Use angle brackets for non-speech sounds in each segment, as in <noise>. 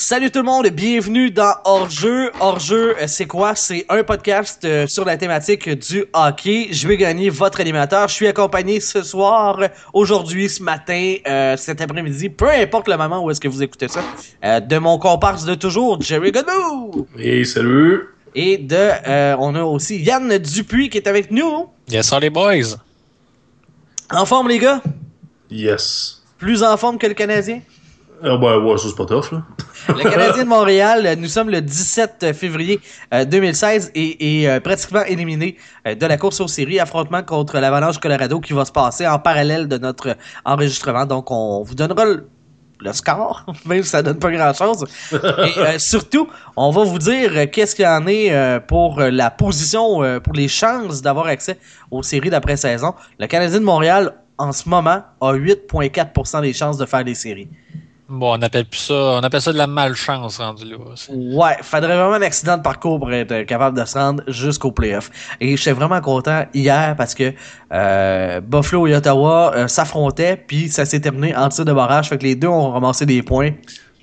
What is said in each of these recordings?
Salut tout le monde, bienvenue dans Hors-jeu. Hors-jeu, euh, c'est quoi? C'est un podcast euh, sur la thématique du hockey. Je vais gagner votre animateur. Je suis accompagné ce soir, aujourd'hui, ce matin, euh, cet après-midi, peu importe le moment où est-ce que vous écoutez ça, euh, de mon comparse de toujours, Jerry Godbout. Et salut! Et de, euh, on a aussi Yann Dupuis qui est avec nous. Yes, les boys. En forme, les gars? Yes. Plus en forme que le Canadien? Ah ben ouais, ça c'est pas tough là. Le Canadien de Montréal, euh, nous sommes le 17 février euh, 2016 et, et euh, pratiquement éliminé euh, de la course aux séries. Affrontement contre l'Avalanche Colorado qui va se passer en parallèle de notre enregistrement. Donc, on vous donnera le, score, <laughs> même si ça donne pas grand-chose. Et euh, surtout, on va vous dire euh, qu'est-ce qu'il y en est euh, pour euh, la position, euh, pour les chances d'avoir accès aux séries d'après-saison. Le Canadien de Montréal, en ce moment, a 8,4% des chances de faire des séries. Bon, on appelle plus ça, on appelle ça de la malchance rendu là. Ouais, faudrait vraiment un accident de parcours pour être capable de se rendre jusqu'au playoff. Et j'étais vraiment content hier parce que euh, Buffalo et Ottawa euh, s'affrontaient, puis ça s'est terminé en tir de barrage. Fait que les deux ont ramassé des points.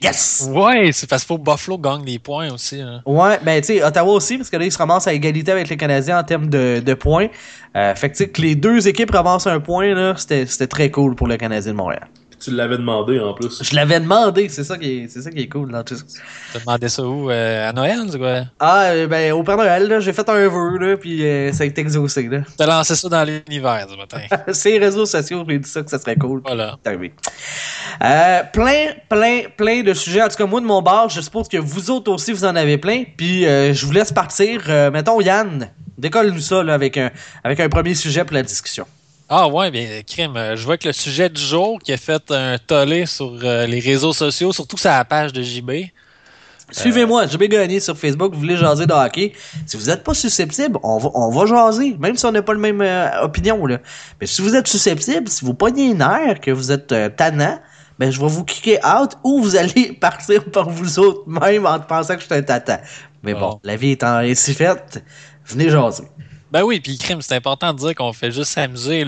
Yes! Ouais, c'est parce qu'il faut que Buffalo gagne des points aussi. hein. Ouais, ben tu sais, Ottawa aussi, parce que là, ils se ramassent à égalité avec les Canadiens en termes de, de points. Euh, fait que tu sais, que les deux équipes ramassent un point, là, c'était c'était très cool pour le Canadien de Montréal. Tu l'avais demandé en plus. Je l'avais demandé, c'est ça qui est, c'est ça qui est cool dans tout ça. T'as demandé ça où? euh, à Noël, c'est quoi? Ah, euh, ben, au Père Noël, là, j'ai fait un vœu, là, puis euh, ça a été exaucé, là. T'as lancé ça dans l'univers ce matin. <laughs> Les réseaux sociaux, j'ai dit ça que ça serait cool. Voilà. C'est arrivé. Euh, plein, plein, plein de sujets. En tout cas, moi, de mon bar, je suppose que vous autres aussi, vous en avez plein. Puis, euh, je vous laisse partir. Euh, mettons, Yann, décolle-nous ça là, avec, un, avec un premier sujet pour la discussion. Ah ouais, bien, crime. euh, Je vois que le sujet du jour qui a fait un tollé sur euh, les réseaux sociaux, surtout sur la page de JB. Suivez-moi, je vais gagner sur Facebook. Vous voulez jaser de hockey. Si vous n'êtes pas susceptible, on va, on va jaser, même si on n'a pas le même euh, opinion. Là. Mais si vous êtes susceptible, si vous pognez une air, que vous êtes euh, tannant, ben je vais vous kicker out ou vous <laughs> allez partir par vous autres même en pensant que je suis un tata. Mais bon, Bon. la vie étant ainsi faite, venez jaser. Ben oui, puis crime, c'est important de dire qu'on fait juste s'amuser.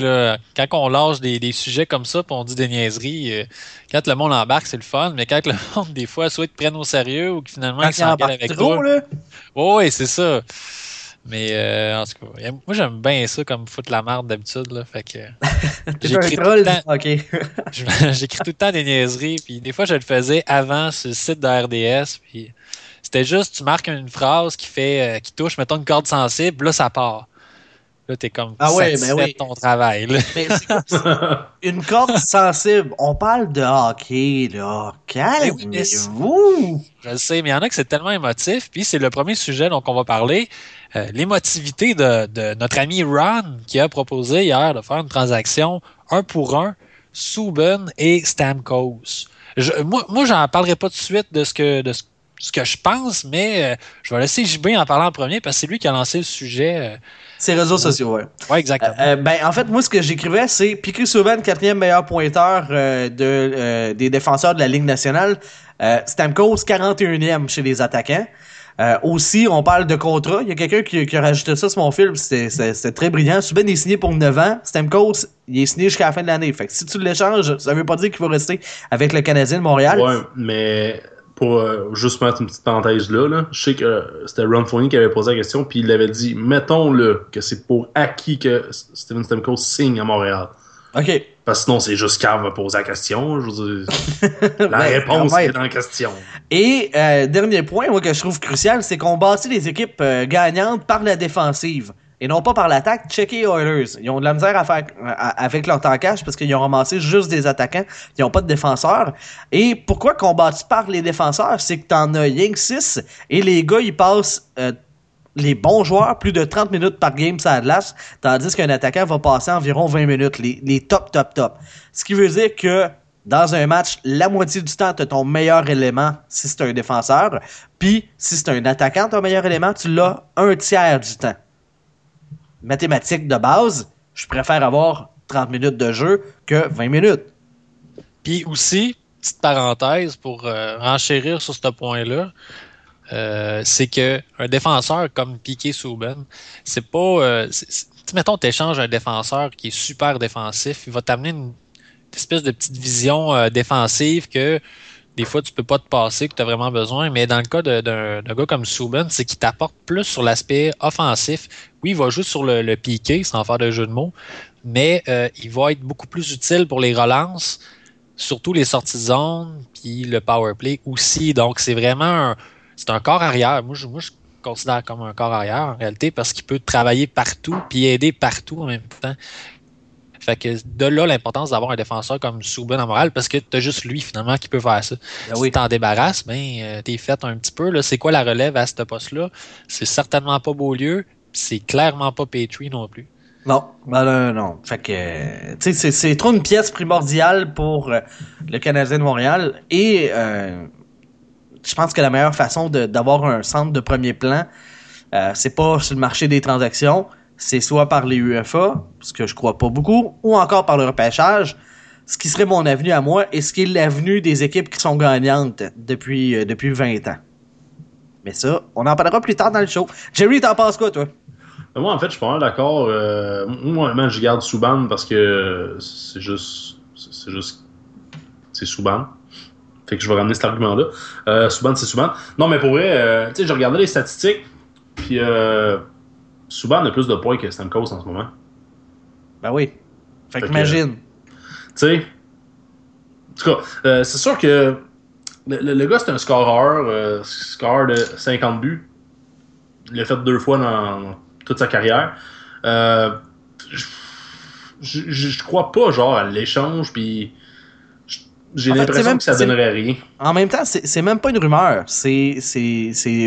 Quand on lâche des, des sujets comme ça, puis on dit des niaiseries, euh, quand le monde embarque, c'est le fun, mais quand le <laughs> monde, des fois, soit te prenne au sérieux ou que finalement, Quand ils s'engueulent avec trop, toi. là, Oui, c'est ça. Mais euh, en tout cas, moi j'aime bien ça comme foutre la marde d'habitude. Là, fait que <laughs> j'écris un tout, le temps- <laughs> j'écris tout le temps des niaiseries. Puis des fois, je le faisais avant sur le site de RDS. Puis c'était juste, tu marques une phrase qui fait, euh, qui touche, mettons, une corde sensible, là, ça part. Là, t'es comme Ah ouais, satisfait ben oui. de ton travail. là. Mais une corde sensible. On parle de hockey, là. Ben Calmez-vous! Je le sais, mais il y en a que c'est tellement émotif. Puis c'est le premier sujet dont on va parler. Euh, L'émotivité de, de notre ami Ron qui a proposé hier de faire une transaction un pour un, Souben et Stamkos. Je, moi, moi j'en parlerai pas tout de suite de ce que, de ce, ce que je pense, mais euh, je vais laisser JB en parler en premier parce que c'est lui qui a lancé le sujet. C'est réseaux sociaux, ouais. Euh, ouais, exactement. Euh, ben, en fait, moi, ce que j'écrivais, c'est Piquet Souban, quatrième meilleur pointeur euh, de, euh, des défenseurs de la Ligue nationale. Euh, Stamkos, 41e chez les attaquants. Euh, aussi, on parle de contrat. Il y a quelqu'un qui, qui a rajouté ça sur mon film. C'était très brillant. Souban est signé pour 9 ans. Stamkos, il est signé jusqu'à la fin de l'année. Fait que si tu l'échanges, ça veut pas dire qu'il va rester avec le Canadien de Montréal. Ouais, mais pour euh, juste mettre une petite parenthèse là, là je sais que euh, c'était Ron Fournier qui avait posé la question, puis il avait dit mettons-le que c'est pour acquis que Steven Stamkos signe à Montréal. OK. Parce que sinon, c'est juste Carl va poser la question. Je veux dire, <laughs> la Ben, réponse est en question. Et euh, dernier point, moi, que je trouve crucial, c'est qu'on bâtit les équipes gagnantes par la défensive et non pas par l'attaque. Checker Oilers. Ils ont de la misère à faire avec leur tankage parce qu'ils ont ramassé juste des attaquants. Ils n'ont pas de défenseurs. Et pourquoi qu'on par les défenseurs? C'est que t'en as que 6 et les gars, ils passent euh, les bons joueurs plus de 30 minutes par game la glace, tandis qu'un attaquant va passer environ 20 minutes, les, les top, top, top. Ce qui veut dire que dans un match, la moitié du temps, tu as ton meilleur élément si c'est un défenseur, puis si c'est un attaquant, ton meilleur élément, tu l'as un tiers du temps. Mathématiques de base, je préfère avoir 30 minutes de jeu que 20 minutes. Puis aussi, petite parenthèse pour euh, sur ce point-là, euh, c'est que un défenseur comme Piqué Souben, c'est pas. Euh, mettons, tu échanges un défenseur qui est super défensif, il va t'amener une, espèce de petite vision euh, défensive que des fois, tu peux pas te passer que tu as vraiment besoin. Mais dans le cas d'un gars comme Subban, c'est qu'il t'apporte plus sur l'aspect offensif. Oui, il va jouer sur le, piqué, sans faire de jeu de mots, mais euh, il va être beaucoup plus utile pour les relances, surtout les sorties de zone, puis le power play aussi. Donc, c'est vraiment un, c'est un corps arrière. Moi je, moi, je considère comme un corps arrière en réalité parce qu'il peut travailler partout puis aider partout en même temps. Fait que de là l'importance d'avoir un défenseur comme Souben en morale parce que tu as juste lui finalement qui peut faire ça. Ben si tu t'en débarrasses, ben, euh, t'es fait un petit peu. C'est quoi la relève à ce poste-là? C'est certainement pas Beaulieu, c'est clairement pas Petrie non plus. Non, ben non, non. Fait que, tu c'est trop une pièce primordiale pour euh, le Canadien de Montréal. Et euh, je pense que la meilleure façon d'avoir un centre de premier plan, euh, c'est pas sur le marché des transactions, c'est soit par les UFA, ce que je crois pas beaucoup, ou encore par le repêchage, ce qui serait mon avenue à moi et ce qui est l'avenue des équipes qui sont gagnantes depuis, euh, depuis 20 ans. Mais ça, on en parlera plus tard dans le show. Jerry, t'en penses quoi, toi? Euh, moi, en fait, je suis pas mal d'accord. Euh, moi, je garde Souban parce que c'est juste. C'est juste. C'est Souban. Fait que je vais ramener cet argument-là. Euh, Souban, c'est Souban. Non, mais pour vrai, euh, tu sais, je regardais les statistiques, puis euh, Souban a plus de points que Stamkos en ce moment. Ben oui. Fait, que imagine. Tu sais, en tout cas, c'est sûr que le, gars, c'est un scoreur, euh, score de 50 buts. Il l'a fait deux fois dans toute sa carrière. Euh, je, crois pas, genre, à l'échange, puis j'ai l'impression que ça donnerait rien. En même temps, c'est même pas une rumeur. C'est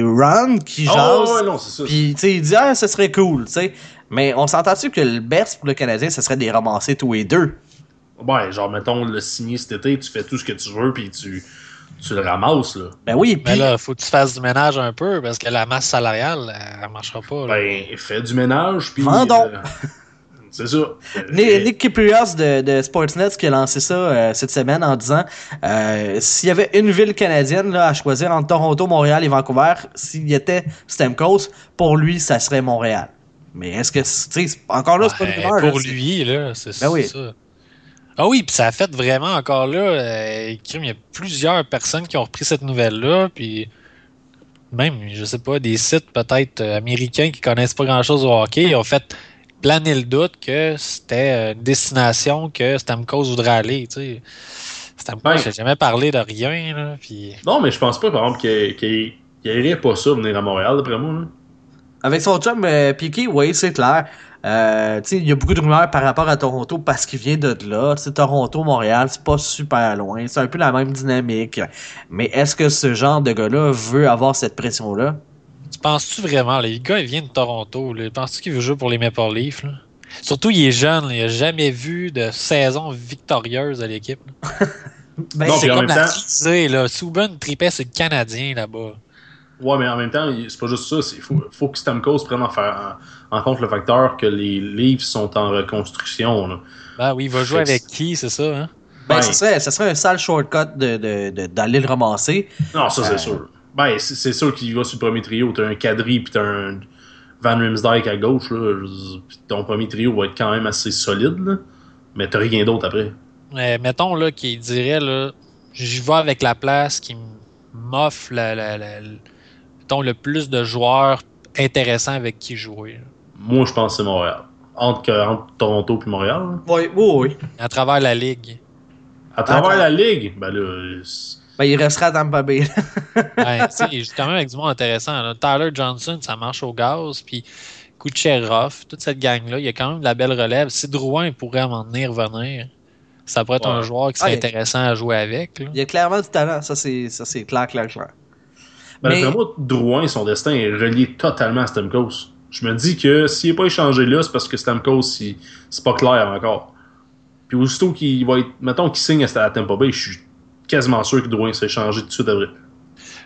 Ron qui ah, jase. Oh, ouais, non, c'est ça. Puis, tu sais, il dit, ah, ce serait cool, tu sais. Mais on s'entend-tu que le best pour le Canadien, ce serait de les ramasser tous les deux? Ouais, genre, mettons, le signer cet été, tu fais tout ce que tu veux, puis tu, tu le ramasses, là. Ben oui, puis... Mais là, faut que tu fasses du ménage un peu, parce que la masse salariale, elle marchera pas. Là. Ben, fais du ménage, puis... Vendons! Euh, <laughs> c'est ça. Nick Kiprios de, de, Sportsnet qui a lancé ça euh, cette semaine en disant euh, s'il y avait une ville canadienne là, à choisir entre Toronto, Montréal et Vancouver, s'il y était Stamkos, pour lui, ça serait Montréal. Mais est-ce que, tu sais, encore là, c'est pas une rumeur. Pour lui, là, c'est ben oui. ça. Ah oui, puis ça a fait vraiment encore là. Euh, il y a plusieurs personnes qui ont repris cette nouvelle-là, puis même, je sais pas, des sites peut-être américains qui connaissent pas grand-chose au hockey, ont fait planer le doute que c'était une destination que Stamkos voudrait aller. Tu sais. Stamkos, ben, j'ai jamais parlé de rien. Là, puis... Non, mais je pense pas, par exemple, qu'il n'irait pas ça venir à Montréal, d'après moi. Là. Avec son chum euh, Piqué, oui, c'est clair. Euh, il y a beaucoup de rumeurs par rapport à Toronto parce qu'il vient de là. C'est Toronto, Montréal, c'est pas super loin. C'est un peu la même dynamique. Mais est-ce que ce genre de gars-là veut avoir cette pression-là? Tu penses-tu vraiment, le gars, il vient de Toronto. Penses-tu qu'il veut jouer pour les Maple Leafs? Surtout, il est jeune. Il n'a jamais vu de saison victorieuse à l'équipe. <laughs> ben, c'est comme la temps... là. Souben tripait sur le Canadien là-bas. Ouais, mais en même temps, c'est pas juste ça. Il faut, faut, que Stamkos prenne en, en, compte le facteur que les Leafs sont en reconstruction. Ben oui, il va jouer avec qui, c'est ça? Hein? Ben, ça, serait, ça serait un sale shortcut d'aller de, de, le ramasser. Non, ça, c'est euh, sûr. Ben, c'est sûr qu'il va sur le premier trio. T'as un Kadri puis t'as un Van Rimsdijk à gauche. Là. Ton premier trio va être quand même assez solide. Là. Mais t'as rien d'autre après. Mais mettons là qu'il dirait là, j'y vais avec la place qui m'offre le plus de joueurs intéressants avec qui jouer? Moi, je pense que c'est Montréal. Entre, Toronto et Montréal. Oui, oui, oui. À travers la Ligue. À travers la Ligue? Ben là, ben, il restera à Tampa Bay. <laughs> ouais, <laughs> il joue quand même avec du monde intéressant. Tyler Johnson, ça marche au gaz. Puis Kucherov, toute cette gang-là, il y a quand même de la belle relève. Si Drouin pourrait à un moment donné revenir, ça pourrait être un joueur qui serait ah, intéressant à jouer avec. Il y a clairement du talent. Ça, c'est clair, clair, clair. Mais... moi, Drouin, son destin est relié totalement à Stamkos. Je me dis que s'il n'est pas échangé là, c'est parce que Stamkos, c'est pas clair encore. Puis aussitôt qu'il va être. Mettons qu'il signe à Tampa Bay, je suis quasiment sûr que Drouin s'est changé tout de suite après.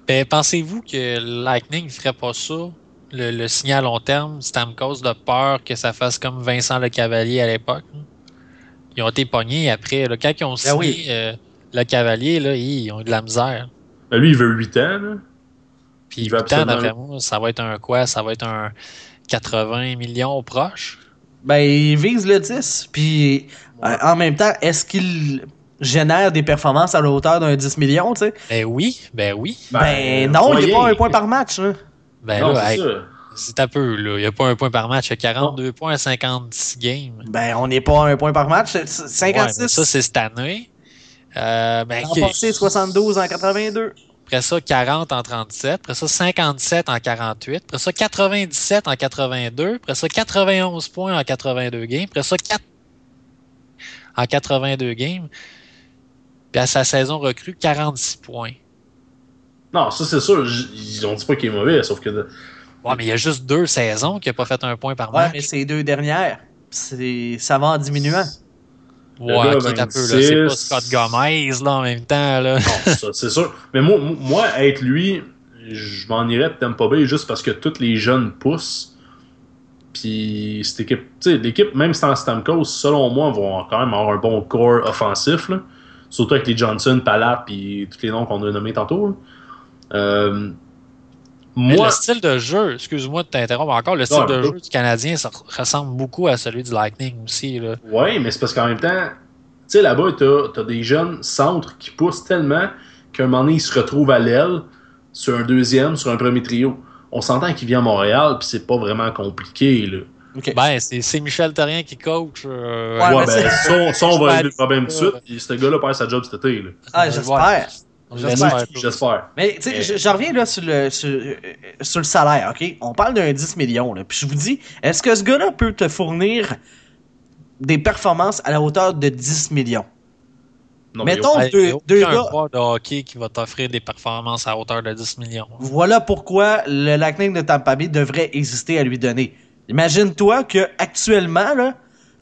Ben, pensez-vous que Lightning ne ferait pas ça, le, le signal à long terme, cause de peur que ça fasse comme Vincent Le Cavalier à l'époque? Ils ont été pognés après. Là, quand ils ont ben signé euh, Le Cavalier, là, ils ont eu de la misère. Ben, lui, il veut 8 ans. Là. Puis il 8 ans, d'après moi, ça va être un quoi? Ça va être un 80 millions proche? Ben, il vise le 10. Puis, euh, en même temps, est-ce qu'il génère des performances à la hauteur d'un 10 millions, tu sais? Ben oui, ben oui. Ben, non, il n'y a pas un point par match. Là. Ben non, là, c'est hey, ça. c'est un peu, là. Il n'y a pas un point par match. Il y a 42 points à 56 games. Ben, on n'est pas à un point par match. Ouais, 56. mais ça, c'est cette année. Euh, ben, L'an ok. passé, 72 en 82. Après ça, 40 en 37. Après ça, 57 en 48. Après ça, 97 en 82. Après ça, 91 points en 82 games. Après ça, 4 en 82 games. Puis à sa saison recrue, 46 points. Non, ça c'est sûr. Ont dit pas qu'il est mauvais, sauf que. de- Ouais, mais il y a juste deux saisons qu'il n'a pas fait un point par Ouais, match. mais c'est deux dernières. C'est- Ça va en diminuant. Ouais, gars, ok, t'as peu, là. C'est pas 26. Scott Gomez, là, en même temps, là. Non, c'est sûr. Mais moi, moi, être lui, je m'en irais de Tampa Bay juste parce que tous les jeunes poussent. Puis cette équipe, tu sais, l'équipe, même sans Stamkos, selon moi, vont quand même avoir un bon corps offensif. là. Surtout avec les Johnson, Palat, puis tous les noms qu'on a nommés tantôt. là. Euh, moi, le style de jeu, excuse-moi de t'interrompre encore, le style de jeu du Canadien, ça ressemble beaucoup à celui du Lightning aussi. Ouais, mais c'est parce qu'en même temps, tu sais, là-bas, t'as as des jeunes centres qui poussent tellement qu'à un moment donné, ils se retrouvent à l'aile sur un deuxième, sur un premier trio. On s'entend qu'il vient à Montréal, puis c'est pas vraiment compliqué, là. Ben, c'est Michel Terrien qui coach. euh, Ouais, ben, ça, on va régler le problème tout de suite. Et ce gars-là perd sa job cet été, là. Ah, Ouais, j'espère. J'espère. Mais tu sais, Mais- je, je reviens là sur le, sur, euh, sur le salaire, ok? On parle d'un 10 millions, là. Puis je vous dis, est-ce que ce gars-là peut te fournir des performances à la hauteur de 10 millions? Non, mais Mettons Ouais, deux, il y a deux gars. joueur de hockey qui va t'offrir des performances à hauteur de 10 millions. Voilà pourquoi le Lightning de Tampa Bay devrait exister à lui donner. Imagine-toi que actuellement, là,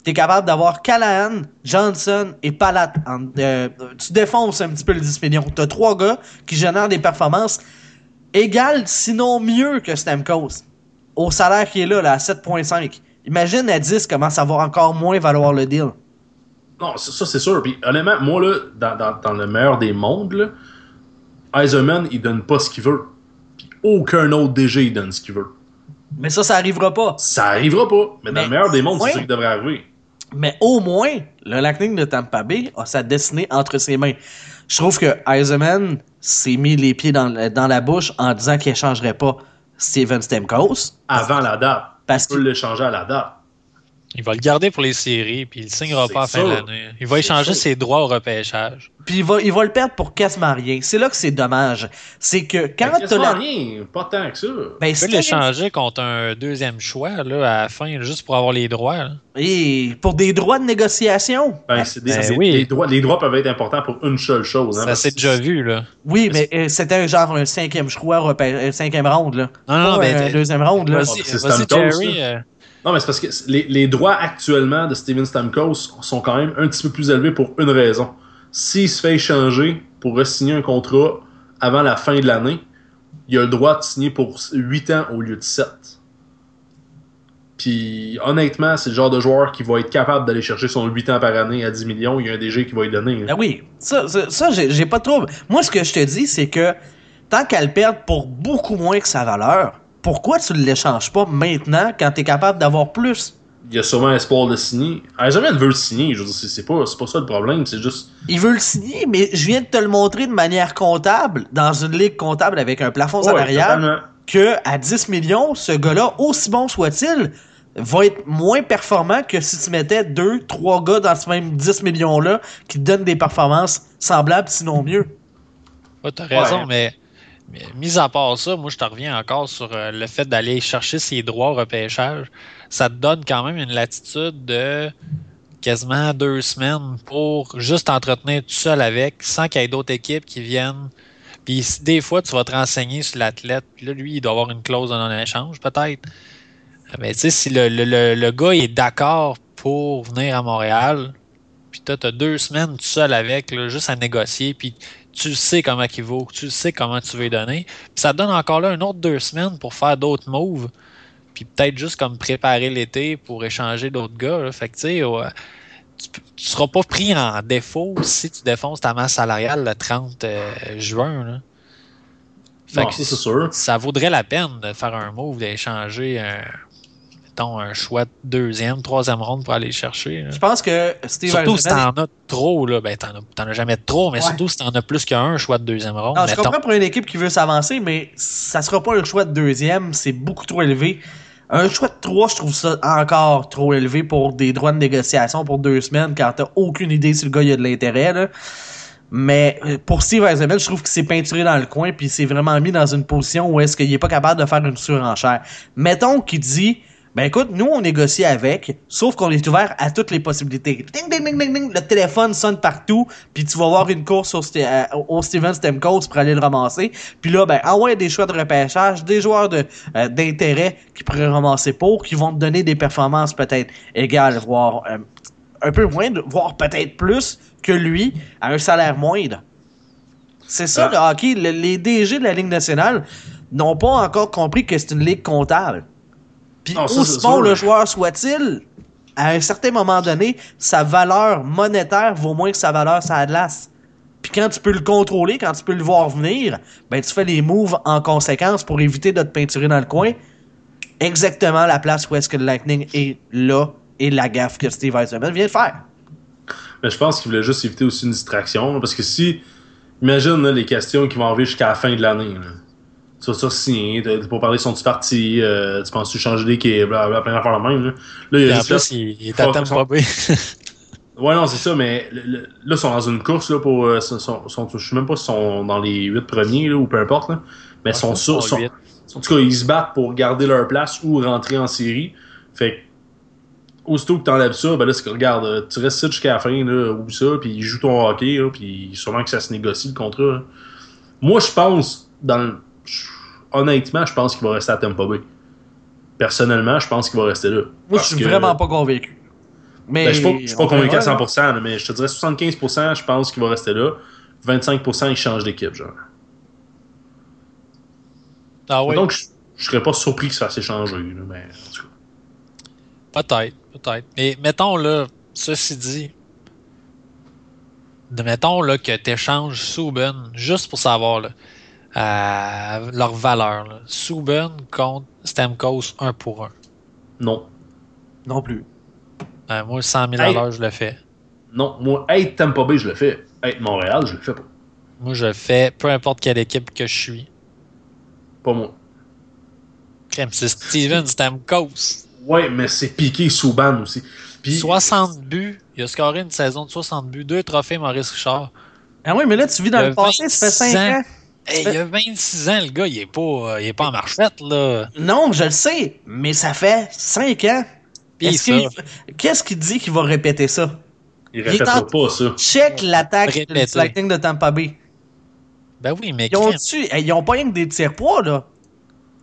t'es capable d'avoir Callahan, Johnson et Palat. Euh, tu défonces un petit peu le 10 millions. T'as trois gars qui génèrent des performances égales, sinon mieux que Stamkos. Au salaire qui est là, là à 7.5. Imagine à 10 comment ça va encore moins valoir le deal. Non, ça, c'est sûr. Puis honnêtement, moi, là, dans, dans, dans le meilleur des mondes, là, Eiserman, il donne pas ce qu'il veut. Puis aucun autre DG, il donne ce qu'il veut. Mais ça, ça arrivera pas. Ça arrivera pas. Mais dans Mais- le meilleur des mondes, c'est ça qui devrait arriver. Mais au moins, le Lightning de Tampa Bay a sa destinée entre ses mains. Je trouve que Eisenman s'est mis les pieds dans, le- dans la bouche en disant qu'il échangerait pas Steven Stamkos. Avant la date. Parce peux que l'échanger à la date. Il va le garder pour les séries, puis il ne signera pas à la fin l'année. Il va échanger sûr. ses droits au repêchage. puis il va, il va le perdre pour quasiment rien. C'est là que c'est dommage. C'est que quand quasiment la... rien. Pas tant que ça. Ben, Tu peux t'as- l'échanger contre un deuxième choix là, à la fin, juste pour avoir les droits. là. Et pour des droits de négociation. Ben, c'est des, Ben oui. les, droits, les droits peuvent être importants pour une seule chose. hein, Ça s'est déjà vu, là. Oui, mais euh, c'était un genre un cinquième choix, repê- euh, cinquième round, là. Non, non, Pas ben, un t'es- deuxième round, là. Vas-y, Jerry. Non, mais c'est parce que les, droits actuellement de Steven Stamkos sont quand même un petit peu plus élevés pour une raison. S'il se fait échanger pour signer un contrat avant la fin de l'année, il a le droit de signer pour 8 ans au lieu de 7. Puis honnêtement, c'est le genre de joueur qui va être capable d'aller chercher son 8 ans par année à 10 millions. Il y a un DG qui va lui donner. Ben oui, ça, ça, j'ai pas de trouble. Moi, ce que je te dis, c'est que tant qu'elle perd pour beaucoup moins que sa valeur, pourquoi tu ne l'échanges pas maintenant quand tu es capable d'avoir plus? Il y a sûrement espoir de signer. Eisenman veut le signer. Je veux dire, c'est pas, c'est pas ça le problème. C'est juste. Il veut le signer, mais je viens de te le montrer de manière comptable, dans une ligue comptable avec un plafond salarial, que à 10 millions, ce gars-là, aussi bon soit-il, va être moins performant que si tu mettais deux, trois gars dans ce même 10 millions-là qui te donnent des performances semblables, sinon mieux. Ouais, t'as raison, Ouais. mais mis à part ça, moi je te reviens encore sur euh, le fait d'aller chercher ses droits au repêchage. Ça te donne quand même une latitude de quasiment deux semaines pour juste t'entretenir tout seul avec, sans qu'il y ait d'autres équipes qui viennent. Puis des fois, tu vas te renseigner sur l'athlète, puis là, lui, il doit avoir une clause en échange, peut-être. Mais tu sais, si le, le, le, gars est d'accord pour venir à Montréal, puis toi, tu as deux semaines tout seul avec, juste à négocier, puis tu sais comment il vaut, tu sais comment tu veux lui donner. Puis ça te donne encore là une autre deux semaines pour faire d'autres moves, puis peut-être juste comme préparer l'été pour échanger d'autres gars. Là. Fait que tu sais, ouais, tu, tu seras pas pris en défaut si tu défonces ta masse salariale le 30 euh, juin. Là. Fait Non, que ça, sûr. ça vaudrait la peine de faire un move, d'échanger un, mettons, un choix de deuxième, troisième ronde pour aller le chercher. là. Je pense que Steve Surtout si t'en as trop, là, ben t'en as, as jamais trop, mais Ouais. surtout si t'en as plus qu'un choix de deuxième ronde. Non, je comprends pour une équipe qui veut s'avancer, mais ça sera pas le choix de deuxième, c'est beaucoup trop élevé. Un choix de trois, je trouve ça encore trop élevé pour des droits de négociation pour deux semaines quand t'as aucune idée si le gars il a de l'intérêt. là. Mais euh, pour Steve Eisenman, je trouve qu'il s'est peinturé dans le coin puis s'est vraiment mis dans une position où est-ce qu'il est pas capable de faire une surenchère. Mettons qu'il dit ben écoute, nous on négocie avec, sauf qu'on est ouvert à toutes les possibilités. Ding ding ding ding ding, le téléphone sonne partout, puis tu vas voir une course au, Ste- euh, au Steven Stamkos pour aller le ramasser. Puis là ben ah ouais, des choix de repêchage, des joueurs de euh, d'intérêt qui pourraient ramasser pour, qui vont te donner des performances peut-être égales, voire euh, un peu moins, voire peut-être plus que lui à un salaire moindre. C'est ça Ah. le hockey. Le- les DG de la Ligue nationale n'ont pas encore compris que c'est une ligue comptable. Puis aussi bon le joueur soit-il, à un certain moment donné, sa valeur monétaire vaut moins que sa valeur sur la glace. Puis quand tu peux le contrôler, quand tu peux le voir venir, ben tu fais les moves en conséquence pour éviter de te peinturer dans le coin. Exactement la place où est-ce que le Lightning est là et la gaffe que Steve Eisenman vient de faire. Mais je pense qu'il voulait juste éviter aussi une distraction. parce que si. Imagine là, les questions qui vont arriver jusqu'à la fin de l'année. Tu vas ça signer, t'as- pour parler de son petit parti, euh, tu penses-tu changer d'équipe, blablabla, plein d'affaires de même. Là, là il a en plus, il, il est Faut- à Tampa faut- Bay. <laughs> Ouais, non, c'est ça, mais le- le- là, ils sont dans une course là, pour. euh, sont- sont- sont- je sais même pas s'ils sont dans les huit premiers là, ou peu importe. Là, mais ils sont Ils sûrs. sont sont-. En tout cas, ils se battent pour garder leur place ou rentrer en série. Fait que, aussitôt que t'enlèves ça, ben là, c'est que, regarde, euh, tu restes ici jusqu'à la fin, là, ou ça, puis joue ton hockey, là, puis sûrement que ça se négocie, le contrat. là. Moi, je pense, dans le- honnêtement, je pense qu'il va rester à Tampa Bay. Personnellement, je pense qu'il va rester là. Moi, je suis que- vraiment pas convaincu. Mais ben, je suis pas, je suis pas on convaincu à verra, là. 100%, là, mais je te dirais 75%, je pense qu'il va rester là. 25%, il change d'équipe, genre. Ah oui, Donc, je, je serais pas surpris que ça fasse échanger, mais en tout cas. peut-être, peut-être. Mais mettons là, ceci dit, mettons là que tu échanges Souben, juste pour savoir là, leur valeur. Là. Souben contre Stamkos 1 pour 1. Non. Non plus. Euh, moi, 100 000 Hey. l'heure, je le fais. Non, moi, être Tampa Bay, je le fais. Être Montréal, je le fais pas. Moi, je le fais, peu importe quelle équipe que je suis. Pas moi. Crème, c'est Steven Stamkos. Ouais, mais c'est piqué sous ban aussi. Puis, 60 buts. Il a scoré une saison de 60 buts. Deux trophées Maurice Richard. Ah oui, mais là, tu vis dans le passé, ça fait 26 5 ans. ans. Hey, il a 26 ans, le gars. Il est pas, euh, il est pas en marchette, là. Non, je le sais, mais ça fait 5 ans. Qu'est-ce qu'il dit qu'il va répéter ça? il répétera en- pas ça. Check l'attaque du. Lightning de Tampa Bay. ben oui, mais Ils ont, ils ont pas rien que des tiers-poids, là.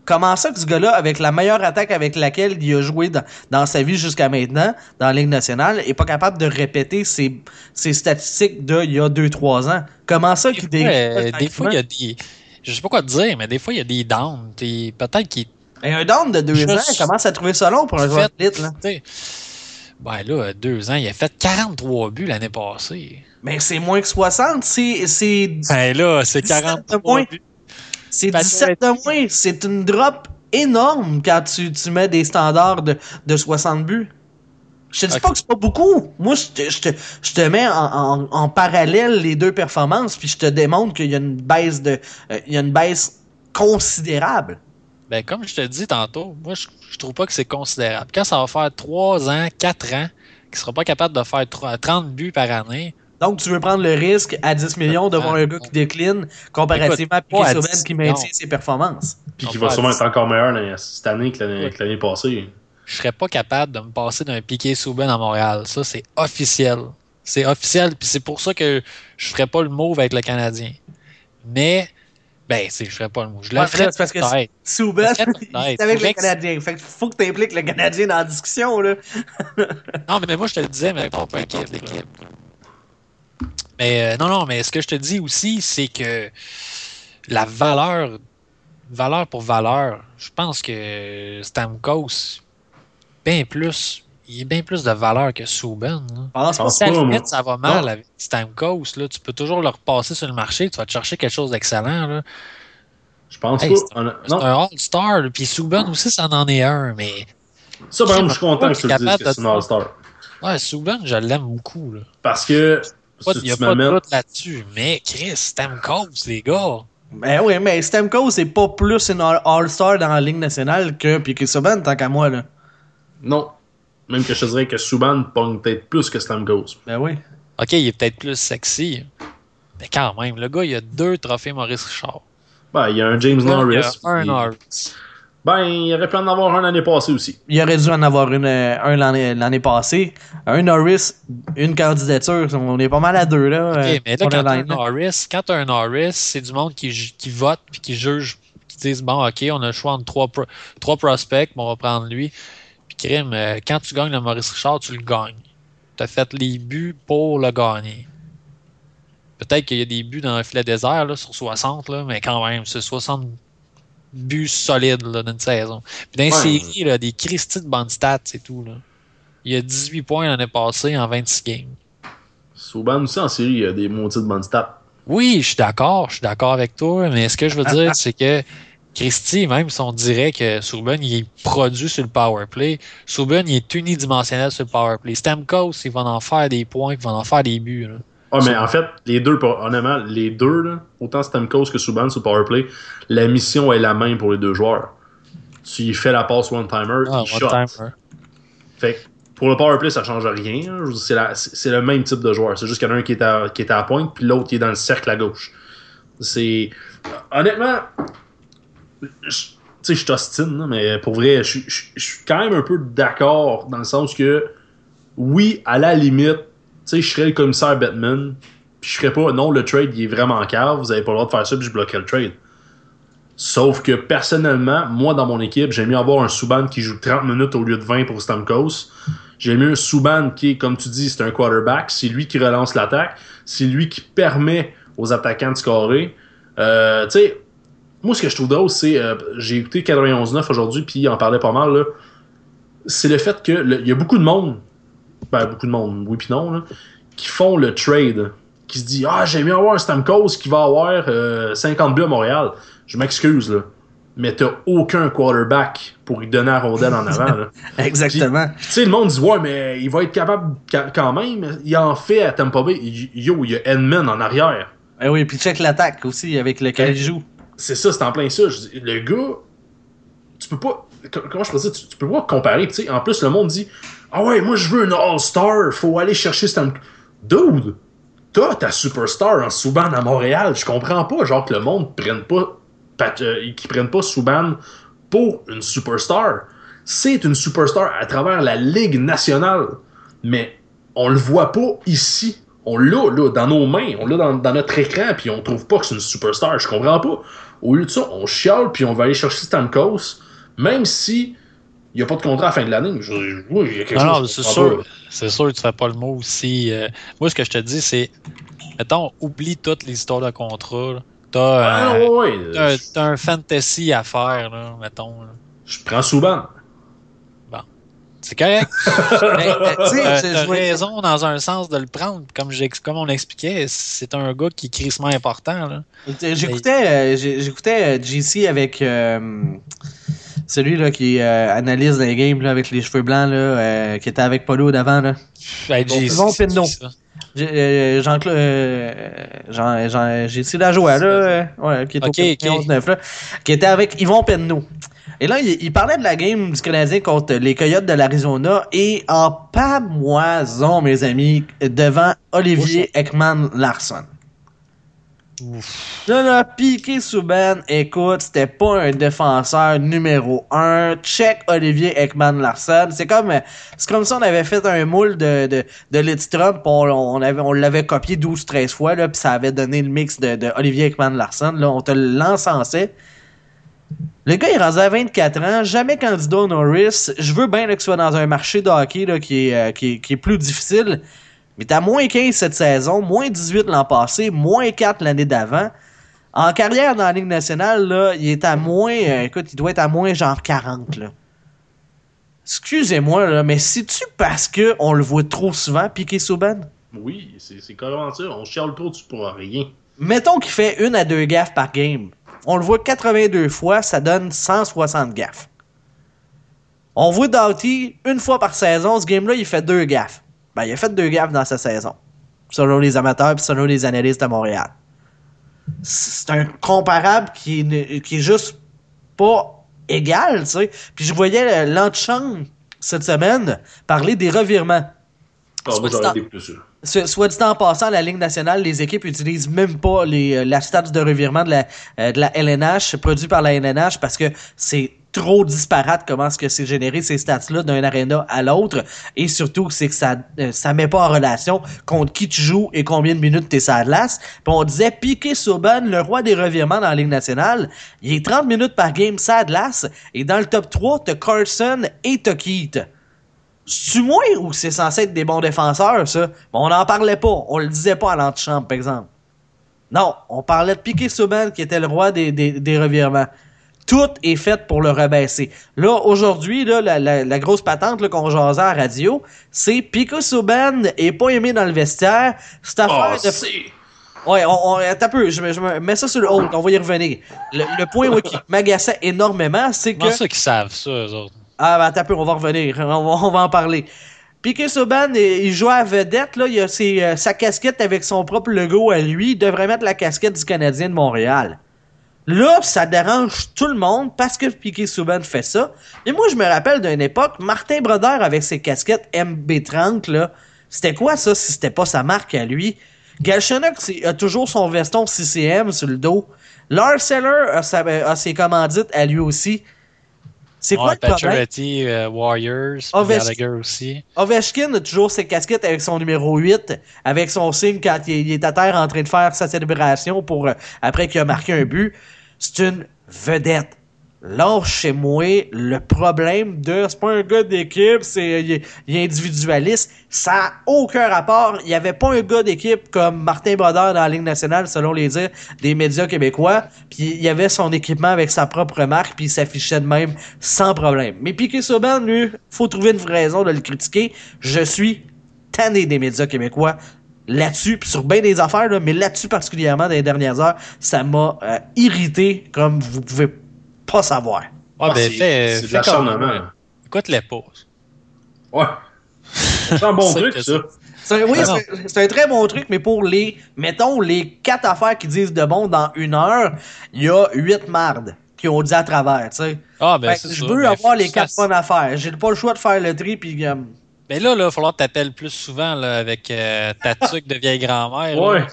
Comment ça que ce gars-là, avec la meilleure attaque avec laquelle il a joué dans, dans sa vie jusqu'à maintenant, dans la Ligue nationale, est pas capable de répéter ses, ses statistiques d'il y a 2-3 ans? Comment ça qu'il des fois, euh, dégage des fois, il y a des. Je sais pas quoi te dire, mais des fois, il y a des downs. Peut-être qu'il Et un down de 2 Juste- ans, il commence à trouver ça long pour un joueur fait. d'élite, là. Ben là, deux ans, il a fait 43 buts l'année passée. Mais c'est moins que 60, c'est, c'est, Ben là, c'est 17 de 43 moins. buts. C'est Patrick 17 de moins. C'est une drop énorme quand tu, tu mets des standards de, de 60 buts. Je te dis pas que c'est pas beaucoup. Moi, je te, je te, je te mets en, en, en parallèle les deux performances, puis je te démontre qu'il y a une baisse de, euh, il y a une baisse considérable. Ben, comme je te dis tantôt, moi, je, je trouve pas que c'est considérable. Quand ça va faire 3 ans, 4 ans, qu'il sera pas capable de faire 3 30 buts par année, Donc, tu veux prendre le risque à 10 millions de voir un gars qui décline comparativement à Écoute, Piquet 10 qui maintient ses performances. Puis On qui va sûrement être encore meilleur cette année que l'année que l'année passée. je serais pas capable de me passer d'un piqué Souben à Montréal. Ça, c'est officiel. C'est officiel, puis c'est pour ça que je ferais pas le move avec le Canadien. Mais, ben, c'est, je ferais pas le move. Je le ferais c'est parce que peut-être. Souben, <laughs> Peut-être, il peut-être. est avec le Canadien. Fait que faut que tu impliques le Canadien dans la discussion, là. Non, mais moi, je te le disais, mais pas un équipe d'équipe. Mais euh, non, non, mais ce que je te dis aussi, c'est que la valeur, valeur pour valeur, je pense que Stamkos, bien plus, il est bien plus de valeur que Souben. Pense Si limite, ça va mal Non. avec Stamkos, là, tu peux toujours le repasser sur le marché, tu vas te chercher quelque chose d'excellent. là. Je pense Hey, pas. c'est Non, un All-Star, puis Souben aussi, ça en est un, mais Ça, par exemple, je suis content que tu le dises que c'est un All-Star. Ouais, Subban, je l'aime beaucoup. Là. Parce que, Pas- si n'y a pas de doute là-dessus. Mais Chris, Stamkos, les gars. Ben oui, mais Stamkos, c'est pas plus une All- All-Star dans la Ligue nationale que Piquet Subban, tant qu'à moi, là. Non. Même que je te dirais que Subban pogne peut-être plus que Stamkos. Ben oui. OK, il est peut-être plus sexy. Mais quand même, le gars, il a deux trophées Maurice Richard. Ben, il y a un James Il y a Norris. un puis- Norris. Ben, il aurait pu en avoir un l'année passée aussi. Il aurait dû en avoir une, euh, un l'année l'année passée. Un Norris, une candidature. On est pas mal à deux, là. OK, euh, mais là, quand t'as un. Norris, quand t'as un Norris, c'est du monde qui, qui vote puis qui juge, qui disent bon, OK, on a le choix entre trois, pro- trois prospects, mais on va prendre lui. Puis crime, euh, quand tu gagnes le Maurice Richard, tu le gagnes. Tu as fait les buts pour le gagner. Peut-être qu'il y a des buts dans le filet désert là, sur 60, là, mais quand même, c'est 60 buts solides là, dans une saison. Puis dans les Ouais. séries, là, des Christy de bonnes stats, c'est tout. Là. Il y a 18 points l'année passée en 26 games. Subban aussi en série, il y a des maudites bonnes stats. Oui, je suis d'accord, je suis d'accord avec toi, mais ce que je veux dire, <laughs> c'est que Christy, même si on dirait que Subban, il est produit sur le power play, Subban, il est unidimensionnel sur le power play. Stamkos, il va en faire des points, il va en faire des buts. Là. Ah, mais en fait, les deux, honnêtement, les deux, là, autant Stamkos que Subban sur Powerplay, la mission est la même pour les deux joueurs. Tu fais la passe one-timer, Ah, il shot. Fait que pour le powerplay, ça change rien. hein. C'est le même type de joueur. C'est juste qu'il y en a un qui est à, qui est à la pointe, puis l'autre qui est dans le cercle à gauche. C'est. Honnêtement, je- tu sais, je t'ostine, mais pour vrai, je, je- je suis quand même un peu d'accord dans le sens que, oui, à la limite, sais, je serais le commissaire Batman, puis je ferais pas, non, le trade, il est vraiment cave, vous avez pas le droit de faire ça, puis je bloquerais le trade. Sauf que personnellement, moi dans mon équipe, j'aime mieux avoir un Subban qui joue 30 minutes au lieu de 20 pour Stamkos. J'aime mieux un Subban qui est, comme tu dis, c'est un quarterback. C'est lui qui relance l'attaque. C'est lui qui permet aux attaquants de scorer. Euh, tu sais, moi ce que je trouve drôle, c'est. euh, J'ai écouté 91.9 aujourd'hui, puis il en parlait pas mal. C'est le fait que le- il y a beaucoup de monde, ben beaucoup de monde, oui puis non, là, qui font le trade. Qui se dit Ah, j'aime mieux avoir un Stamkos qui va avoir euh, 50 buts à Montréal. Je m'excuse, là. Mais t'as aucun quarterback pour lui donner la rondelle en avant. là. <laughs> Exactement. Tu sais, le monde dit Ouais, mais il va être capable ca- quand même. Il en fait à Tampa Bay. Yo, il y a Edmund en arrière. Eh oui, puis check l'attaque aussi avec lequel il joue. C'est ça, c'est en plein ça. Je dis, le gars, tu peux pas. co- Comment je peux dire Tu, tu peux pas comparer. Tu sais, en plus, le monde dit Ah ouais, moi je veux une All-Star. Faut aller chercher Stan. Dude, t'as ta superstar en Subban à Montréal. Je comprends pas. Genre que le monde prenne pas. euh, qu'ils prennent pas Subban pour une superstar. C'est une superstar à travers la Ligue nationale. Mais on le voit pas ici. On l'a là, dans nos mains, on l'a dans, dans notre écran, puis on trouve pas que c'est une superstar. Je comprends pas. Au lieu de ça, on chiale, puis on va aller chercher Stamkos, même si il n'y a pas de contrat à la fin de l'année. Je- je- Oui, il y a quelque Non, non, chose. c'est je comprends sûr. C'est sûr que tu fais pas le mot aussi. euh, moi, ce que je te dis, c'est. Mettons, oublie toutes les histoires de contrat. là. T'as Ah, euh, ouais, ouais, un fantasy à faire, là, mettons. là. Je prends Souban. C'est correct. <laughs> Mais, euh, tu vais- raison dans un sens de le prendre. Comme, comme on expliquait, c'est un gars qui est crissement important. J'écoutais euh, j'écoutais JC avec euh, celui là qui euh, analyse les games là, avec les cheveux blancs là, euh, qui était avec Polo d'avant là. J'ai-. J'ai- euh, Jean-Claude Jean, Jean, JC Lajoie là, euh, ouais, qui est Ok, au ok. 11-9 là, qui était avec Yvon Penneau. Et là, il, il parlait de la game du Canadien contre les Coyotes de l'Arizona et en pamoison, mes amis, devant Olivier Ekman Là, là, Piqué Souban, écoute, c'était pas un défenseur numéro un. Check Olivier Ekman Larsson. C'est comme, c'est comme si on avait fait un moule de, de, de on, on avait, on l'avait copié 12-13 fois, là, puis ça avait donné le mix de, Olivier Ekman Larsson. Là, on te l'encensait. Le gars, il est rendu à 24 ans, jamais candidat au Norris. Je veux bien là, qu'il soit dans un marché de hockey là, qui, est, euh, qui, qui est plus difficile. Mais t'as moins 15 cette saison, moins 18 l'an passé, moins 4 l'année d'avant. En carrière dans la Ligue nationale, là, il est à moins. euh, écoute, il doit être à moins genre 40. Là. Excusez-moi, là, mais c'est-tu parce que on le voit trop souvent, Piqué Souban? Oui, c'est c'est carrément ça. On chiale trop dessus pour rien. Mettons qu'il fait une à deux gaffes par game. On le voit 82 fois, ça donne 160 gaffes. On voit Doughty une fois par saison. Ce game-là, il fait deux gaffes. Ben, il a fait deux gaffes dans sa saison. Selon les amateurs et selon les analystes à Montréal. C'est un comparable qui est, qui est juste pas égal, tu sais. Puis je voyais Lanchang cette semaine parler des revirements. Ah, moi, j'aurais des plus soit dit en passant, la Ligue nationale, les équipes utilisent même pas les, la stats de revirement de la, la LNH, produit par la LNH, parce que c'est trop disparate comment est-ce que c'est généré ces stats-là d'un arena à l'autre. Et surtout, c'est que ça euh, ça met pas en relation contre qui tu joues et combien de minutes t'es sur glace. Puis on disait Piqué Souban, le roi des revirements dans la Ligue nationale, il est 30 minutes par game sur. Et dans le top 3, t'as Carson et t'as Keith. Moi ou c'est censé être des bons défenseurs, ça? on n'en parlait pas. On le disait pas à l'antichambre, par exemple. Non, on parlait de Piqué Souban qui était le roi des, des, des revirements. Tout est fait pour le rebaisser. Là, aujourd'hui, là, la, la, la, grosse patente qu'on jasait à la radio, c'est Pico Souban est pas aimé dans le vestiaire. Cette affaire oh, de... Ouais, on, on, attends un peu, je, je mets ça sur le haut, on va y revenir. Le, le point qui m'agaçait énormément, c'est que... Comment ça qu'ils savent ça, eux autres? Ah, ben, attends peu, on va revenir, on va, en parler. Piquet Souban, il joue à vedette, là, il a euh, sa casquette avec son propre logo à lui, il devrait mettre la casquette du Canadien de Montréal. Là, ça dérange tout le monde parce que Piquet Souban fait ça. Et moi, je me rappelle d'une époque, Martin Brodeur avec ses casquettes MB30, là, c'était quoi ça si c'était pas sa marque à lui? Galchenyuk a toujours son veston CCM sur le dos. Lars Seller a ses commandites à lui aussi. C'est quoi ouais, le problème? Uh, Warriors, Gallagher aussi. Ovechkin a toujours ses casquettes avec son numéro 8, avec son signe quand il est à terre en train de faire sa célébration pour euh, après qu'il a marqué un but. C'est une vedette. Là, chez moi, le problème de c'est pas un gars d'équipe, c'est il, est individualiste, ça n'a aucun rapport. Il n'y avait pas un gars d'équipe comme Martin Brodeur dans la Ligue nationale, selon les dires des médias québécois. Puis il y avait son équipement avec sa propre marque, puis il s'affichait de même sans problème. Mais Piqué Souban, lui, faut trouver une raison de le critiquer. Je suis tanné des médias québécois là-dessus, puis sur bien des affaires, là, mais là-dessus particulièrement dans les dernières heures, ça m'a euh, irrité comme vous pouvez pas savoir. Ouais, ben, fais, c'est de l'acharnement. Écoute les pauses. Ouais. <laughs> C'est un bon truc, ça. C'est, oui, c'est, c'est un très bon truc, mais pour les, mettons, les quatre affaires qui disent de bon dans une heure, il y a huit mardes qui ont dit à travers, tu sais. Ah, ben, fait, je veux avoir les quatre bonnes affaires. J'ai pas le choix de faire le tri, puis. Euh... Mais là, là, il va falloir que t'appelles plus souvent là, avec euh, ta tuque de vieille grand-mère. Ouais. Là.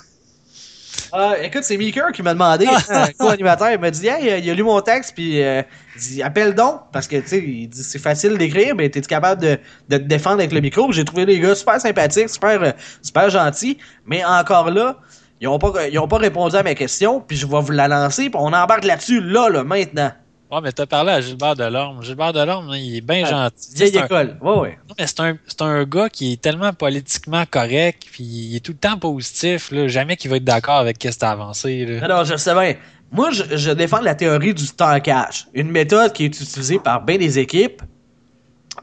Euh, écoute, c'est Meeker qui m'a demandé, un co-animateur, il m'a dit, hey, il a lu mon texte, puis euh, il dit, appelle donc, parce que, tu sais, il dit, c'est facile d'écrire, mais t'es capable de, de te défendre avec le micro? J'ai trouvé les gars super sympathiques, super, euh, super gentils, mais encore là, ils ont pas, ils ont pas répondu à mes questions, puis je vais vous la lancer, puis on embarque là-dessus, là, là, maintenant. Ouais, mais t'as parlé à Gilbert Delorme. Gilbert Delorme, il est bien Ah, gentil. Vieille C'est un- école. Ouais, ouais. Non, mais c'est un, un gars qui est tellement politiquement correct, puis il est tout le temps positif, là, jamais qu'il va être d'accord avec ce que t'as avancé. Là. Alors, je sais bien. Moi, je, je défends la théorie du tankage. Une méthode qui est utilisée par bien des équipes,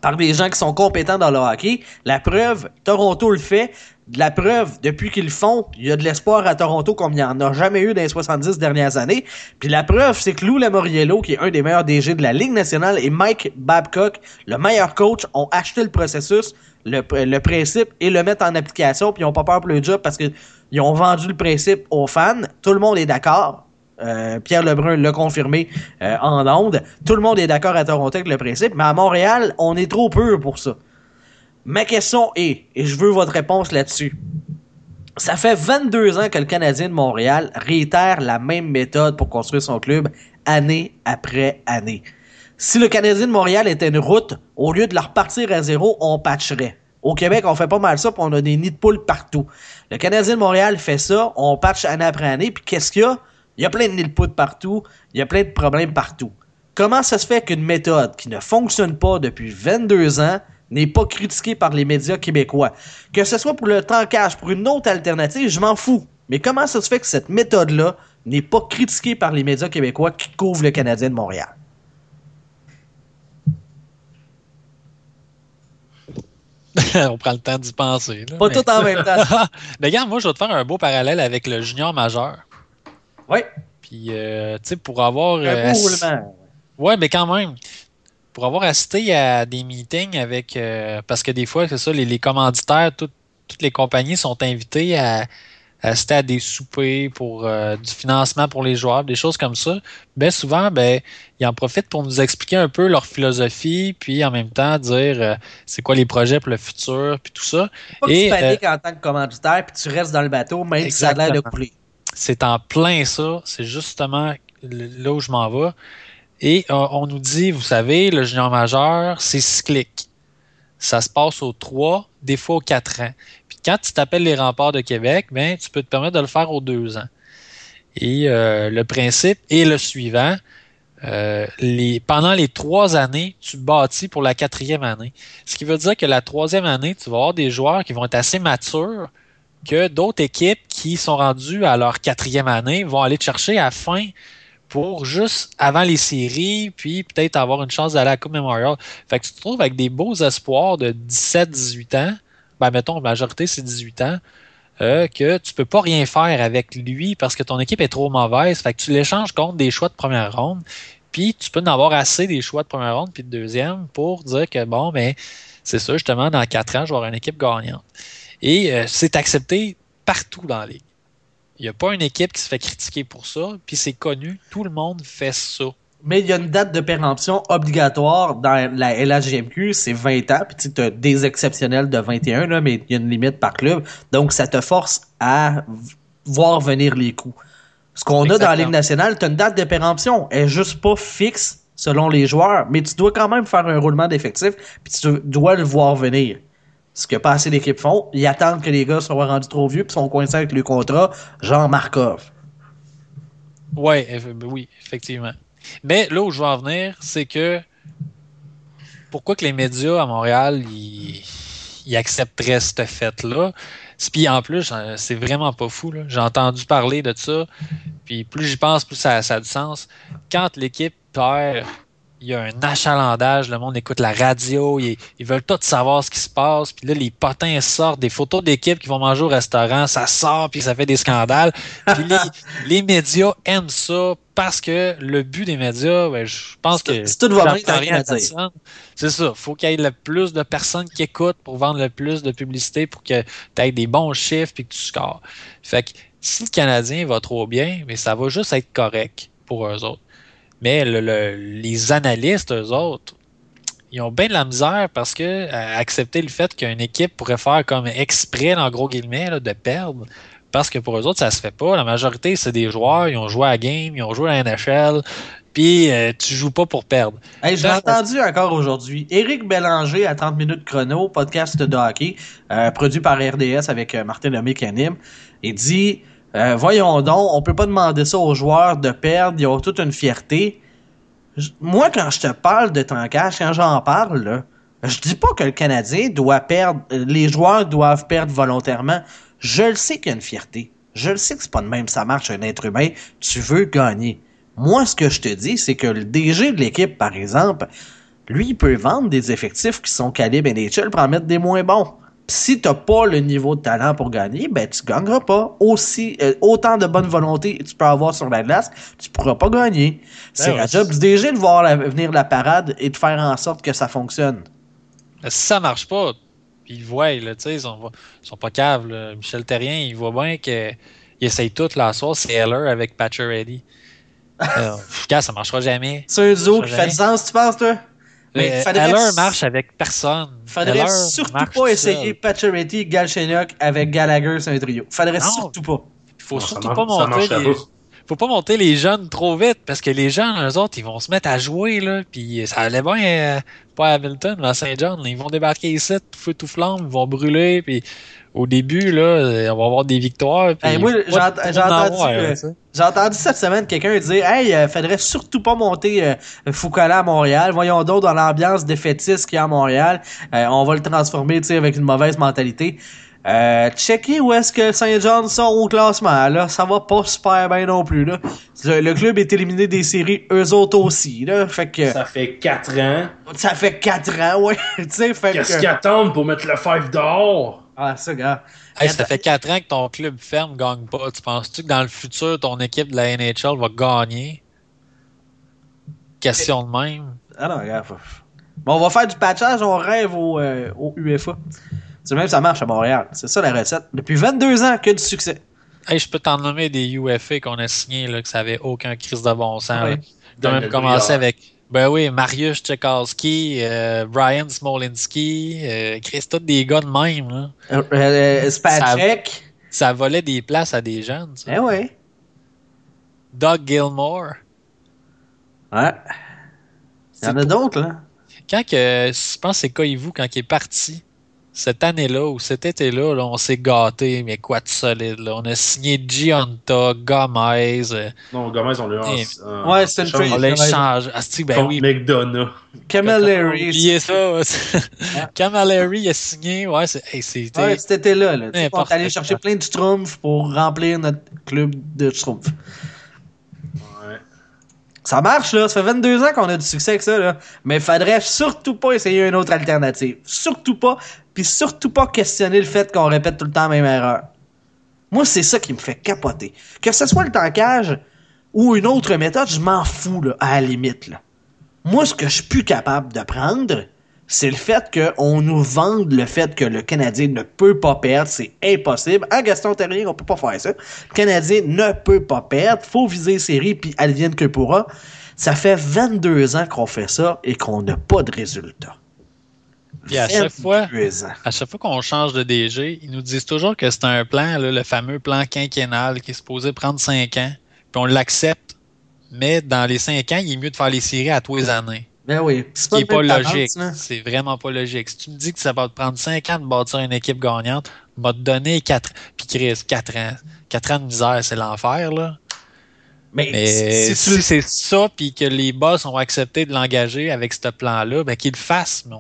par des gens qui sont compétents dans le hockey. La preuve, Toronto le fait. La preuve, depuis qu'ils le font, il y a de l'espoir à Toronto comme il n'y en a jamais eu dans les 70 dernières années. Puis la preuve, c'est que Lou Lamoriello, qui est un des meilleurs DG de la Ligue nationale, et Mike Babcock, le meilleur coach, ont acheté le processus, le, principe, et le mettent en application, puis ils n'ont pas peur pour le job parce que ils ont vendu le principe aux fans. Tout le monde est d'accord. Euh, Pierre Lebrun l'a confirmé euh, en ondes. Tout le monde est d'accord à Toronto avec le principe, mais à Montréal, on est trop peu pour ça. Ma question est, et je veux votre réponse là-dessus. Ça fait 22 ans que le Canadien de Montréal réitère la même méthode pour construire son club année après année. Si le Canadien de Montréal était une route, au lieu de la repartir à zéro, on patcherait. Au Québec, on fait pas mal ça, puis on a des nids de poules partout. Le Canadien de Montréal fait ça, on patche année après année, puis qu'est-ce qu'il y a? Il y a plein de nids de poules partout, il y a plein de problèmes partout. Comment ça se fait qu'une méthode qui ne fonctionne pas depuis 22 ans n'est pas critiquée par les médias québécois? Que ce soit pour le tankage, pour une autre alternative, je m'en fous. Mais comment ça se fait que cette méthode-là n'est pas critiquée par les médias québécois qui couvrent le Canadien de Montréal? <laughs> On prend le temps d'y penser. Là, Pas mais... tout en même temps. <laughs> regarde, moi, je vais te faire un beau parallèle avec le junior majeur. Oui. Puis, euh, tu sais, pour avoir. Un euh, ass- roulement. Ouais, mais quand même. Pour avoir assisté à des meetings avec. euh, parce que des fois, c'est ça, les, les commanditaires, tout- toutes les compagnies sont invitées à, à assister à des soupers pour euh, du financement pour les joueurs, des choses comme ça. Ben souvent, ben, ils en profitent pour nous expliquer un peu leur philosophie, puis en même temps dire euh, c'est quoi les projets pour le futur, puis tout ça. Pas que Et, tu paniques en tant que commanditaire puis tu restes dans le bateau, même si ça a l'air de couler. C'est en plein ça. C'est justement là où je m'en vais. Et euh, on nous dit, vous savez, le junior majeur, c'est cyclique. Ça se passe aux 3, des fois aux 4 ans. Puis quand tu t'appelles les remparts de Québec, ben, tu peux te permettre de le faire aux 2 ans. Et euh, le principe est le suivant. Euh, pendant les trois années, tu bâtis pour la quatrième année. Ce qui veut dire que la troisième année, tu vas avoir des joueurs qui vont être assez matures que d'autres équipes qui sont rendues à leur quatrième année vont aller te chercher à fin pour juste avant les séries, puis peut-être avoir une chance d'aller à la Coupe Memorial. Fait que tu te trouves avec des beaux espoirs de 17-18 ans, ben mettons, majorité c'est 18 ans, euh, que tu peux pas rien faire avec lui parce que ton équipe est trop mauvaise. Fait que tu l'échanges contre des choix de première ronde, puis tu peux en avoir assez des choix de première ronde puis de deuxième pour dire que bon, mais c'est ça, justement, dans quatre ans, je vais avoir une équipe gagnante. Et euh, c'est accepté partout dans la ligue. Il n'y a pas une équipe qui se fait critiquer pour ça, puis c'est connu, tout le monde fait ça. Mais il y a une date de péremption obligatoire dans la LHGMQ, c'est 20 ans, puis tu as des exceptionnels de 21, là, mais il y a une limite par club. Donc ça te force à voir venir les coups. Ce qu'on a dans la. Ligue nationale, tu as une date de péremption. Elle est juste pas fixe selon les joueurs, mais tu dois quand même faire un roulement d'effectifs, puis tu dois le voir venir. Ce que pas assez d'équipes font, ils attendent que les gars soient rendus trop vieux puis sont coincés avec le contrat, genre Markov. Ouais, ben oui, effectivement. Mais là où je veux en venir, c'est que pourquoi que les médias à Montréal ils, accepteraient cette fête-là? Puis en plus, euh, c'est vraiment pas fou. J'ai entendu parler de ça. Puis plus j'y pense, plus ça, ça a du sens. Quand l'équipe perd, il y a un achalandage, le monde écoute la radio, ils, ils veulent tout savoir ce qui se passe. Puis là, les potins sortent, des photos d'équipes qui vont manger au restaurant, ça sort, puis ça fait des scandales. Puis les, <laughs> les médias aiment ça parce que le but des médias, ben, je pense que. C'est tout va bien, rien à dire. C'est ça. faut qu'il y ait le plus de personnes qui écoutent pour vendre le plus de publicité pour que tu aies des bons chiffres et que tu scores. Fait que si le Canadien va trop bien, mais ça va juste être correct pour eux autres. Mais le- le- les analystes, eux autres, ils ont bien de la misère parce que accepter le fait qu'une équipe pourrait faire comme exprès, en gros guillemets, là, de perdre. Parce que pour eux autres, ça se fait pas. La majorité, c'est des joueurs, ils ont joué à la game, ils ont joué à la NHL, puis euh, tu joues pas pour perdre. Hey, j'ai entendu encore aujourd'hui Éric Bélanger à 30 minutes chrono, podcast de hockey, euh, produit par RDS avec euh, Martin Lemay qui anime. Il dit euh, Voyons donc, on peut pas demander ça aux joueurs de perdre, ils ont toute une fierté. Moi, quand je te parle de tankage, quand j'en parle, là, je dis pas que le Canadien doit perdre, euh, les joueurs doivent perdre volontairement. Je le sais qu'il y a une fierté. Je le sais que c'est pas de même, ça marche un être humain. Tu veux gagner. Moi, ce que je te dis, c'est que le DG de l'équipe, par exemple, lui, il peut vendre des effectifs qui sont calibre NHL pour en mettre des moins bons. Si t'as pas le niveau de talent pour gagner, ben tu gagneras pas. Aussi, euh, autant de bonne volonté que tu peux avoir sur la glace, tu pourras pas gagner. C'est ouais, la job du DG de voir la- venir la parade et de faire en sorte que ça fonctionne. Si ça marche pas, ils voient, là, ils sont, ils sont pas caves. là. Michel Terrien, il voit bien qu'il essaye tout la soir, c'est Heller avec Patcher Ready. Euh, <laughs> ça marchera jamais. C'est un duo qui fait du sens, tu penses, toi? Mais Heller marche avec personne. Faudrait surtout pas essayer. Pacioretty, Galchenyuk avec Gallagher, c'est un trio. Faudrait Non. surtout pas. Il faut Non, surtout pas monter les... faut pas monter les jeunes trop vite parce que les jeunes, eux autres, ils vont se mettre à jouer, là, puis ça allait bien, euh, pas à Hamilton, mais à Saint-John, là, ils vont débarquer ici, tout feu, tout flamme, ils vont brûler, puis au début, là, euh, on va avoir des victoires. Hey, moi, faut j'ai ent- entendu, euh, cette semaine quelqu'un dire Hey, euh, faudrait surtout pas monter euh, Foucault à Montréal. Voyons donc dans l'ambiance défaitiste qu'il y a à Montréal. Euh, on va le transformer tu sais, avec une mauvaise mentalité. Euh, checker où est-ce que Saint-Jean sont au classement. Là, ça va pas super bien non plus. Là. Le, club est éliminé des séries, eux autres aussi. Là. Fait que ça, Ça fait 4 ans. fait 4 ans, ouais. <laughs> tu sais, fait Qu'est-ce que... qu'ils attendent pour mettre le 5 dehors? Ah, ça, gars. Hey, ça fait 4 ans que ton club ferme gagne pas. Tu penses-tu que dans le futur, ton équipe de la NHL va gagner? Question de même. Ah non, regarde, faut- Mais on va faire du patchage, on rêve au, euh, au UFA. C'est même ça marche à Montréal. C'est ça la recette. Depuis 22 ans, que du succès. Hey, je peux t'en nommer des UFA qu'on a signés là, que ça avait aucun crise de bon sens. Ouais. même Briard. avec ben oui, Mariusz Tchaikovsky, euh, Brian Smolinski, euh, Chris, tous des gars de même. Là. Euh, euh, Spacek? Ça volait des places à des jeunes. ça. Eh ouais. Doug Gilmore. Ouais. Il y en a d'autres, là. Quand que, je pense que c'est Koivu, quand il est parti, cette année-là ou cet été-là, là, on s'est gâté, mais quoi de solide. Là. On a signé Gianta, Gomez, euh, Non, Gomez, on l'a eu en- en- ouais, c'est une trade. on l'a échangé. Ah, ben oui. McDonough. Camilleri. Ça. Camilleri a signé. Ouais, c'est, hey, c'était. Ouais, cet été-là. Là. On est allé chercher plein de schtroumpfs pour remplir notre club de schtroumpfs. Ça marche, là. Ça fait 22 ans qu'on a du succès avec ça, là. Mais faudrait surtout pas essayer une autre alternative. Surtout pas. Puis surtout pas questionner le fait qu'on répète tout le temps la même erreur. Moi, c'est ça qui me fait capoter. Que ce soit le tankage ou une autre méthode, je m'en fous, là, à la limite, là. Moi, ce que je suis plus capable de prendre, c'est le fait qu'on nous vende le fait que le Canadien ne peut pas perdre. C'est impossible. En Gaston Terrier, on peut pas faire ça. Le Canadien ne peut pas perdre. Faut viser les séries, puis elles viennent que pourra. Ça fait 22 ans qu'on fait ça et qu'on n'a pas de résultat. Puis à chaque fois- 22 ans. À chaque fois qu'on change de DG, ils nous disent toujours que c'est un plan, là, le fameux plan quinquennal qui est supposé prendre 5 ans. Puis on l'accepte. Mais dans les 5 ans, il est mieux de faire les séries à tous les années. Ben oui. C'est Ce qui n'est pas logique. C'est vraiment pas logique. Si tu me dis que ça va te prendre 5 ans de bâtir une équipe gagnante, m'a te donné 4 Puis Chris, 4 ans. 4 ans de misère, c'est l'enfer, là. Mais, Mais si c'est ça, puis que les boss ont accepté de l'engager avec ce plan-là, ben qu'ils le fassent. Mais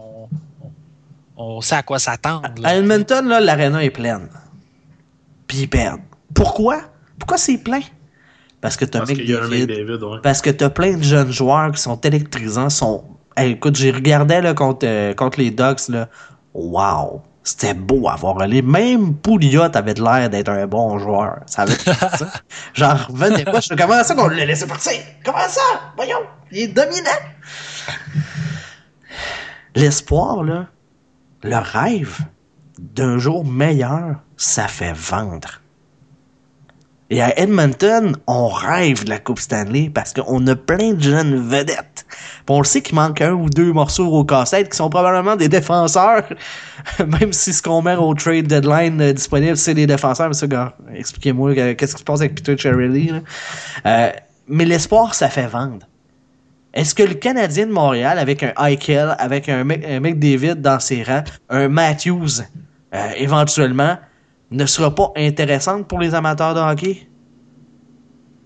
on, sait à quoi s'attendre. À Edmonton, là, l'aréna est pleine. Puis ils perdent. Pourquoi? Pourquoi c'est plein? Parce que t'as Parce ouais. Parce que plein de jeunes joueurs qui sont électrisants. Sont... Hey, écoute, j'ai regardé là, contre, euh, contre les Ducks. Là. Wow! C'était beau à voir aller. Même Pouliot avait l'air d'être un bon joueur. Ça avait ça. <laughs> J'en revenais pas. Je comment ça qu'on l'a laissé partir? Comment ça? Voyons! Il est dominant! L'espoir, là, le rêve d'un jour meilleur, ça fait vendre. Et à Edmonton, on rêve de la Coupe Stanley parce qu'on a plein de jeunes vedettes. On le sait qu'il manque un ou deux morceaux au casse-tête qui sont probablement des défenseurs, <laughs> même si ce qu'on met au trade deadline euh, disponible, c'est des défenseurs. Mais ça, expliquez-moi euh, qu'est-ce qui se passe avec Peter Cherry. Euh, mais l'espoir, ça fait vendre. Est-ce que le Canadien de Montréal, avec un Eichel, avec un McDavid dans ses rangs, un Matthews, euh, éventuellement, ne sera pas intéressante pour les amateurs de hockey?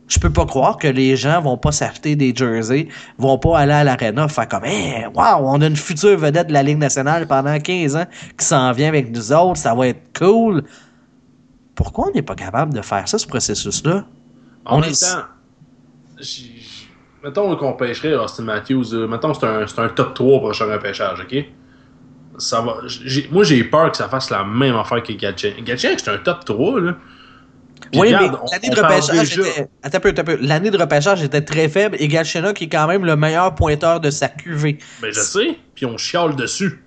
Je peux pas croire que les gens vont pas s'acheter des jerseys, vont pas aller à l'arena faire comme hey, wow, on a une future vedette de la Ligue nationale pendant 15 ans qui s'en vient avec nous autres, ça va être cool. Pourquoi on n'est pas capable de faire ça, ce processus-là? En On même est- temps, mettons qu'on pêcherait Austin Matthews, euh, mettons que c'est un, un top 3 prochain repêchage, ok? Ça va, moi j'ai peur que ça fasse la même affaire que Gatchenk. Gatchenk c'est un top 3, là. Puis oui, regarde, mais l'année de repêchage était... Attends un peu, attends un peu. L'année de repêchage était très faible et Galchenyuk qui est quand même le meilleur pointeur de sa QV. Ben je sais, puis on chiale dessus.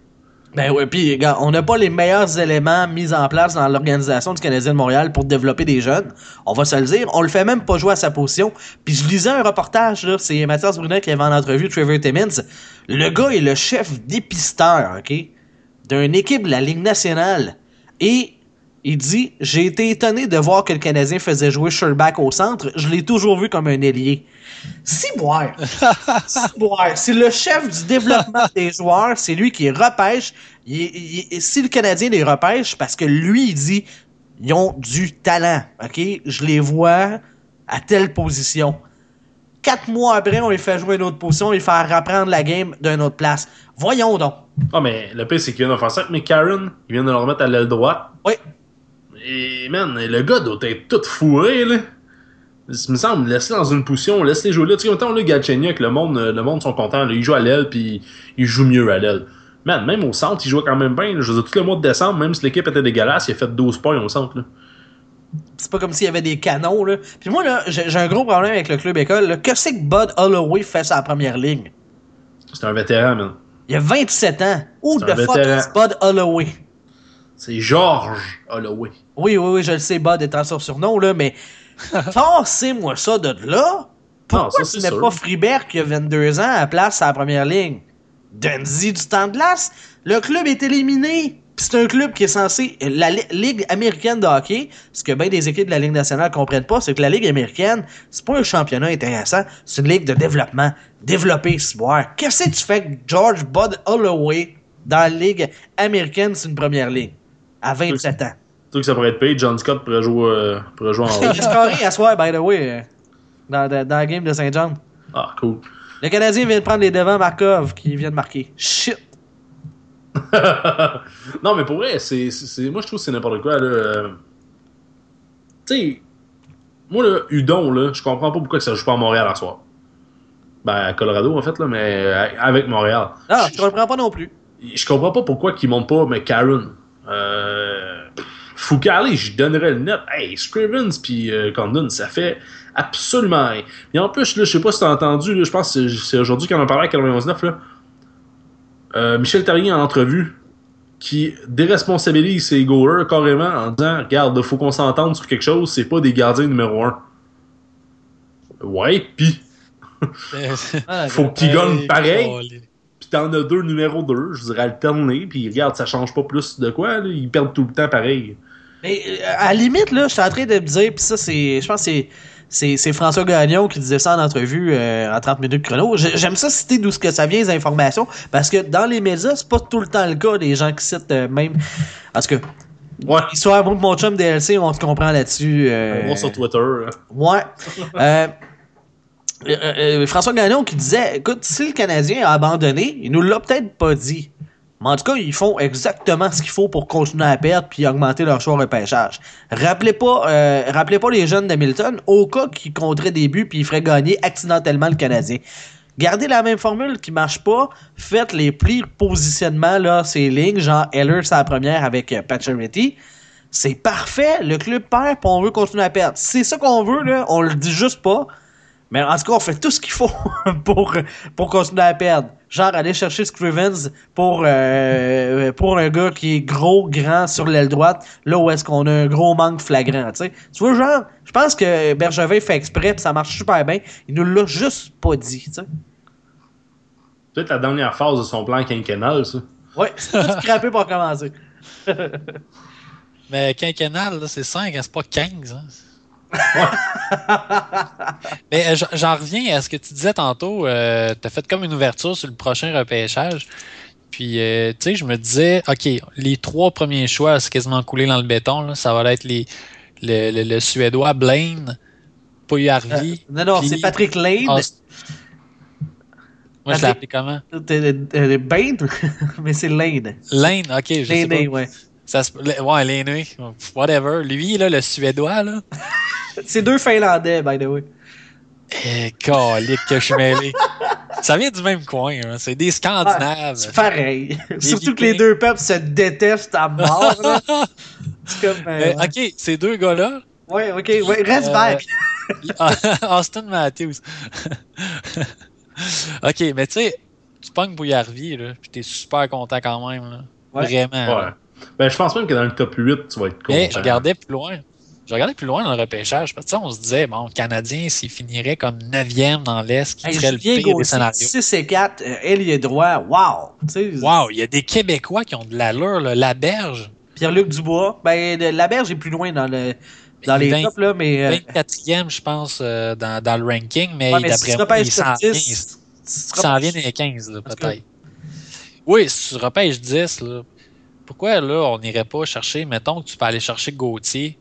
Ben oui, puis on n'a pas les meilleurs éléments mis en place dans l'organisation du Canadien de Montréal pour développer des jeunes. On va se le dire. On le fait même pas jouer à sa position. Puis je lisais un reportage, là, c'est Mathias Brunet qui avait en entrevue Trevor Timmins. Le gars est le chef dépisteur, OK? D'une équipe de la Ligue nationale. Et il dit J'ai été étonné de voir que le Canadien faisait jouer Sherback au centre. Je l'ai toujours vu comme un ailier. Ciboire. <laughs> C'est le chef du développement des joueurs. C'est lui qui repêche. Il- il- il- si le Canadien les repêche, parce que lui, il dit ils ont du talent. OK? Je les vois à telle position. Quatre mois après, on les fait jouer une autre position, on les fait reprendre la game d'une autre place. Voyons donc. Ah, mais le pire, c'est qu'il vient de faire ça avec McCarron. Il vient de le remettre à l'aile droite. Oui. Et, man, le gars doit être tout fourré, là. Il me semble, laisse-le dans une position, laisse-les jouer là. Tu sais, mettons, là, Galchenyuk, le monde, le monde sont contents. là. il joue à l'aile, puis il joue mieux à l'aile. Man, même au centre, il jouait quand même bien. là. Je veux dire, tout le mois de décembre, même si l'équipe était dégueulasse, il a fait 12 points au centre, là. C'est pas comme s'il y avait des canons, là. Puis moi, là, j'ai j'ai un gros problème avec le club école. là. Que c'est que Bud Holloway fait sa première ligne? C'est un vétéran, man. Il a 27 ans. Où the fuck vétéran. is Bud Holloway? C'est George Holloway. Oui, oui, oui, je le sais, Bud étant son surnom, là, mais <laughs> tassez-moi ça de là. Pourquoi ça, tu mets pas Fribert qui a 22 ans à la place à la première ligne? Dunzy du temps de glace. Le club est éliminé. C'est un club qui est censé. La li- Ligue américaine de hockey, ce que bien des équipes de la Ligue nationale comprennent pas, c'est que la Ligue américaine, c'est pas un championnat intéressant, c'est une ligue de développement. Développer, se voir. Qu'est-ce que tu fais avec George Bud Holloway dans la Ligue américaine, c'est une première ligne? À 27 ans? Tu sais que ça pourrait être payé. John Scott pourrait jouer, euh, pourrait jouer en <laughs> Il haut. a scoré à soir, by the way, euh, dans, dans, dans la game de Saint-Jean. Ah, cool. Le Canadien vient de prendre les devants Markov qui vient de marquer. Shit! Non, mais pour vrai, c'est, moi je trouve que c'est n'importe quoi. Là. Euh, Tu sais, moi, là, Udon, là, je comprends pas pourquoi que ça joue pas à Montréal à soir. Ben, à Colorado, en fait, là, mais euh, avec Montréal. Non, je comprends pas non plus. Je comprends pas pourquoi qu'ils montent pas, mais Karen. Euh, Foucault, je donnerais le net. Hey, Scrivens puis euh, Condon, ça fait absolument rien. Et en plus, là, je sais pas si t'as entendu, là, je pense que c'est- aujourd'hui qu'on en parlait à 91.9, là. Euh, Michel Tarier en entrevue qui déresponsabilise ses goalers carrément en disant Regarde, faut qu'on s'entende sur quelque chose, c'est pas des gardiens numéro un. Ouais, pis, <laughs> <laughs> faut qu'ils gagnent pareil. Pis t'en as deux numéro 2, je dirais alterner, puis regarde, ça change pas plus de quoi, là, ils perdent tout le temps pareil. Mais euh, à la limite, là, je suis en train de me dire, puis ça, c'est. Je pense que c'est. C'est, François Gagnon qui disait ça en entrevue euh, en 30 minutes chrono. J'ai- J'aime ça citer d'où ce que ça vient, les informations, parce que dans les médias, c'est pas tout le temps le cas, les gens qui citent euh, même. Parce que, Ouais, histoire, moi, mon chum DLC, on se comprend là-dessus. euh, on sur Twitter. hein. Ouais. Euh, euh, euh, François Gagnon qui disait écoute, si le Canadien a abandonné, il nous l'a peut-être pas dit. Mais en tout cas, ils font exactement ce qu'il faut pour continuer à perdre puis augmenter leur choix repêchage. Rappelez pas, euh, rappelez pas les jeunes d'Hamilton au cas qu'ils compteraient des buts puis ils feraient gagner accidentellement le Canadien. Gardez la même formule qui marche pas. Faites les plis positionnement là, ces lignes, genre Heller la première avec euh. C'est parfait, le club perd, puis on veut continuer à perdre. C'est ça qu'on veut, là, on le dit juste pas. Mais en tout cas, on fait tout ce qu'il faut <laughs> pour, pour continuer à perdre. Genre, aller chercher Scrivens pour, euh, pour un gars qui est gros, grand sur l'aile droite, là où est-ce qu'on a un gros manque flagrant, tu sais. Tu vois, genre, je pense que Bergevin fait exprès, puis ça marche super bien. Il nous l'a juste pas dit, tu sais. Peut-être la dernière phase de son plan quinquennal, ça. Ouais, <laughs> c'est tout scrappé pour commencer. <laughs> Mais quinquennal, là, c'est 5, c'est pas 15. hein. <laughs> Mais euh, j'en- reviens à ce que tu disais tantôt. Euh, tu as fait comme une ouverture sur le prochain repêchage. Puis, euh, tu sais, je me disais, OK, les trois premiers choix, c'est quasiment coulé dans le béton. là. Ça va être les, le, le- le Suédois Blaine, Puyarvi. Non, non, Puis- c'est Patrick Lane. Moi, je l'ai appelé comment? Euh, Bain, <laughs> mais c'est Lane. Lane, OK, je sais Lane, pas. ouais. Ça se- ouais, Lane, whatever. Lui, là, le Suédois, là, <laughs> C'est deux Finlandais, by the way. Eh, calique que je suis mêlé. Ça vient du même coin, hein. c'est des Scandinaves. C'est pareil. <laughs> Surtout que les deux peuples se détestent à mort. là. <laughs> Comme. euh, Mais, ouais. ok, ces deux gars-là, Ouais, ok, ouais, reste Euh, back. Austin Matthews. ok, mais tu sais, tu pognes Bouillarvi, là, puis t'es super content quand même. Là. Ouais. Vraiment. Ouais. Ben, je pense même que dans le top 8, tu vas être content. Mais je regardais plus loin. Je regardais plus loin dans le repêchage. Parce que on se disait, bon, Canadien, s'il finirait comme 9e dans l'Est, qui Hey, serait le pire des scénarios. 6 et 4, euh, ailier droit, wow. Wow, il y a des Québécois qui ont de l'allure, là. La Berge, Pierre-Luc Dubois. Ben, la berge est plus loin dans le. Dans les 20 tops, là, mais. euh, 24e, je pense, euh, dans, dans le ranking, mais, ouais, mais si d'après moi, il s'en vient. 10, si tu Il s'en vient dans les 15, là, Parce que- peut-être. Oui, si tu repêches 10, là, pourquoi là, on n'irait pas chercher, mettons que tu peux aller chercher Gauthier?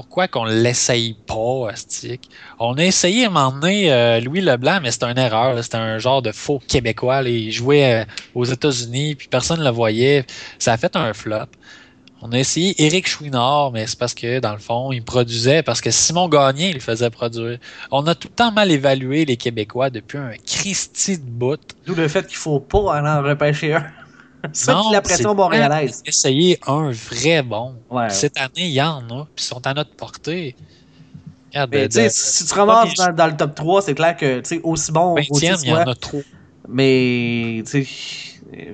Pourquoi qu'on l'essaye pas, Astic? On a essayé à un euh, Louis Leblanc, mais c'était une erreur. C'était un genre de faux Québécois. Il jouait euh, aux États-Unis, puis personne ne le voyait. Ça a fait un flop. On a essayé Éric Chouinard, mais c'est parce que, dans le fond, il produisait, parce que Simon Gagné, il faisait produire. On a tout le temps mal évalué les Québécois depuis un Christy de bout. D'où le fait qu'il faut pas en repêcher un. C'est la pression montréalaise. Essayer un vrai bon. Ouais. Cette année, il y en a, puis ils sont à notre portée. Regarde, Mais de- tu sais, de- si tu ramasses premier dans, dans le top 3, c'est clair que, tu sais, aussi bon, 20e, aussi il y en a trop. Mais,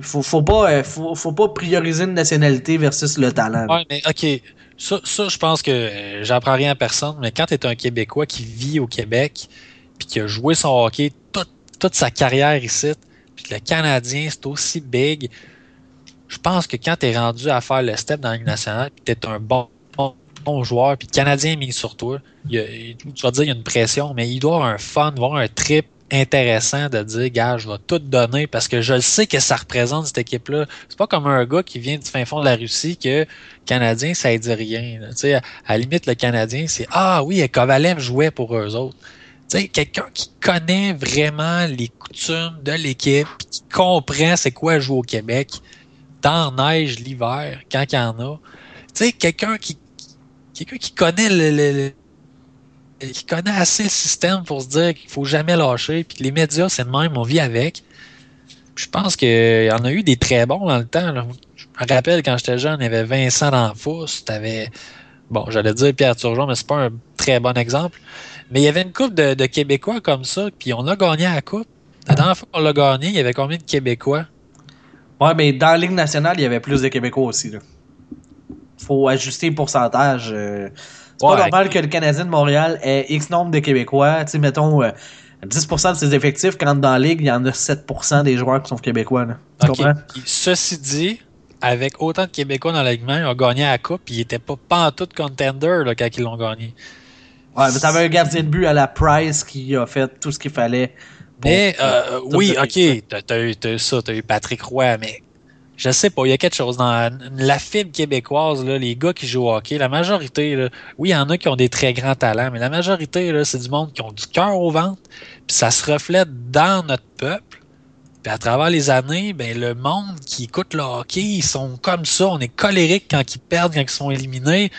faut, faut, pas, euh, faut, faut pas prioriser une nationalité versus le talent. Ouais, mais OK. Ça, ça je pense que euh, j'apprends rien à personne, mais quand tu es un Québécois qui vit au Québec, puis qui a joué son hockey toute, toute sa carrière ici, puis le Canadien, c'est aussi big, je pense que quand tu es rendu à faire le step dans la Ligue nationale, tu es un bon, bon, joueur, puis le Canadien est mis sur toi, tu vas dire qu'il y a une pression, mais il doit avoir un fun, avoir un trip intéressant de dire, gars, je vais tout donner parce que je le sais que ça représente cette équipe-là. C'est pas comme un gars qui vient du fin fond de la Russie que Canadien, ça ne dit rien. Tu sais, à, la limite, le Canadien, c'est Ah oui, Kovalev jouait pour eux autres. Tu sais, quelqu'un qui connaît vraiment les coutumes de l'équipe, qui comprend c'est quoi jouer au Québec, dans neige l'hiver, quand il y en a. Tu sais, quelqu'un qui, quelqu'un qui connaît le qui connaît assez le système pour se dire qu'il faut jamais lâcher, puis que les médias, c'est de même, on vit avec. Je pense qu'il y en a eu des très bons dans le temps. Je me rappelle quand j'étais jeune, il y avait Vincent D'Anfous, t'avais bon, j'allais dire Pierre Turgeon, mais c'est pas un très bon exemple. Mais il y avait une coupe de, Québécois comme ça, puis on a gagné la coupe. La dernière fois qu'on l'a gagné, il y avait combien de Québécois? Ouais, mais dans la Ligue nationale, il y avait plus de Québécois aussi. Là. Faut ajuster le pourcentage. Euh, c'est pas normal que le Canadien de Montréal ait X nombre de Québécois. Tu sais, mettons, 10% euh, de ses effectifs, quand dans la Ligue, il y en a 7% des joueurs qui sont Québécois. Tu comprends? Ceci dit, avec autant de Québécois dans l'alignement, ils ont gagné la Coupe, ils n'étaient pas, pas en tout contender là, quand ils l'ont gagné. Ouais, mais t'avais un gardien de but à la Price qui a fait tout ce qu'il fallait. Mais, euh, oui, ok, t'as eu, as eu ça, t'as eu Patrick Roy, mais je sais pas, il y a quelque chose dans la fibre québécoise, là, les gars qui jouent au hockey, la majorité, là, oui, il y en a qui ont des très grands talents, mais la majorité, c'est du monde qui ont du cœur au ventre, puis ça se reflète dans notre peuple. Puis à travers les années, ben, le monde qui écoute le hockey, ils sont comme ça, on est colérique quand ils perdent, quand ils sont éliminés.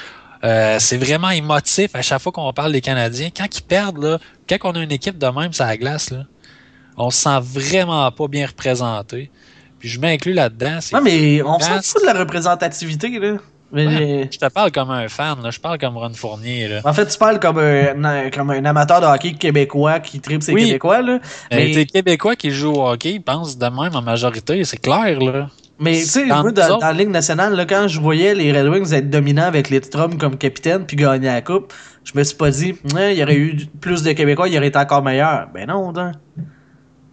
Euh, c'est vraiment émotif à chaque fois qu'on parle des Canadiens. Quand ils perdent, là, quand on a une équipe de même, ça glace, là, on se sent vraiment pas bien représenté. Puis je m'inclus là-dedans. Non, mais on s'en fout de la représentativité, là. Mais... je te parle comme un fan, là. je parle comme Ron Fournier. Là. En fait, tu parles comme un, comme un amateur de hockey québécois qui tripe ses Québécois. Là. Mais... Les Québécois qui jouent au hockey ils pensent de même en majorité, c'est clair. là. Mais tu sais, moi, dans, la Ligue nationale, là, quand je voyais les Red Wings être dominants avec les Strom comme capitaine puis gagner la Coupe, je me suis pas dit, il y aurait eu plus de Québécois, il aurait été encore meilleur. Ben non, non.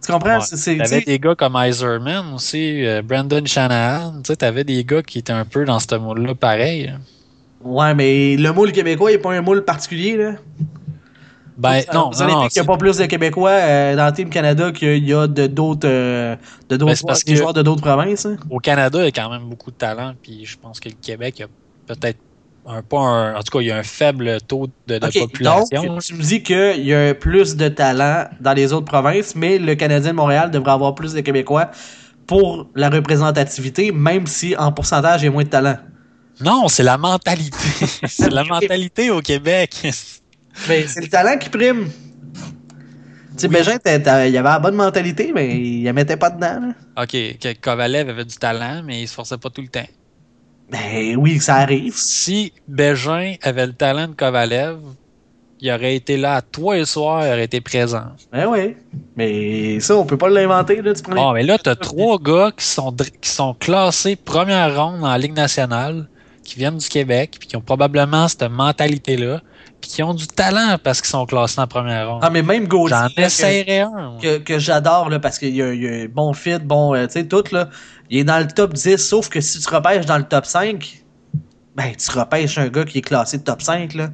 Tu comprends? Ouais. T'avais des gars comme Iserman aussi, euh, Brandon Shanahan. Tu sais, t'avais des gars qui étaient un peu dans ce moule-là pareil. Ouais, mais le moule québécois, il n'est pas un moule particulier, là. Ben, non, non, qu'il n'y a pas plus de Québécois euh, dans le Team Canada qu'il y a de d'autres euh, de d'autres ben, joueurs, de d'autres provinces. Hein? Au Canada, il y a quand même beaucoup de talent, puis je pense que le Québec a peut-être un, pas un, en tout cas, il y a un faible taux de, population. Donc, tu me dis qu'il y a plus de talent dans les autres provinces, mais le Canadien de Montréal devrait avoir plus de Québécois pour la représentativité, même si en pourcentage, il y a moins de talent. Non, c'est la mentalité. <laughs> c'est la mentalité au Québec. mais <laughs> c'est le talent qui prime. Tu sais, Bégin, il avait la bonne mentalité, mais il ne mettait pas dedans. OK, que Kovalev avait du talent, mais il se forçait pas tout le temps. Ben oui, ça arrive. Si Bégin avait le talent de Kovalev, il aurait été là tous les soirs, il aurait été présent. Ben oui. Mais ça, on peut pas l'inventer, là, tu prends. Ah, mais là, t'as trois gars qui sont, qui sont classés première ronde en Ligue nationale, qui viennent du Québec, puis qui ont probablement cette mentalité-là, qui ont du talent parce qu'ils sont classés en première ronde. Ah, mais même Gauthier. J'en essayerais un. Que, que j'adore, là, parce qu'il y, a un bon fit, bon, euh, tu sais, tout, là il est dans le top 10, sauf que si tu repêches dans le top 5, ben, tu repêches un gars qui est classé top 5, là.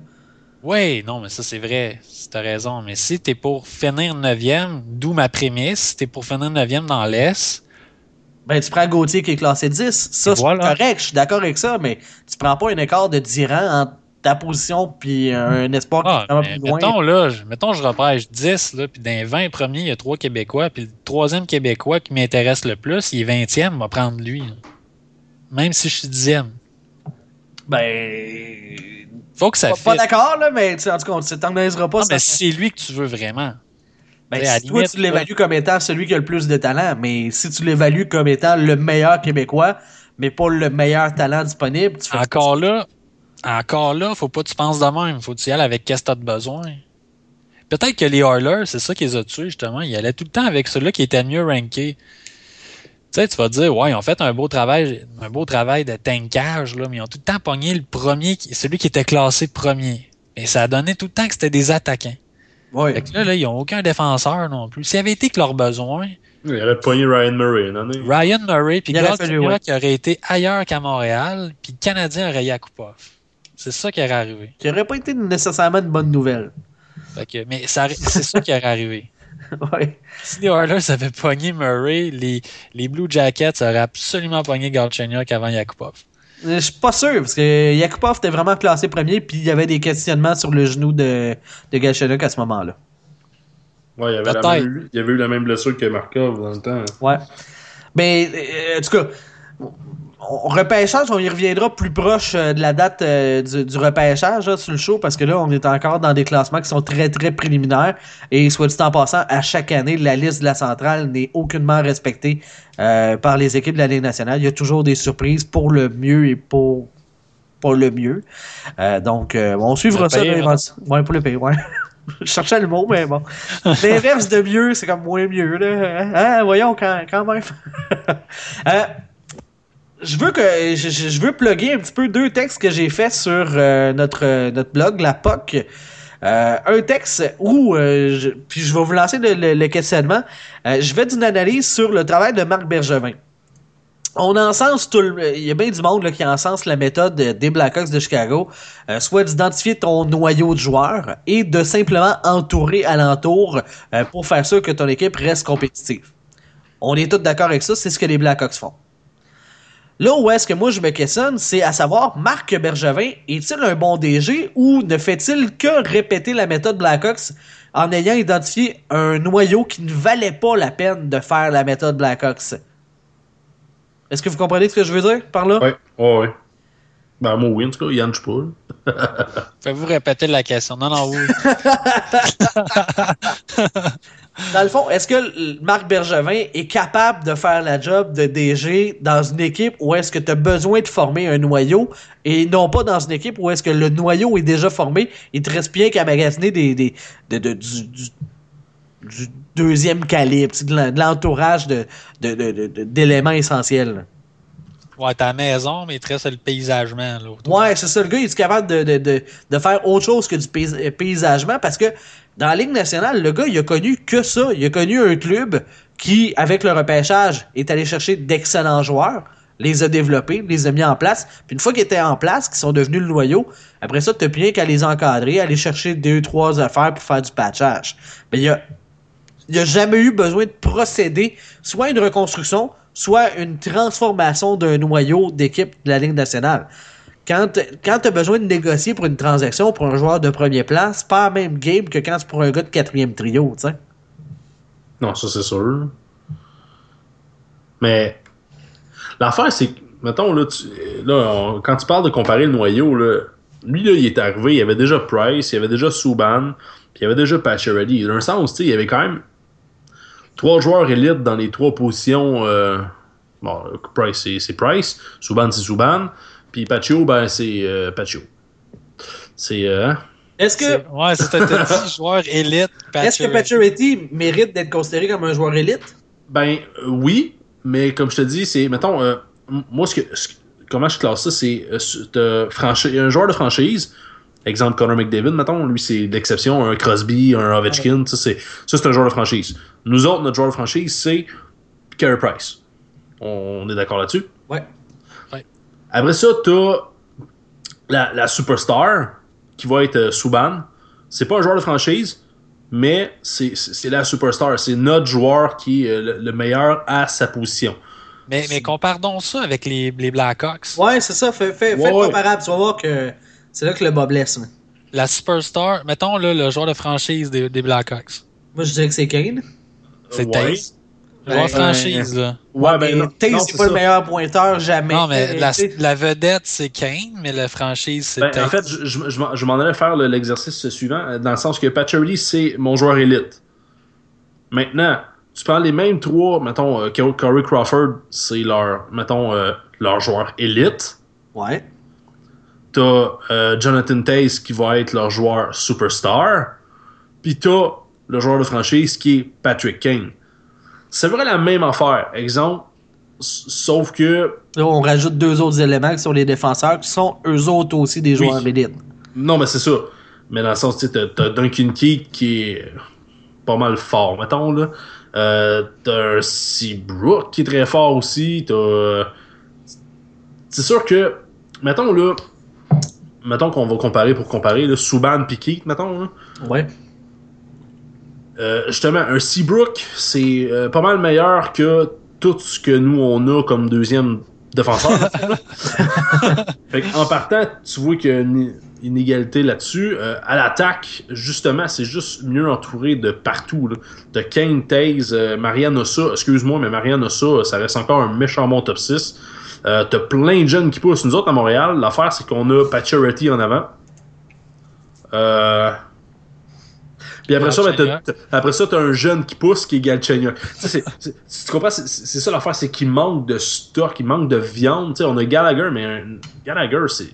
Oui, non, mais ça, c'est vrai. Tu as raison. Mais si tu es pour finir 9e, d'où ma prémisse, si tu es pour finir 9e dans l'Est, ben, tu prends Gauthier qui est classé 10. Ça, c'est correct, je suis d'accord avec ça, mais tu prends pas un écart de 10 rangs entre ta position puis un espoir qui est ah, vraiment plus loin. Mettons, là, mettons, je repêche 10, là, puis dans les 20 premiers, il y a 3 Québécois, puis le troisième Québécois qui m'intéresse le plus, il est 20e, va prendre lui. Même si je suis 10e. Ben. Faut que ça fasse. Pas d'accord, là, mais en tout cas, on ne pas. Non, mais c'est lui que tu veux vraiment. Ben, si toi, tu l'évalues comme étant celui qui a le plus de talent, mais si tu l'évalues comme étant le meilleur Québécois, mais pas le meilleur talent disponible, tu fais Encore là, encore là, faut pas que tu penses de même. Faut que tu y ailles avec qu'est-ce que tu as besoin. peut-être que les Oilers, c'est ça qu'ils les a tués, justement. Ils allaient tout le temps avec ceux-là qui étaient mieux rankés. Tu sais, tu vas dire, ouais, ils ont fait un beau travail, un beau travail de tankage, là, mais ils ont tout le temps pogné le premier, celui qui était classé premier. Et ça a donné tout le temps que c'était des attaquants. Ouais. Fait que là, là, ils n'ont aucun défenseur non plus. S'il avait été que leur besoin, Il aurait pogné Ryan Murray année. Ryan Murray puis ouais. qui aurait été ailleurs qu'à Montréal, puis le Canadien aurait Yakupov. C'est ça qui aurait arrivé. Qui aurait pas été nécessairement une bonne nouvelle. Fait que, mais c'est ça qui aurait arrivé. <laughs> Ouais. Si les Oilers avaient pogné Murray, les, les Blue Jackets auraient absolument pogné Galchenyuk avant Yakupov. Euh, Je suis pas sûr, parce que Yakupov était vraiment classé premier, puis il y avait des questionnements sur le genou de, de Galchenyuk à ce moment-là. Ouais, il y avait, la Peut-être. même, il y avait eu la même blessure que Markov dans le temps. Ouais. Mais, euh, en tout cas, on- repêchage, on y reviendra plus proche euh, de la date euh, du, du repêchage là, sur le show, parce que là, on est encore dans des classements qui sont très, très préliminaires. Et soit dit en passant, à chaque année, la liste de la centrale n'est aucunement respectée euh, par les équipes de la Ligue nationale. Il y a toujours des surprises pour le mieux et pour, pour le mieux. Euh, donc, on suivra Le ça. pire, là, éventu- ouais, pour le pays, ouais. <laughs> Je cherchais le mot, mais bon. <laughs> L'inverse de mieux, c'est comme moins mieux. Là. Hein, voyons, quand, quand même. <laughs> Euh, je veux que je, veux plugger un petit peu deux textes que j'ai faits sur euh, notre, euh, notre blog, la POC. Euh, un texte où, puis je vais vous lancer le, questionnement, je vais d'une analyse sur le travail de Marc Bergevin. On encense tout le, il y a bien du monde qui encense la méthode des Blackhawks de Chicago, soit d'identifier ton noyau de joueurs et de simplement entourer alentour pour faire sûr que ton équipe reste compétitive. On est tous d'accord avec ça, c'est ce que les Blackhawks font. Là où est-ce que moi je me questionne, c'est à savoir, Marc Bergevin est-il un bon DG ou ne fait-il que répéter la méthode Blackhawks en ayant identifié un noyau qui ne valait pas la peine de faire la méthode Blackhawks? Est-ce que vous comprenez ce que je veux dire par là? Ouais, ouais, ouais. Ben, moi, oui, en tout cas, Yann Chpoul. Pouvez-vous répéter la question? Non, non, oui. <laughs> <laughs> Dans le fond, est-ce que Marc Bergevin est capable de faire la job de DG dans une équipe où est-ce que tu as besoin de former un noyau et non pas dans une équipe où est-ce que le noyau est déjà formé, il te reste bien qu'à magasiner des, des, de- de- du, du, du deuxième calibre, de l'en- de l'entourage de, d'éléments essentiels. Ouais, ta maison, mais il te reste le paysagement. Là. Ouais, c'est ça. Le gars, il est capable de, de, de, de faire autre chose que du euh, paysagement? Parce que dans la Ligue nationale, le gars, il a connu que ça. Il a connu un club qui, avec le repêchage, est allé chercher d'excellents joueurs, les a développés, les a mis en place. Puis une fois qu'ils étaient en place, qu'ils sont devenus le noyau, après ça, t'as plus rien qu'à les encadrer, aller chercher deux, trois affaires pour faire du patchage. Mais il y a, il n'y a jamais eu besoin de procéder soit une reconstruction, soit une transformation d'un noyau d'équipe de la Ligue nationale. Quand, quand tu as besoin de négocier pour une transaction pour un joueur de premier plan, c'est pas la même game que quand c'est pour un gars de quatrième trio, tu sais. Non, ça, c'est sûr. Mais l'affaire, c'est que, mettons, là, quand tu parles de comparer le noyau, lui, là, il est arrivé, il avait déjà Price, il avait déjà Subban, puis il avait déjà Pacioretty. Dans un sens, il y avait quand même trois joueurs élites dans les trois positions. euh, bon, Price, c'est- c'est Price, Subban, c'est Subban, puis Pacho, ben, c'est euh, Pacho. C'est. euh, Est-ce que, C'est- Ouais, c'est un petit <laughs> joueur élite. est-ce que Pacioretty mérite d'être considéré comme un joueur élite? Ben euh, oui, mais comme je te dis, c'est mettons euh, moi ce que ce- comment je classe ça, c'est euh, un joueur de franchise. Exemple Connor McDavid, mettons, lui c'est l'exception, un Crosby, un Ovechkin, ça c'est ça c'est un joueur de franchise. Nous autres, notre joueur de franchise, c'est Carey Price. On est d'accord là-dessus? Ouais. Après ça, t'as la, la superstar qui va être euh, Subban. C'est pas un joueur de franchise, mais c'est la superstar. C'est notre joueur qui est euh, le, le meilleur à sa position. Mais, mais compare donc ça avec les, les Blackhawks. Ouais, c'est ça. Fais, fais, fais Ouais, le ouais. comparable. Tu vas voir que c'est là que le bas blesse. La superstar, mettons là, le joueur de franchise des, des Blackhawks. Moi, je dirais que c'est Kane. C'est Ouais. Taze. Ouais. franchise, là. Ouais, ben non, Taze, c'est pas le meilleur pointeur jamais. Non, mais la, vedette, c'est Kane, mais la franchise, c'est Ben, Taze. en fait, je, je- je m'en- allais faire le- l'exercice suivant, euh, dans le sens que Pacioretty, c'est mon joueur élite. Maintenant, tu prends les mêmes trois, mettons, euh, Cor- Corey Crawford, c'est leur, mettons, euh, leur joueur élite. Ouais. T'as euh, Jonathan Taze qui va être leur joueur superstar. puis t'as le joueur de franchise qui est Patrick Kane. C'est vrai la même affaire. Exemple, sauf que Là, on rajoute deux autres éléments qui sont les défenseurs, qui sont eux autres aussi des joueurs Oui. élites. Non, mais c'est ça. Mais dans le sens, tu sais, t'as, t'as Duncan Key qui est pas mal fort, mettons, là. Euh, t'as Seabrook qui est très fort aussi. T'as. C'est sûr que, mettons, là. Mettons qu'on va comparer pour comparer, là, Subban pis Keith, mettons, là. Ouais. Euh, justement, un Seabrook, c'est euh, pas mal meilleur que tout ce que nous, on a comme deuxième défenseur. <laughs> fait en partant, tu vois qu'il y a une inégalité là-dessus. Euh, à l'attaque, justement, c'est juste mieux entouré de partout. Là. T'as Kane, Taze, euh, Marianne Ossa. Excuse-moi, mais Marianne Ossa, ça reste encore un méchant bon top 6. Euh, T'as plein de jeunes qui poussent. Nous autres, à Montréal, l'affaire, c'est qu'on a Pacioretty en avant. Puis après ça, ben, t'as- Galchenyuk. t'as- après ça, t'as un jeune qui pousse qui est Galchenyuk. Tu sais, c'est- c'est- c'est- tu comprends? C'est c'est ça l'affaire, c'est qu'il manque de stock, il manque de viande. Tu sais, on a Gallagher, mais un- Gallagher, c'est.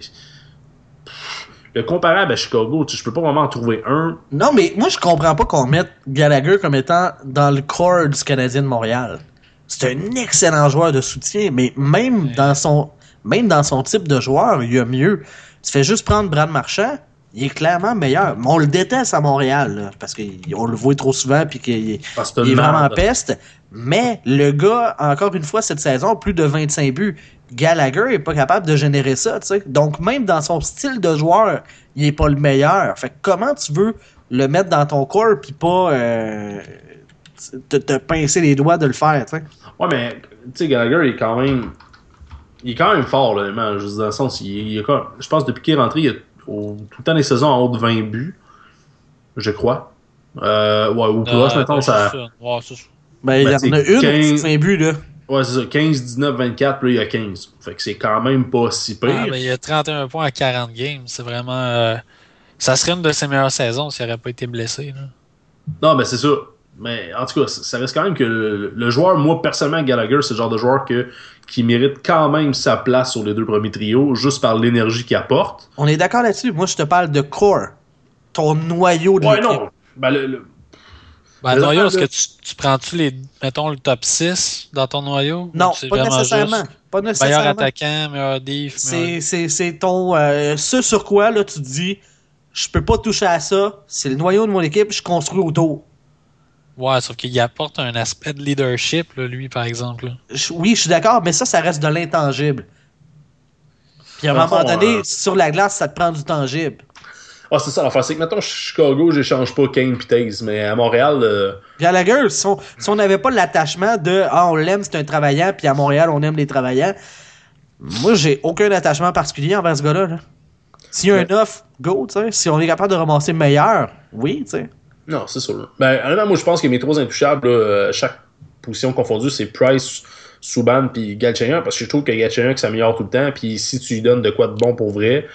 Le comparable à Chicago, tu sais, je peux pas vraiment en trouver un. Non, mais moi, je comprends pas qu'on mette Gallagher comme étant dans le corps du Canadien de Montréal. C'est un excellent joueur de soutien, mais même dans son même dans son type de joueur, il y a mieux. Tu fais juste prendre Brad Marchand, il est clairement meilleur. Mais on le déteste à Montréal, là, parce qu'on le voit trop souvent puis qu'il est, est vraiment peste. Mais le gars, encore une fois, cette saison, plus de 25 buts. Gallagher est pas capable de générer ça, tu sais. Donc, même dans son style de joueur, il est pas le meilleur. Fait que comment tu veux le mettre dans ton corps puis pas euh, te, te pincer les doigts de le faire, tu sais? Ouais, mais, tu sais, Gallagher, est quand même. Il est quand même fort, là, dans le sens, il, je pense, depuis qu'il est rentré, il a au- tout le temps des saisons en haut de 20 buts. Je crois. Euh, ouais, ou proche, Euh, mettons, ben, ça. Ouais, c'est ça. Ben, il y Ben, en a une, 15. 5 buts, là. Ouais, c'est ça. 15, 19, 24, puis là, il y a 15. Fait que c'est quand même pas si pire. Ah, mais il y a 31 points à 40 games. C'est vraiment. euh, ça serait une de ses meilleures saisons s'il n'aurait pas été blessé. Là. Non, mais c'est ça. Mais en tout cas, ça reste quand même que le, le joueur, moi personnellement, Gallagher, c'est le genre de joueur que, qui mérite quand même sa place sur les deux premiers trios, juste par l'énergie qu'il apporte. On est d'accord là-dessus. Moi, je te parle de corps. Ton noyau de Ouais, l'équipe. non. Ben, le- le- Ben, noyau, est-ce que tu, tu prends-tu les, mettons, le top 6 dans ton noyau? Non, pas nécessairement. juste Pas Meilleur attaquant, meilleur diff, meilleur- C'est, c'est, c'est ton. euh, ce sur quoi, là, tu te dis, je peux pas toucher à ça. C'est le noyau de mon équipe, je construis autour. Ouais, sauf qu'il apporte un aspect de leadership, là, lui, par exemple. Je- oui, je suis d'accord, mais ça, ça reste de l'intangible. Puis à un Dans le moment fond, donné, euh, sur la glace, ça te prend du tangible. Ah, c'est ça l'affaire. C'est que, mettons, Chicago, j'échange pas Kane pis Taze, mais à Montréal, euh, Gallagher, si on si on n'avait pas l'attachement de Ah, on l'aime, c'est un travaillant, puis à Montréal, on aime les travaillants, moi, j'ai aucun attachement particulier envers ce gars-là. là. S'il y a un offre, go, tu sais. Si on est capable de ramasser meilleur, oui, tu sais. Non, c'est sûr. Ben, honnêtement, moi, je pense que mes trois intouchables, là, euh, chaque position confondue, c'est Price, Subban puis Galchenyuk, parce que je trouve que Galchenyuk s'améliore tout le temps, puis si tu lui donnes de quoi de bon pour vrai,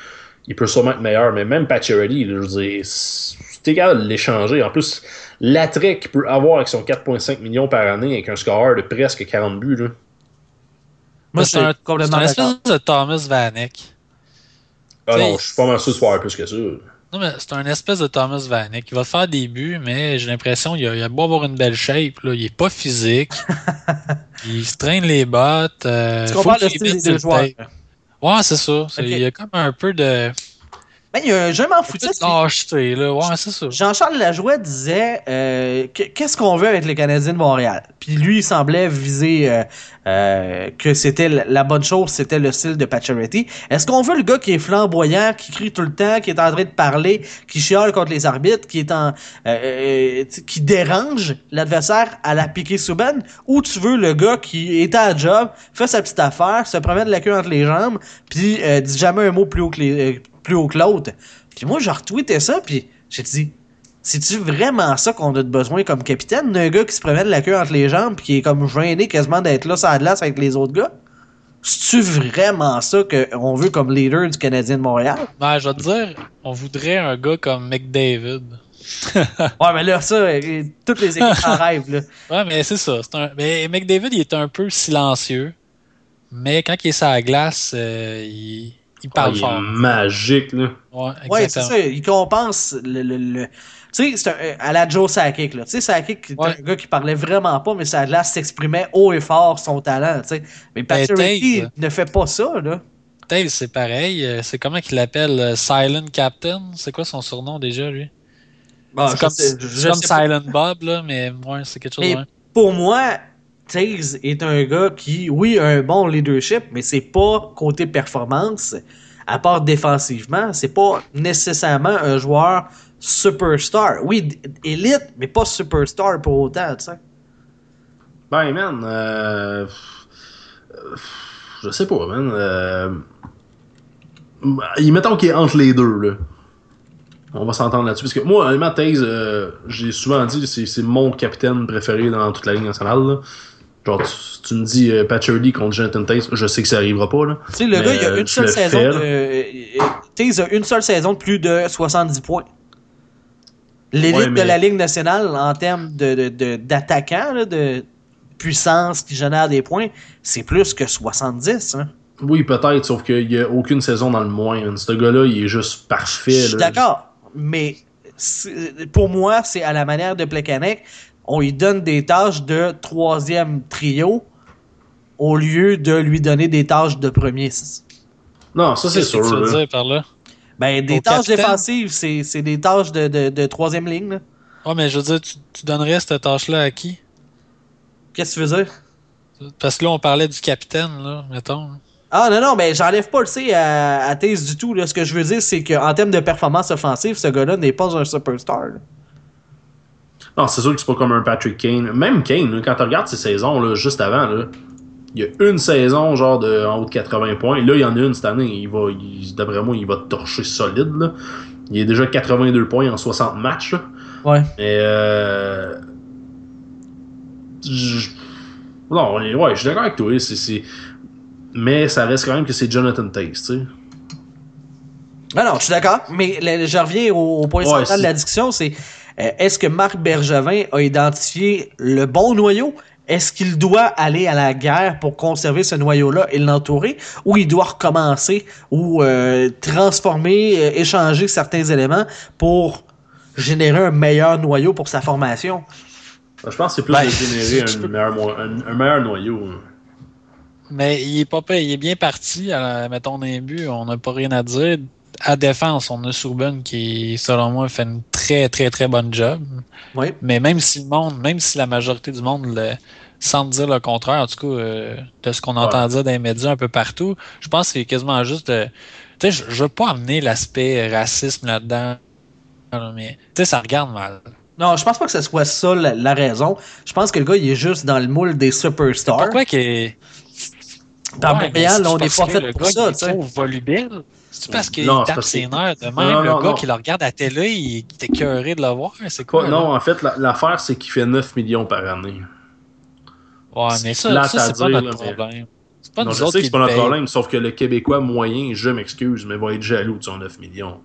il peut sûrement être meilleur. Mais même Pacioretty, je veux dire, c'est égal de l'échanger. En plus, l'attrait qu'il peut avoir avec son 4,5 millions par année, avec un scoreur de presque 40 buts, là. Moi, c'est un, complètement c'est un d'accord. espèce de Thomas Vanek. Ah non, je suis pas mal sûr de faire plus que ça. Non, mais c'est un espèce de Thomas Vanek. Il va faire des buts, mais j'ai l'impression qu'il a, il a beau avoir une belle shape. Là. Il est pas physique. <laughs> il se traîne les bottes. euh, Tu faut compares le style des deux joueurs. Ouais, c'est ça. Il y a comme un peu de. Ben, il y a un je m'en lâcheté, là. Ouais, c'est ça. Jean-Charles Lajoie disait euh, que- qu'est-ce qu'on veut avec les Canadiens de Montréal? Puis lui, il semblait viser euh, euh, que c'était la, bonne chose, c'était le style de Pacioretty. Est-ce qu'on veut le gars qui est flamboyant, qui crie tout le temps, qui est en train de parler, qui chiale contre les arbitres, qui est en euh, euh, qui dérange l'adversaire à la piquer Souban, ou tu veux le gars qui est à la job, fait sa petite affaire, se promène la queue entre les jambes, puis euh, dit jamais un mot plus haut que les, euh, plus haut que l'autre. Puis moi, j'ai retweeté ça, puis j'ai dit, c'est-tu vraiment ça qu'on a de besoin comme capitaine? D'un gars qui se promène la queue entre les jambes, puis qui est comme gêné quasiment d'être là sur la glace avec les autres gars? C'est-tu vraiment ça qu'on veut comme leader du Canadien de Montréal? Ouais, je vais te dire, on voudrait un gars comme McDavid. <laughs> Ouais, mais là, ça, toutes les équipes en <laughs> rêvent, là. Ouais, mais c'est ça. Un... Mais McDavid, il est un peu silencieux. Mais quand il est sur la glace, euh, il... il Ah, parle il est fort. magique, là. Ouais, Ouais, c'est ça. Il compense le, le, le, Tu sais, c'est un- à la Joe Sakic, là. Tu sais, Sakic, Ouais. un gars qui parlait vraiment pas, mais ça là s'exprimait haut et fort son talent, tu sais. Mais Ben, Pacioretty Taves. ne fait pas ça, là. Dave, c'est pareil. euh, C'est comment qu'il l'appelle euh, Silent Captain? C'est quoi son surnom déjà, lui? Bon, C'est comme, sais- pas. Silent Bob, là, mais ouais, c'est quelque chose Mais pour moi, Taze est un gars qui, oui, a un bon leadership, mais c'est pas côté performance, à part défensivement, c'est pas nécessairement un joueur superstar. Oui, élite, mais pas superstar pour autant, tu sais. Ben, man, euh, je sais pas, man. Euh, mettons qu'il est entre les deux, là. On va s'entendre là-dessus. Parce que moi, honnêtement, Taze, euh, j'ai souvent dit, c'est c'est mon capitaine préféré dans toute la Ligue nationale. Genre, tu, tu me dis euh, Patcherly contre Jonathan Taze, je sais que ça arrivera pas, là. Tu sais, le Mais, gars, il a euh, une tu seule le saison euh, euh, Taze a une seule saison de plus de 70 points. L'élite Ouais, mais- de la Ligue nationale en termes de, de, de- d'attaquants, de puissance qui génère des points, c'est plus que 70. Hein. Oui, peut-être, sauf qu'il n'y a aucune saison dans le moins. Ce gars-là, il est juste parfait. Je suis d'accord, mais pour moi, c'est à la manière de Plekanec, on lui donne des tâches de troisième trio au lieu de lui donner des tâches de premier. Non, ça c'est Qu'est-ce que sûr. tu veux dire par là? Ben, des Au tâches capitaine? défensives, c'est c'est des tâches de, de, de troisième ligne. là. Ouais, mais je veux dire, tu, tu donnerais cette tâche-là à qui? Qu'est-ce que tu veux dire? Parce que là, on parlait du capitaine, là, mettons. Ah non, non, mais j'enlève pas le C à, à Taze du tout. Là. Ce que je veux dire, c'est qu'en termes de performance offensive, ce gars-là n'est pas un superstar. là. Non, c'est sûr que c'est pas comme un Patrick Kane. Même Kane, quand tu regardes ses saisons là, juste avant, là, il y a une saison genre de en haut de 80 points. Là, il y en a une cette année. Il va, d'après moi, il va torcher solide. Là. Il est déjà 82 points en 60 matchs. là. Ouais. Mais euh, je- non, ouais, je suis d'accord avec toi. Mais ça reste quand même que c'est Jonathan Taze, tu sais. Ah non, je suis d'accord, mais le- je reviens au, au point Ouais, central de c'est- la discussion, c'est est-ce que Marc Bergevin a identifié le bon noyau? Est-ce qu'il doit aller à la guerre pour conserver ce noyau-là et l'entourer? Ou il doit recommencer ou euh, transformer, euh, échanger certains éléments pour générer un meilleur noyau pour sa formation? Je pense que c'est plus Ben, de générer un peux- meilleur, mo- un, un meilleur noyau. hein. Mais il est pas il est bien parti. Mettons un but, on n'a pas rien à dire. À défense, on a Souben qui, selon moi, fait une très, très, très bonne job. Oui. Mais même si le monde, même si la majorité du monde le, semble dire le contraire, en tout cas, euh, de ce qu'on entend dire dans les médias un peu partout, je pense que c'est quasiment juste de. Tu sais, je, je veux pas amener l'aspect racisme là-dedans, là, mais tu sais, ça regarde mal. Non, je pense pas que ce soit ça la, la raison. Je pense que le gars, il est juste dans le moule des superstars. Pourquoi qu'il Dans Ouais, Montréal, on n'est parce pas fait le pour gars, ça, tu est sais. volubile? C'est parce qu'il c'est tape parce ses que- nerfs de même. Non, le non, gars non. qui le regarde à télé, il est écœuré de le voir. C'est quoi? Pas- non, en fait, la- l'affaire, c'est qu'il fait 9 millions par année. Ouais, c'est mais ça, ça c'est pas notre là, mais- problème. C'est pas nous je sais que c'est pas notre problème, sauf que le Québécois moyen, je m'excuse, mais va être jaloux de son 9 millions.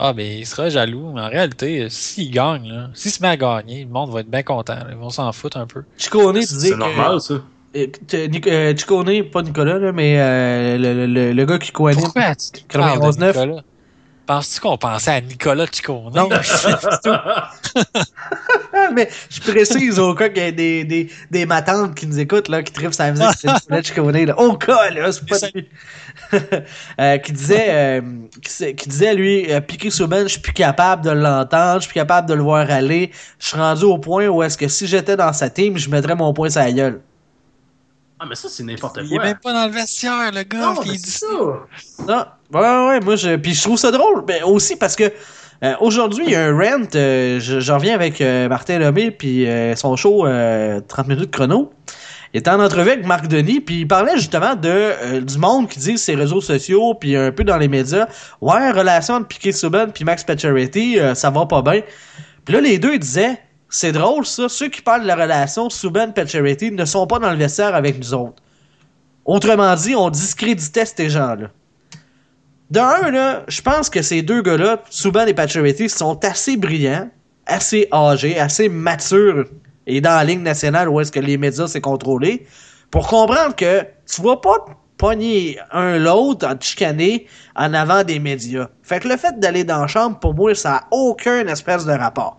Ah, ben, il sera jaloux, mais en réalité, s'il gagne, s'il se met à gagner, le monde va être bien content. là. Ils vont s'en foutre un peu. Chicone disait C'est que... normal, ça. Euh, euh, Chicone, pas Nicolas, là, mais euh, le, le- le gars qui co-anime. Pourquoi tu parles de 91-9? Nicolas? Penses-tu qu'on pensait à Nicolas Ciccone? Non, <laughs> mais je précise au cas qu'il y a des, des, des matantes qui nous écoutent, là, qui trippent sa musique, c'est Nicolas Chicone, là. Au cas, là, c'est pas lui. <laughs> Euh, qui disait, euh, qui, qui disait, lui, euh, Piqué Souben, je suis plus capable de l'entendre, je suis plus capable de le voir aller. Je suis rendu au point où est-ce que si j'étais dans sa team, je mettrais mon poing sur la gueule. Ah, mais ça, c'est n'importe Il est quoi. même pas dans le vestiaire, le gars. Non, puis mais il dit c'est ça. Non, ouais, ouais, moi, je, puis je trouve ça drôle, ben, aussi parce que euh, aujourd'hui, il y a un rant, euh, je, je reviens avec euh, Martin Lemay, puis euh, son show euh, 30 minutes chrono. Il était en entrevue avec Marc Denis, puis il parlait justement de euh, du monde qui dit ses réseaux sociaux, puis un peu dans les médias, ouais, relation entre Piquet Souben puis Max Pacioretty, euh, ça va pas bien. Puis là, les deux ils disaient, c'est drôle ça, ceux qui parlent de la relation Souben-Pacioretty ne sont pas dans le vestiaire avec nous autres. Autrement dit, on discréditait ces gens-là. De un, là, je pense que ces deux gars-là, Subban et Pacioretty, sont assez brillants, assez âgés, assez matures, et dans la ligne nationale où est-ce que les médias c'est contrôlé, pour comprendre que tu vas pas pogner un l'autre, en en avant des médias. Fait que le fait d'aller dans la chambre, pour moi, ça a aucun espèce de rapport.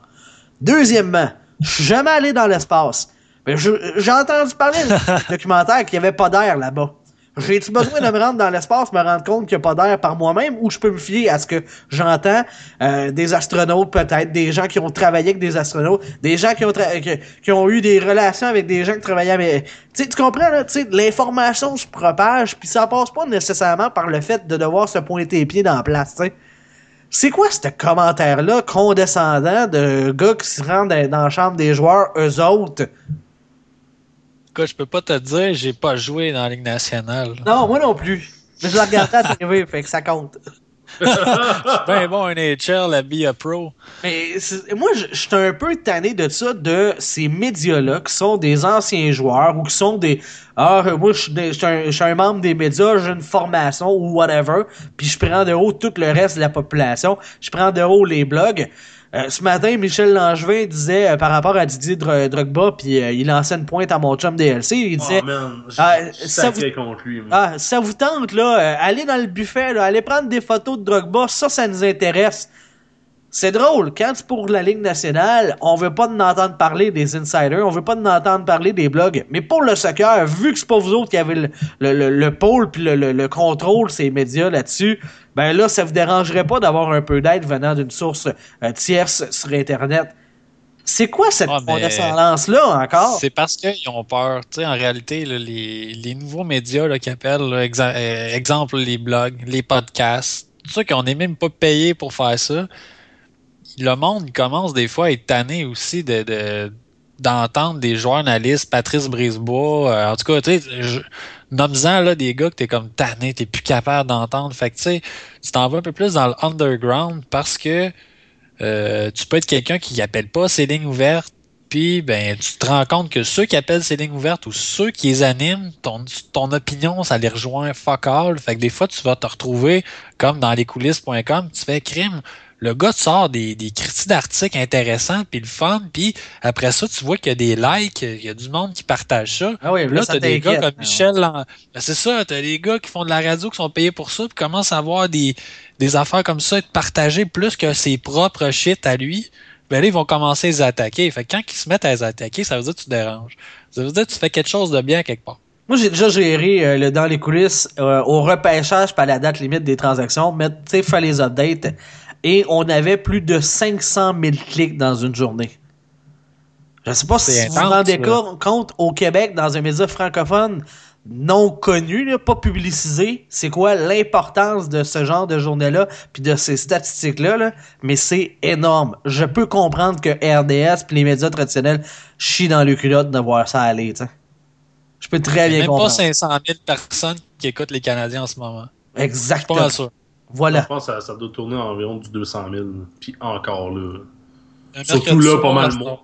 Deuxièmement, je suis jamais allé dans l'espace. Mais j'ai entendu parler d'un <laughs> documentaire qu'il n'y avait pas d'air là-bas. J'ai-tu besoin de me rendre dans l'espace, me rendre compte qu'il n'y a pas d'air par moi-même, ou je peux me fier à ce que j'entends euh, des astronautes peut-être, des gens qui ont travaillé avec des astronautes, des gens qui ont, qui, qui ont eu des relations avec des gens qui travaillaient avec... Tu sais, tu comprends, là, l'information se propage, puis ça passe pas nécessairement par le fait de devoir se pointer les pieds dans la place, tu sais. C'est quoi ce commentaire-là condescendant de gars qui se rendent dans, la chambre des joueurs, eux autres? Écoute, je peux pas te dire, j'ai pas joué dans la Ligue nationale. Non, moi non plus. Mais je l'ai regardé à la <laughs> TV, fait que ça compte. Ben bon, un NHL, la Be a Pro. Mais moi, je suis un peu tanné de ça, de ces médias-là qui sont des anciens joueurs ou qui sont des. Ah, moi, je suis un membre des médias, j'ai une formation ou whatever, puis je prends de haut tout le reste de la population. Je prends de haut les blogs. Euh, ce matin, Michel Langevin disait euh, par rapport à Didier Dr- Drogba, puis euh, il lançait une pointe à mon chum DLC, il disait. Oh man, Ah, ça sacré contre lui. moi. Ah, ça vous tente, là, allez dans le buffet, là, allez prendre des photos de Drogba, ça, ça nous intéresse. C'est drôle, quand c'est pour la Ligue nationale, on veut pas en entendre parler des insiders, on veut pas en entendre parler des blogs. Mais pour le soccer, vu que c'est pas vous autres qui avez le, le, le, le pôle puis le, le, le contrôle, ces médias là-dessus, ben là, ça vous dérangerait pas d'avoir un peu d'aide venant d'une source euh, tierce sur Internet. C'est quoi cette Ah, condescendance-là encore? C'est parce qu'ils ont peur. Tu sais, en réalité, là, les, les nouveaux médias là, qui appellent, là, euh, exemple, les blogs, les podcasts, tout ça qu'on n'est même pas payé pour faire ça. Le monde commence des fois à être tanné aussi de, de- d'entendre des journalistes, Patrice Brisebois, euh, en tout cas, tu sais, nomme-en là, des gars que t'es comme tanné, t'es plus capable d'entendre. Fait que tu sais, tu t'en vas un peu plus dans le underground parce que euh, tu peux être quelqu'un qui appelle pas ses lignes ouvertes, puis ben tu te rends compte que ceux qui appellent ces lignes ouvertes ou ceux qui les animent, ton, ton opinion, ça les rejoint fuck all. Fait que des fois, tu vas te retrouver comme dans lescoulisses.com, tu fais crime. Le gars te sort des, des critiques d'articles intéressants, puis le fun, puis après ça, tu vois qu'il y a des likes, il y a du monde qui partage ça. Ah oui, Là, ça t'as des gars comme Michel. Lan- Ben, c'est ça, t'as des gars qui font de la radio, qui sont payés pour ça, puis commencent à avoir des, des affaires comme ça, être partagées plus que ses propres shit à lui. Ben là, ils vont commencer à les attaquer. Fait que quand ils se mettent à les attaquer, ça veut dire que tu déranges. Ça veut dire que tu fais quelque chose de bien quelque part. Moi, j'ai déjà géré euh, le dans les coulisses euh, au repêchage par la date limite des transactions, mettre, tu sais, faire les updates. Et on avait plus de 500 000 clics dans une journée. Je sais pas si C'est vous vous intense, rendez là. compte au Québec, dans un média francophone non connu, là, pas publicisé, c'est quoi l'importance de ce genre de journée-là, puis de ces statistiques-là, là, mais c'est énorme. Je peux comprendre que RDS puis les médias traditionnels chient dans le culotte de voir ça aller, tu sais. Je peux très bien a même pas comprendre. 500 000 personnes qui écoutent les Canadiens en ce moment. Pas Exactement. mal sûr. Voilà. Je pense que ça, ça doit tourner environ du 200 000. Puis encore là. Un Surtout là, pas mal à moins.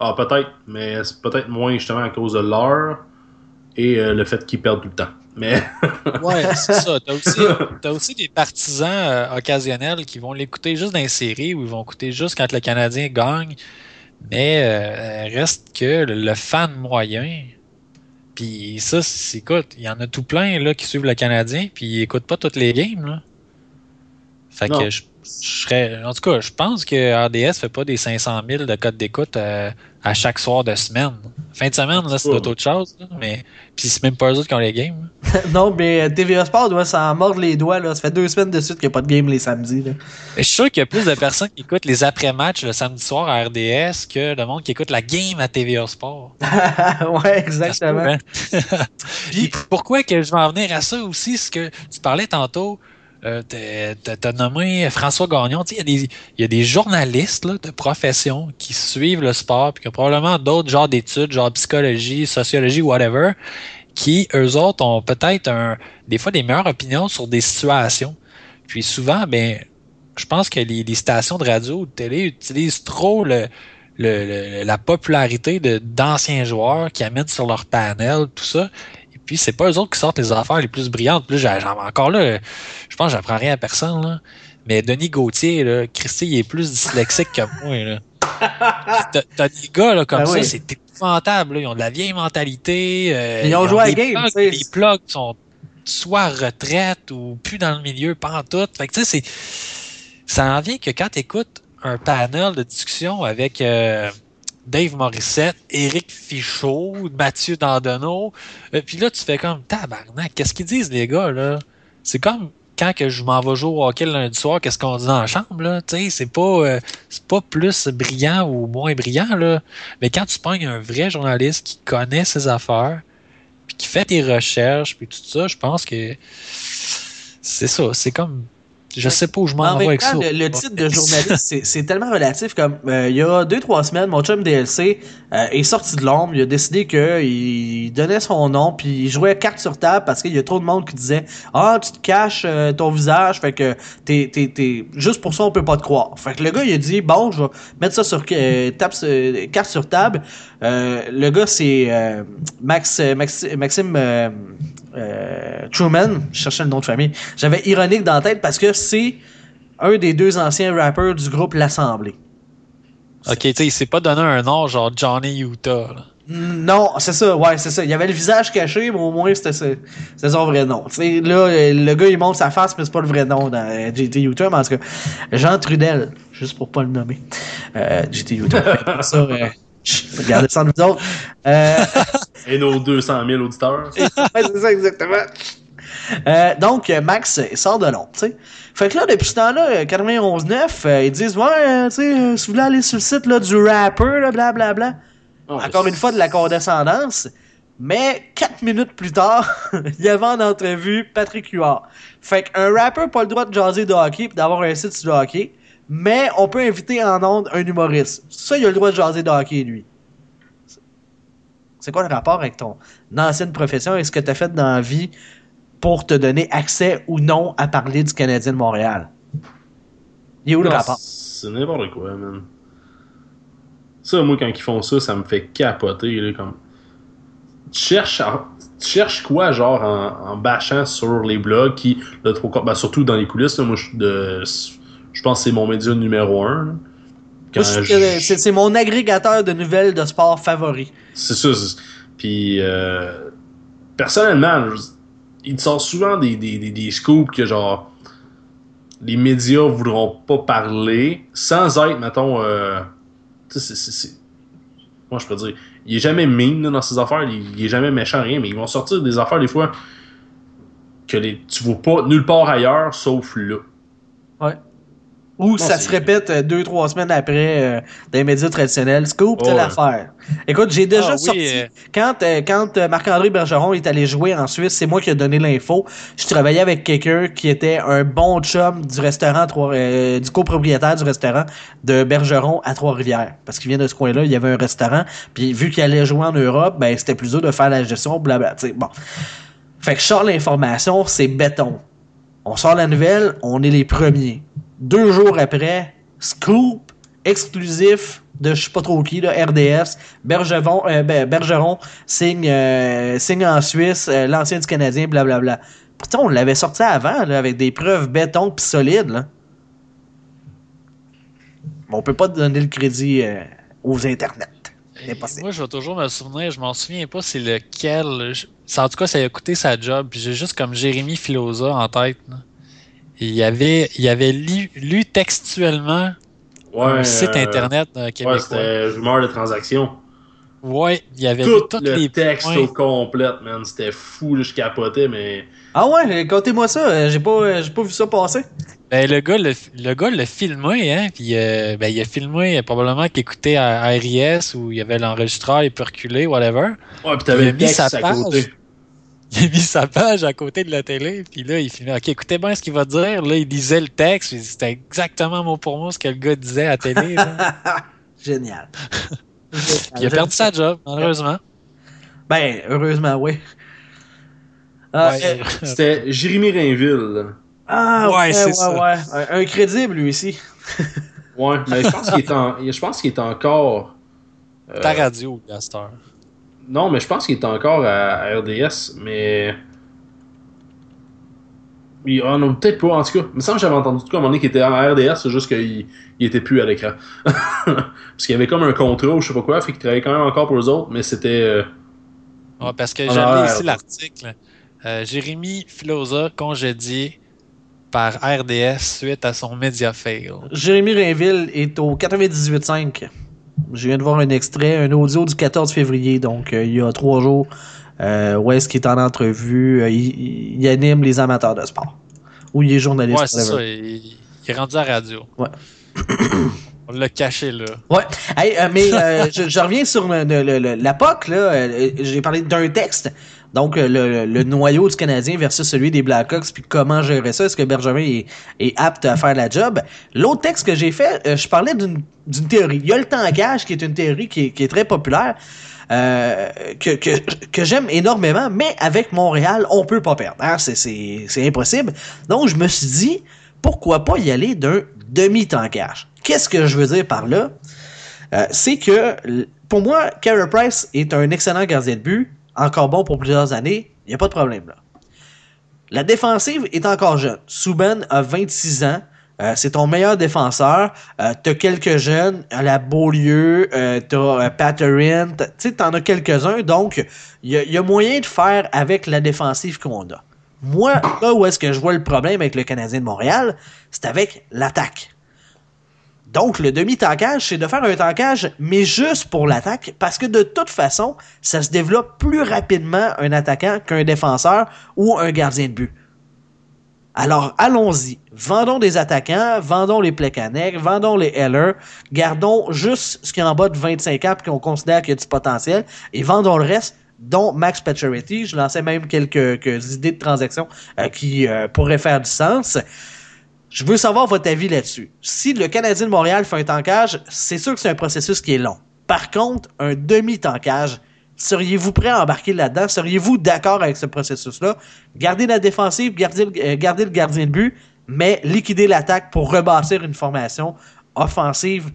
Ah, peut-être, mais c'est peut-être moins justement à cause de l'heure et euh, le fait qu'ils perdent tout le temps. Mais <laughs> Ouais, c'est ça. T'as aussi, t'as aussi des partisans euh, occasionnels qui vont l'écouter juste dans les séries ou ils vont écouter juste quand le Canadien gagne. Mais euh, reste que le, le fan moyen. Puis ça, c'est, écoute, il y en a tout plein là, qui suivent le Canadien puis ils écoutent pas toutes les games. Là. Fait Non. que je, je serais. En tout cas, je pense que RDS fait pas des 500 000 de codes d'écoute euh, à chaque soir de semaine. Fin de semaine, là, c'est Ouais. autre chose. là, mais puis c'est même pas eux autres qui ont les games. <laughs> non, mais euh, TVA Sport doit s'en mordre les doigts. Là. Ça fait deux semaines de suite qu'il n'y a pas de game les samedis. Là. Je suis sûr qu'il y a plus de personnes qui écoutent les après-matchs le samedi soir à RDS que le monde qui écoute la game à TVA Sport. <laughs> ouais, exactement. Hein? <laughs> Puis pourquoi que je vais en venir à ça aussi, c'est que tu parlais tantôt, euh, t'as- nommé François Gagnon, il y, a des- y a des journalistes de profession qui suivent le sport, puis qui ont probablement d'autres genres d'études, genre psychologie, sociologie, whatever, qui, eux autres, ont peut-être des fois des meilleures opinions sur des situations. Puis souvent, ben, je pense que les, stations de radio ou de télé utilisent trop la popularité d'anciens joueurs qui amènent sur leur panel, tout ça. Et puis, c'est pas eux autres qui sortent les affaires les plus brillantes. Plus, j'ai- j'en- encore là, je pense que j'apprends rien à personne, là. Mais Denis Gauthier, là, Christy, il est plus dyslexique que moi, là. <laughs> T'as- des gars, là, comme Ben ça, oui. c'est épouvantable, là. Ils ont de la vieille mentalité. euh, Ils ont joué à la game, plugs. Les plugs sont soit à retraite ou plus dans le milieu, pas en tout. Fait que tu sais, c'est. Ça en vient que quand tu écoutes un panel de discussion avec euh, Dave Morissette, Éric Fichaud, Mathieu Dandonneau, euh, puis là, tu fais comme tabarnak, qu'est-ce qu'ils disent les gars là? C'est comme quand je m'en vais jouer au hockey le lundi soir, qu'est-ce qu'on dit dans la chambre, là? Tu sais, c'est pas, euh, pas plus brillant ou moins brillant, là. Mais quand tu pognes un vrai journaliste qui connaît ses affaires, qui fait des recherches, puis tout ça, je pense que c'est ça. C'est comme je sais pas où je m'en vais avec ça. Le, le, titre de journaliste, c'est tellement relatif. Comme euh, il y a deux trois semaines, mon chum DLC euh, est sorti de l'ombre. Il a décidé qu'il donnait son nom puis il jouait carte sur table parce qu'il y a trop de monde qui disait ah tu te caches euh, ton visage, fait que t'es t'es t'es juste pour ça on peut pas te croire. Fait que le gars il a dit bon je vais mettre ça sur euh, tape, carte sur table. le gars c'est Max, Max, Maxime euh, Truman, je cherchais le nom de famille, j'avais ironique dans la tête parce que c'est un des deux anciens rappeurs du groupe L'Assemblée. Ok, tu sais, il s'est pas donné un nom genre Johnny Utah. Non, c'est ça, ouais, c'est ça. Il y avait le visage caché, mais au moins c'était son vrai nom. sais là, le gars il montre sa face, mais c'est pas le vrai nom dans euh, JT Utah, mais en tout cas, Jean Trudel, juste pour pas le nommer. Euh, JT Utah. <laughs> ça, euh, regardez ça nous autres. Euh, <laughs> Et nos 200 000 auditeurs. <laughs> c'est ça, exactement. Euh, donc, Max sort de long, tu sais. Fait que là, depuis ce temps-là, 91.9, euh, ils disent, ouais, tu sais, si vous voulez aller sur le site là, du rapper, là, blablabla. Bla, bla. Oh, Encore une fois, de la condescendance. Mais quatre minutes plus tard, <laughs> il y avait en entrevue Patrick Huard. Fait qu'un rappeur pas le droit de jaser de hockey et d'avoir un site sur le hockey, mais on peut inviter en ondes un humoriste. Ça, il a le droit de jaser de hockey, lui. C'est quoi le rapport avec ton ancienne profession et ce que tu as fait dans la vie pour te donner accès ou non à parler du Canadien de Montréal? Il est où le rapport? C'est n'importe quoi, man. Ça, moi, quand ils font ça, ça me fait capoter. Là, comme... tu, cherches tu quoi, genre, en, bâchant sur les blogs qui, là, trop... ben, surtout dans les coulisses, moi, je, de... je pense que c'est mon média numéro un. C'est mon agrégateur de nouvelles de sport favori. C'est ça. Puis, euh, personnellement, il sort souvent des, des, des, des, scoops que, genre, les médias voudront pas parler sans être, mettons, euh, c'est, moi je peux dire, il est jamais mean dans ses affaires, il, est jamais méchant, rien, mais ils vont sortir des affaires des fois que les, tu vois pas nulle part ailleurs sauf là. Ouais. Ou ça se répète euh, deux, trois semaines après euh, dans les médias traditionnels. Scoop, telle l'affaire. Écoute, j'ai déjà ah sorti. Euh. Quand, quand Marc-André Bergeron est allé jouer en Suisse, c'est moi qui ai donné l'info. Je travaillais avec quelqu'un qui était un bon chum du restaurant, du copropriétaire du restaurant de Bergeron à Trois-Rivières. Parce qu'il vient de ce coin-là, il y avait un restaurant. Puis vu qu'il allait jouer en Europe, ben c'était plus dur de faire la gestion, blabla. sais bon. Fait que je sors l'information, c'est béton. On sort la nouvelle, on est les premiers. Deux jours après, scoop exclusif de je sais pas trop qui, là, RDS, Bergeron, euh, Bergeron signe, euh, signe en Suisse, euh, l'ancien du Canadien, blablabla. Pourtant, on l'avait sorti avant, là, avec des preuves béton pis solides. Là. on peut pas donner le crédit aux internets. Moi, je vais toujours me souvenir, je m'en souviens pas c'est lequel. en tout cas, ça a coûté sa job. Puis j'ai juste comme Jérémy Filosa en tête. Là il avait, il avait lu, textuellement un site euh, internet québécois. Ouais, c'était rumeur de transaction. Ouais, il y avait Tout tous le les texte au complet, man. C'était fou, je capotais, mais. Ah ouais, contez-moi ça, euh, j'ai pas, euh, j'ai pas vu ça passer. Ben, le gars, le, le gars l'a filmé, hein, puis ben, il a filmé probablement qu'il écoutait à RIS où il y avait l'enregistreur, il peut reculer, whatever. Ouais, puis t'avais le texte à côté il a mis sa page à côté de la télé, puis là, il filmait. Ok, écoutez bien ce qu'il va dire. Là, il disait le texte, c'était exactement mot pour mot ce que le gars disait à la télé. <laughs> Génial. <laughs> il a perdu sa job, malheureusement. Ben, heureusement, oui. Ah, euh, c'était Jérémy Rainville. Ah, ouais, c'est ça. Ouais. Un, crédible, lui aussi. ouais, mais je pense qu'il est, en, je pense qu'il est encore. Euh... Ta radio, Gastor. Non, mais je pense qu'il est encore à, RDS, mais. Oui, oh non, peut-être pas, en tout cas. Il me semble que j'avais entendu tout à un moment donné qu'il était à RDS, c'est juste qu'il il était plus à l'écran. <laughs> parce qu'il y avait comme un contrat ou je sais pas quoi, fait qu'il travaillait quand même encore pour eux autres, mais c'était. Euh... parce que j'avais ici l'article. Euh, Jérémy Filosa, congédié par RDS suite à son média fail. Jérémy Rainville est au 98.5. Je viens de voir un extrait, un audio du 14 février, donc euh, il y a trois jours, euh, où est-ce qu'il est en entrevue. Euh, il, il anime les amateurs de sport. Ou il est journaliste. Ouais, c'est ça. Il, il est rendu à la radio. Ouais. <coughs> On l'a caché là. Ouais. Hey, euh, mais je, je reviens sur le, le- le- la POC, là. J'ai parlé d'un texte. Donc, euh, le, noyau du Canadien versus celui des Blackhawks, puis comment gérer ça? Est-ce que Bergevin est, apte à faire la job? L'autre texte que j'ai fait, euh, je parlais d'une théorie. Il y a le tankage, qui est une théorie qui est, très populaire, euh, que, j'aime énormément, mais avec Montréal, on peut pas perdre. hein? C'est- impossible. Donc, je me suis dit, pourquoi pas y aller d'un demi-tankage? Qu'est-ce que je veux dire par là? C'est que pour moi, Carey Price est un excellent gardien de but, encore bon pour plusieurs années, il n'y a pas de problème là. La défensive est encore jeune. Subban a 26 ans. euh, c'est ton meilleur défenseur. Euh, t'as quelques jeunes, à la Beaulieu, euh, t'as euh, Patterin, tu sais, t'en as quelques-uns. Donc, il y a moyen de faire avec la défensive qu'on a. Moi, là où est-ce que je vois le problème avec le Canadien de Montréal, c'est avec l'attaque. Donc, le demi-tankage, c'est de faire un tankage, mais juste pour l'attaque, parce que de toute façon, ça se développe plus rapidement un attaquant qu'un défenseur ou un gardien de but. Alors, allons-y. Vendons des attaquants, vendons les Plekanec, vendons les Heller, gardons juste ce qui est en bas de 25 ans qu'on considère qu'il y a du potentiel, et vendons le reste, dont Max Pacioretty. Je lançais même quelques, quelques idées de transactions euh, qui euh, pourraient faire du sens. Je veux savoir votre avis là-dessus. Si le Canadien de Montréal fait un tankage, c'est sûr que c'est un processus qui est long. Par contre, un demi-tankage, seriez-vous prêt à embarquer là-dedans? Seriez-vous d'accord avec ce processus-là? Gardez la défensive, gardez le, euh, le gardien de but, mais liquider l'attaque pour rebâtir une formation offensive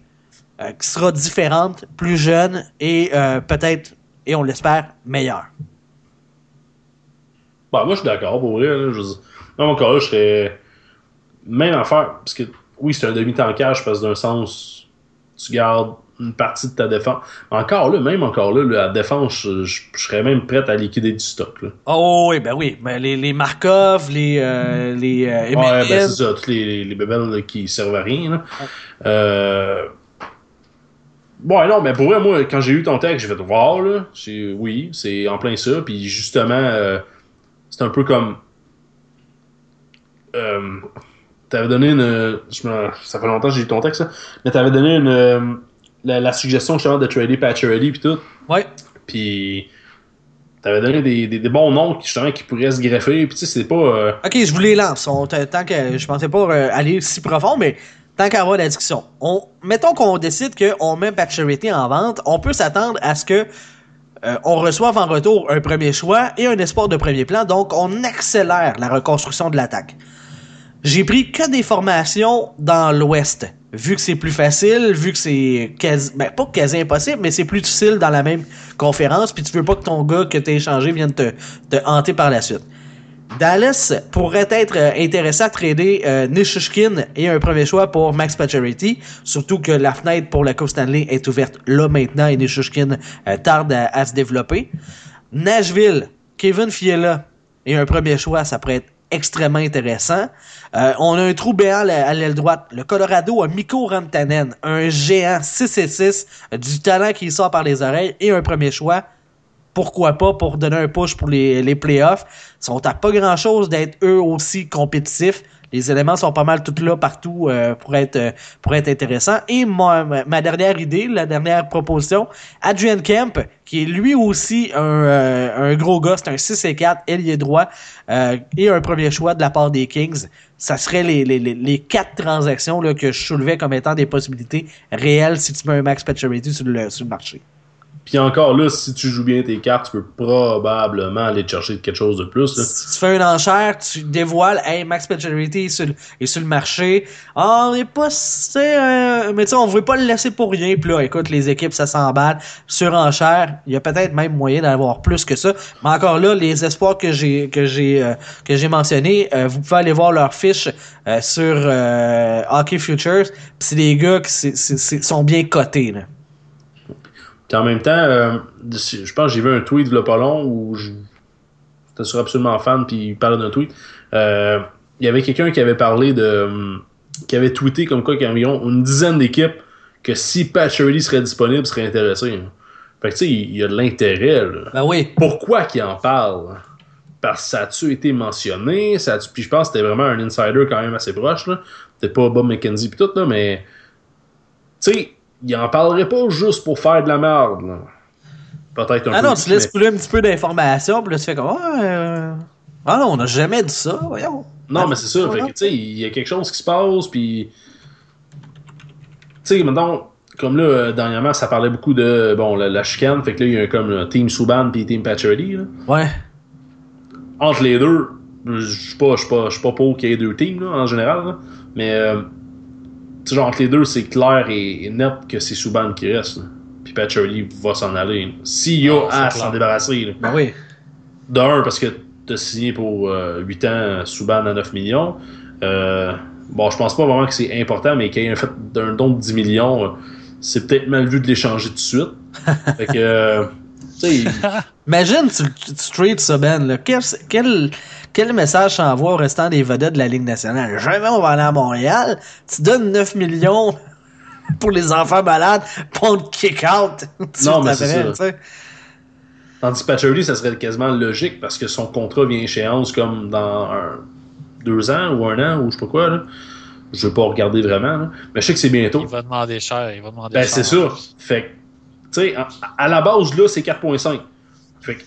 euh, qui sera différente, plus jeune et euh, peut-être, et on l'espère, meilleure. Bah, moi, je suis d'accord, pour vrai. Je là, je. Même affaire, parce que oui, c'est un demi-tankage, parce que d'un sens, tu gardes une partie de ta défense. Encore là, même encore là, la défense, je, je- je serais même prêt à liquider du stock. Là. Oh oui, ben oui. Ben, les, les Markov, les, euh, les euh, Ouais, ben c'est ça, tous les, les, les bébelles là, qui servent à rien. Là. Euh... Ouais, non, mais pour vrai, moi, quand j'ai eu ton texte, j'ai fait wow, là. Oui, c'est en plein ça. Puis justement, euh, c'est un peu comme. T'avais donné une. je me- ça fait longtemps que j'ai eu ton texte, là, mais t'avais donné une. euh, la, la suggestion justement de trader Patcherelli puis tout. Ouais. Puis. T'avais donné des, des, des bons noms qui, justement qui pourraient se greffer. Puis tu sais, c'est pas. euh, Ok, je vous les lance. On- tant que je pensais pas euh, aller si profond, mais tant qu'à avoir la discussion. On, mettons qu'on décide qu'on met Pacioretty en vente, on peut s'attendre à ce que euh, on reçoive en retour un premier choix et un espoir de premier plan. Donc, on accélère la reconstruction de l'attaque. J'ai pris que des formations dans l'Ouest. Vu que c'est plus facile, vu que c'est quasi, ben, pas quasi impossible, mais c'est plus difficile dans la même conférence, puis tu veux pas que ton gars que t'as échangé vienne te, te hanter par la suite. Dallas pourrait être euh, intéressé à trader euh, Nishushkin et un premier choix pour Max Pacioretty, surtout que la fenêtre pour la Coupe Stanley est ouverte là maintenant et Nishushkin euh, tarde à, à se développer. Nashville, Kevin Fiala et un premier choix, ça pourrait être extrêmement intéressant. Euh, on a un trou béant à la- à l'aile droite. Le Colorado a Mikko Rantanen, un géant 6 et 6, euh, du talent qui sort par les oreilles et un premier choix pourquoi pas pour donner un push pour les, les playoffs? Ils sont à pas grand chose d'être eux aussi compétitifs. Les éléments sont pas mal tous là partout euh, pour être euh, pour être intéressant. Et ma, ma- dernière idée, la dernière proposition, Adrian Kemp, qui est lui aussi un, euh, un gros gars, un 6 et 4, ailier droit, euh, et un premier choix de la part des Kings. Ça serait les, les, les, les quatre transactions là, que je soulevais comme étant des possibilités réelles si tu mets un Max Pacioretty sur le, sur le marché. Puis encore là, si tu joues bien tes cartes, tu peux probablement aller chercher quelque chose de plus. Là. Si tu fais une enchère, tu dévoiles, hey, Max Pacioretty est sur, est sur le marché. Ah, on n'est pas, euh, mais tu sais, on veut pas le laisser pour rien. Puis là, écoute, les équipes, ça s'emballe. Sur enchère, il y a peut-être même moyen d'avoir plus que ça. Mais encore là, les espoirs que j'ai, que j'ai, euh, que j'ai mentionnés, euh, vous pouvez aller voir leurs fiches euh, sur euh, Hockey Futures. Puis c'est des gars qui c'est- sont bien cotés. Là. Puis en même temps, euh, je pense que j'ai vu un tweet de pas long où je- T'es sûr absolument fan, puis il parlait d'un tweet. Euh, il y avait quelqu'un qui avait parlé de. hum, qui avait tweeté comme quoi qu'il y a environ une dizaine d'équipes que si Patcherly serait disponible, seraient intéressés. hein. Fait que tu sais, il y a de l'intérêt, là. Ben oui. Pourquoi qu'il en parle? Parce que ça a-tu été mentionné? Ça Puis je pense que c'était vraiment un insider quand même assez proche, là. Peut-être pas Bob McKenzie pis tout, là, mais. Tu sais, il en parlerait pas juste pour faire de la merde, là. Peut-être un Ah peu. non, tu laisses couler un petit peu d'informations, puis là, tu fais comme, ah, euh, ah non, on n'a jamais dit ça, voyons. Non, mais c'est ça. Que, tu sais, il y a quelque chose qui se passe, puis. Tu sais, maintenant, comme là, euh, dernièrement, ça parlait beaucoup de. Bon, la, la chicane, fait que là, il y a comme un Team Subban puis Team Patcherly, là. Ouais. Entre les deux, je suis pas, je suis pas, je suis pas pour qu'il y ait deux teams, là, en général, là. Mais. euh, sais, genre, entre les deux, c'est clair et, et net que c'est Subban qui reste, là. Puis Patcherly va s'en aller. S'il y a c'est à s'en débarrasser, là. Ben oui. De un, parce que tu as signé pour euh, 8 ans Souban à 9 millions. Euh, bon, je pense pas vraiment que c'est important, mais qu'il y ait un fait d'un don de 10 millions, euh, c'est peut-être mal vu de l'échanger tout de suite. <laughs> fait que, euh, <laughs> Imagine, tu, tu, trades là. Quel, quel, quel message t'envoies au restant des vedettes de la Ligue nationale? Jamais on va aller à Montréal. Tu donnes 9 millions <laughs> pour les enfants malades, pour on te kick out. <laughs> Tu Non, mais c'est ça. tu sais. tandis que Patcherly, ça serait quasiment logique parce que son contrat vient échéance comme dans un, deux ans ou un an ou je sais pas quoi. Là. Je vais pas regarder vraiment, là. mais je sais que c'est bientôt. Il va demander cher. Il va demander Ben, cher. c'est ça. Fait que, tu sais, à, à la base, là, c'est 4.5. Fait que,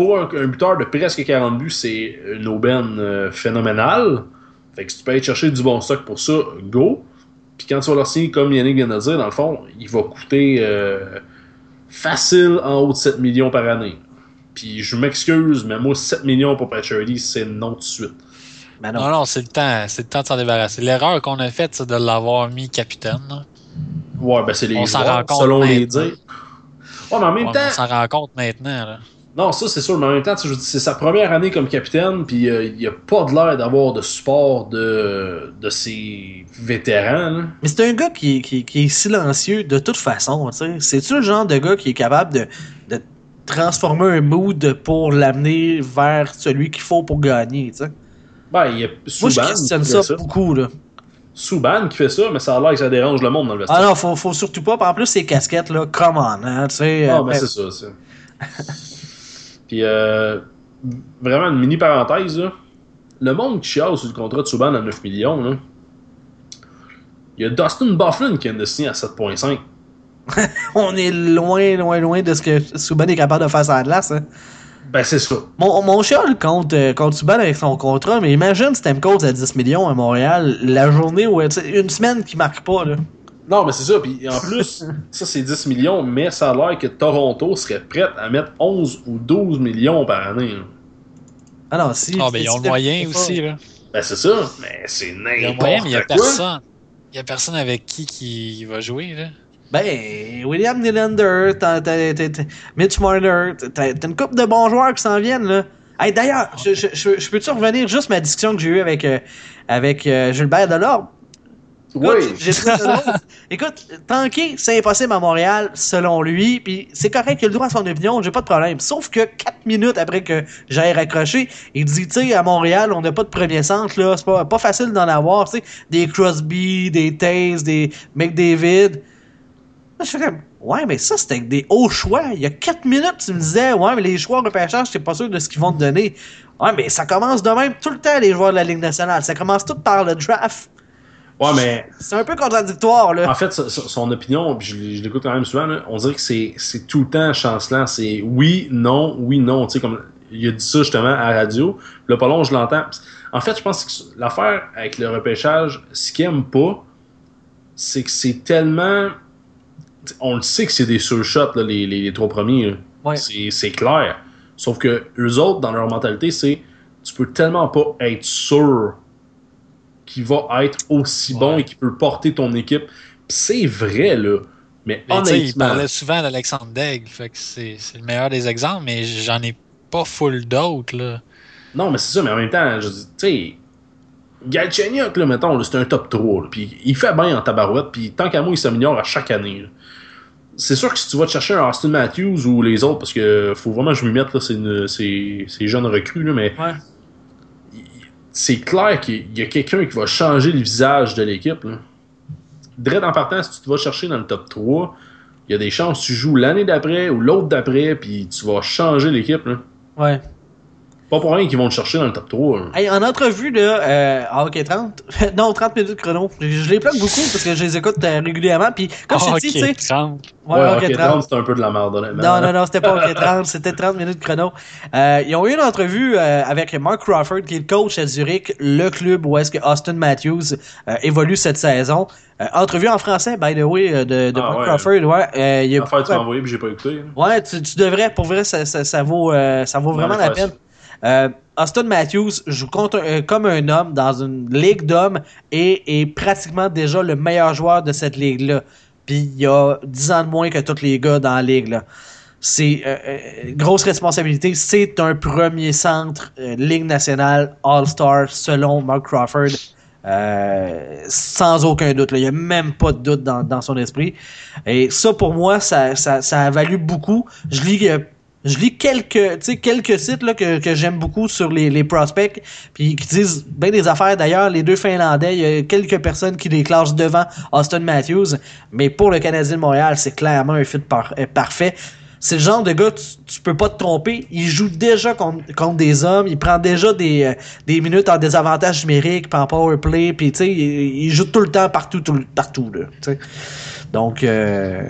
pour un, un buteur de presque 40 buts, c'est une aubaine euh, phénoménale. Fait que si tu peux aller chercher du bon stock pour ça, go. Puis quand tu vas leur signer, comme Yannick vient de dire, dans le fond, il va coûter euh, facile en haut de 7 millions par année. Puis je m'excuse, mais moi, 7 millions pour Patcherly, c'est non tout de suite. Ben non. Non, non, c'est le temps. C'est le temps de s'en débarrasser. L'erreur qu'on a faite, c'est de l'avoir mis capitaine. Ouais, ben c'est les On s'en joueurs, rend compte selon les dires. Ouais, mais en même On, temps, on s'en rend compte maintenant. Là. Non, ça c'est sûr, mais en même temps, tu sais, c'est sa première année comme capitaine, puis euh, il n'y a pas de l'air d'avoir de support de, de ses vétérans. là. Mais c'est un gars qui, est- qui, est- qui est silencieux de toute façon. C'est-tu le genre de gars qui est capable de, de transformer un mood pour l'amener vers celui qu'il faut pour gagner? tu sais? Ben, il y a Moi, je questionne qui ça, ça. beaucoup. Là. Souban qui fait ça, mais ça a l'air que ça dérange le monde dans le vestiaire. Ah non, faut, faut surtout pas. En plus, ces casquettes, là, come on. Hein, tu sais, Ah, euh, mais c'est ça, ça. Puis, euh, vraiment, une mini parenthèse, là. Le monde qui chiale sur le contrat de Souban à 9 millions, là. Il y a Dustin Bufflin qui vient de signer à 7,5. <laughs> on est loin, loin, loin de ce que Subban est capable de faire sur la glace. Hein. Ben, c'est ça. Mon, mon chial contre, euh, contre Subban avec son contrat, mais imagine Stamkos à 10 millions à Montréal, la journée où, une semaine qui marque pas, là. Non, mais c'est ça. Puis en plus, <laughs> ça c'est 10 millions, mais ça a l'air que Toronto serait prête à mettre 11 ou 12 millions par année. là. Ah non, si. Ah, ben, ils ont le moyen aussi. Là. Ben c'est ça, mais c'est Il y a le n'importe moyen, mais il n'y a quoi. personne. Il y a personne avec qui qui va jouer. Là. Ben, William Nylander, t'as, t'as, t'as- t'as- Mitch Marner, t'as, une couple de bons joueurs qui s'en viennent, là. Hey, d'ailleurs, je, je, je, je peux-tu revenir juste ma discussion que j'ai eue avec, euh, avec euh, Gilbert Delorme? Écoute, Oui. <laughs> Écoute, tanker, c'est impossible à Montréal, selon lui, puis c'est correct, il a le droit à son opinion, j'ai pas de problème. Sauf que 4 minutes après que j'ai raccroché, il dit, tu sais, à Montréal, on n'a pas de premier centre, là, c'est pas, pas facile d'en avoir, tu sais, des Crosby, des Taze, des McDavid. Là, je fais comme, ouais, mais ça, c'était des hauts choix. Il y a 4 minutes, tu me disais, ouais, mais les choix repêchage, t'es pas sûr de ce qu'ils vont te donner. Ouais, mais ça commence de même tout le temps, les joueurs de la Ligue nationale. Ça commence tout par le draft. Ouais, mais C'est un peu contradictoire, là. en fait, son- opinion, puis je, l'écoute quand même souvent, là, on dirait que c'est c'est tout le temps chancelant. C'est oui, non, oui, non. Tu sais, comme il a dit ça justement à la radio. Là, pas long, je l'entends. En fait, je pense que l'affaire avec le repêchage, ce qu'il aime pas, c'est que c'est tellement. On le sait que c'est des surshots, là, les, les, les trois premiers. Ouais. C'est c'est clair. Sauf que eux autres, dans leur mentalité, c'est tu peux tellement pas être sûr qu'il va être aussi bon Ouais. et qu'il peut porter ton équipe. C'est vrai, là. Mais, Mais sais, il honnêtement. parlait souvent d'Alexandre Daigle. Fait que c'est le meilleur des exemples, mais j'en ai pas full d'autres. là. Non, mais c'est ça, mais en même temps, je dis, tu sais, Galchenyuk, là, mettons, c'est un top 3. là, Puis il fait bien en tabarouette, puis tant qu'à moi, il s'améliore à chaque année. c'est sûr que si tu vas te chercher un Austin Matthews ou les autres, parce que faut vraiment que je me mette, là, c'est jeunes recrues, là, mais Ouais. C'est clair qu'il y a quelqu'un qui va changer le visage de l'équipe. Dread en partant, si tu te vas chercher dans le top 3, il y a des chances que tu joues l'année d'après ou l'autre d'après, puis tu vas changer l'équipe. Ouais. Pas pour rien qu'ils vont te chercher dans le top 3. là. Hey, en entrevue, là, euh, ah, ok, 30, non, 30 minutes chrono. Je, les plug beaucoup parce que je les écoute euh, régulièrement. Puis, comme je t'ai dit, tu sais. 30. Ouais, ok, 30. c'est un peu de la merde. honnêtement. Non, non, non, c'était pas OK 30, c'était 30 minutes chrono. Euh, ils ont eu une entrevue euh, avec Mark Crawford, qui est le coach à Zurich, le club où est-ce que Austin Matthews euh, évolue cette saison. Euh, entrevue en français, by the way, de, de Ah, Mark ouais. Crawford. Ouais, euh, il y a L'affaire, tu beaucoup- m'as envoyé, puis j'ai pas écouté. hein. Ouais, tu, tu devrais, pour vrai, ça, ça, ça vaut, euh, ça vaut vraiment Ouais, la ouais. peine. Euh, Austin Matthews joue euh, comme un homme dans une ligue d'hommes et est pratiquement déjà le meilleur joueur de cette ligue-là. Puis il a 10 ans de moins que tous les gars dans la ligue. Là. C'est euh, euh, grosse responsabilité. C'est un premier centre euh, Ligue nationale All-Star selon Mark Crawford. Euh, sans aucun doute. Il n'y a même pas de doute dans, dans son esprit. Et ça, pour moi, ça, ça, ça a valu beaucoup. Je lis, je lis quelques, quelques sites là, que, que j'aime beaucoup sur les, les prospects, puis qui disent bien des affaires. D'ailleurs, les deux Finlandais, il y a quelques personnes qui les devant Austin Matthews. Mais pour le Canadien de Montréal, c'est clairement un fit euh, parfait. C'est le genre de gars, tu, tu peux pas te tromper. Il joue déjà contre, contre des hommes. Il prend déjà des, euh, des minutes en désavantage numérique, puis en power play. Puis, il, il joue tout le temps partout, tout partout. Là. Donc, euh,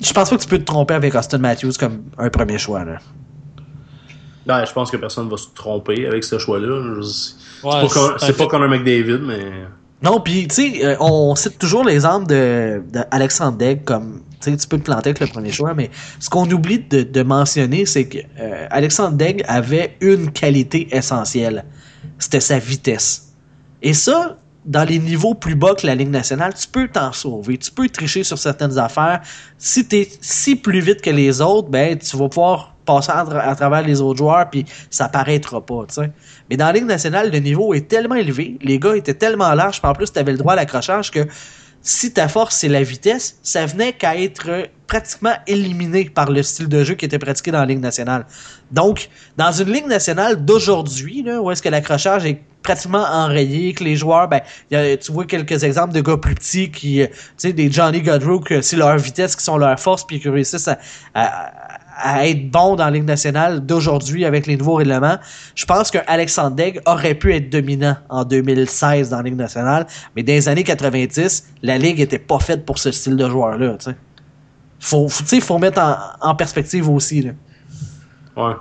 je pense pas que tu peux te tromper avec Austin Matthews comme un premier choix. Là. Ben, je pense que personne va se tromper avec ce choix-là. Je- C'est Ouais, pas, c'est un McDavid, mais. Non, puis tu sais, euh, on cite toujours l'exemple de, de Alexandre Degg comme tu sais, tu peux te planter avec le premier choix, mais ce qu'on oublie de, de mentionner, c'est que euh, Alexandre Degg avait une qualité essentielle. C'était sa vitesse. Et ça, dans les niveaux plus bas que la Ligue nationale, tu peux t'en sauver. Tu peux tricher sur certaines affaires. Si tu si plus vite que les autres, ben tu vas pouvoir passer à, tra- à travers les autres joueurs, puis ça paraîtra pas. tu sais. Mais dans la Ligue nationale, le niveau est tellement élevé, les gars étaient tellement larges, puis en plus, tu avais le droit à l'accrochage que si ta force c'est la vitesse, ça venait qu'à être euh, pratiquement éliminé par le style de jeu qui était pratiqué dans la Ligue nationale. Donc, dans une Ligue nationale d'aujourd'hui, où est-ce que l'accrochage est pratiquement enrayé, que les joueurs, ben, tu vois quelques exemples de gars plus petits qui, euh, tu sais, des Johnny Godrow, que c'est leur vitesse qui sont leur force, puis qui réussissent à, à- à être bons dans la Ligue nationale d'aujourd'hui avec les nouveaux règlements. Je pense que Alexandre Degg aurait pu être dominant en 2016 dans la Ligue nationale, mais dans les années 90, la Ligue était pas faite pour ce style de joueur-là, tu sais. Faut, faut, tu sais, faut mettre en, en perspective aussi, là. Ouais.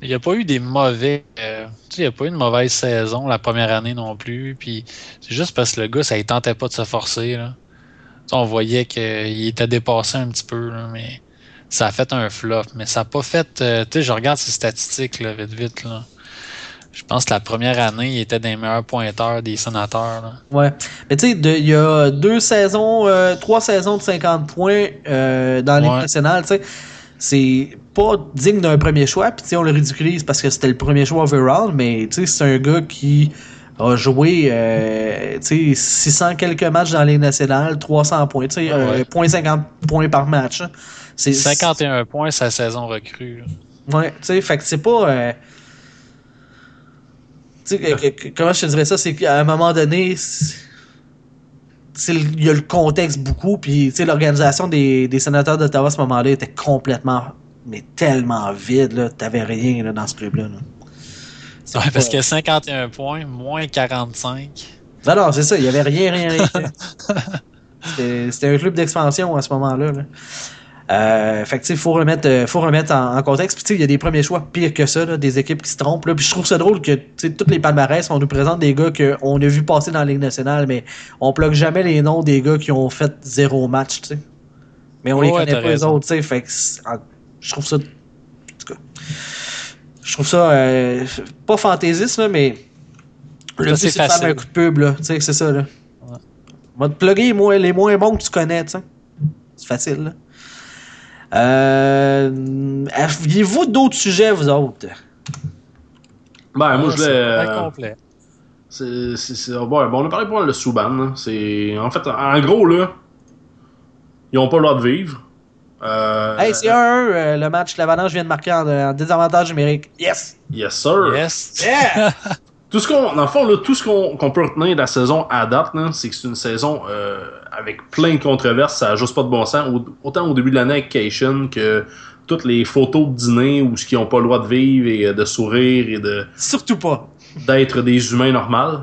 Il n'y a pas eu des mauvais. euh, tu sais, il n'y a pas eu une mauvaise saison la première année non plus. Puis c'est juste parce que le gars, ça ne tentait pas de se forcer. Là. On voyait qu'il était dépassé un petit peu, là, mais ça a fait un flop. Mais ça n'a pas fait. euh, tu sais, je regarde ses statistiques là, vite, vite. Là. Je pense que la première année, il était des meilleurs pointeurs des sénateurs. Là. Ouais. Mais tu sais, il y a deux saisons, euh, trois saisons de 50 points euh, dans Ouais. nationale, tu sais. C'est pas digne d'un premier choix, puis tu sais, on le ridiculise parce que c'était le premier choix overall, mais tu sais, c'est un gars qui a joué, euh, tu sais, 600 quelques matchs dans la Ligue nationale, 300 points, tu sais, Ah ouais. euh, point 50 points par match. hein. C'est 51 points sa saison recrue. Ouais, tu sais, fait que c'est pas. euh, Tu sais, comment je te dirais ça? C'est qu'à un moment donné, il y a le contexte beaucoup, puis tu sais, l'organisation des, des sénateurs d'Ottawa à ce moment-là était complètement, mais tellement vide, là. T'avais rien là, dans ce club-là. là. Ouais, pas- parce que 51 points, moins 45. Non, non, c'est ça, il y avait rien, rien, rien. <laughs> C'était c'était un club d'expansion à ce moment-là. là. Euh, fait que tu sais, faut remettre, euh, faut remettre en, en contexte. Puis tu sais, il y a des premiers choix pires que ça, là, des équipes qui se trompent. Là. Puis je trouve ça drôle que tu sais, toutes les palmarès, on nous présente des gars qu'on a vu passer dans la Ligue nationale, mais on bloque jamais les noms des gars qui ont fait zéro match, tu sais. Mais on les connaît pas les raison. autres, tu sais. Fait que je trouve ça. En tout cas. Je trouve ça euh, pas fantaisiste, là, mais. Le but, c'est de faire un coup de pub, là. Tu sais, c'est ça, là. Ouais. On va te plugger les moins, les moins bons que tu connais, tu sais. C'est facile, là. Euh, Aviez-vous d'autres sujets, vous autres? Ben, moi, Ouais, je très euh, complet. C'est, c'est, bon, on a parlé pour le Souban. C'est, en fait, en gros, là, Ils n'ont pas le droit de vivre. Euh, Hey, c'est 1-1, euh, le match. L'Avalanche vient de marquer en, en désavantage numérique. Yes! Yes, sir. Yes. Yeah! <laughs> Tout ce qu'on, dans le fond, là, tout ce qu'on, qu'on peut retenir de la saison à date, là, c'est que c'est une saison euh, avec plein de controverses. Ça n'a juste pas de bon sens. Au- autant au début de l'année avec Cation que toutes les photos de dîner où ce qu'ils n'ont pas le droit de vivre et euh, de sourire et de Surtout pas. d'être des humains normaux.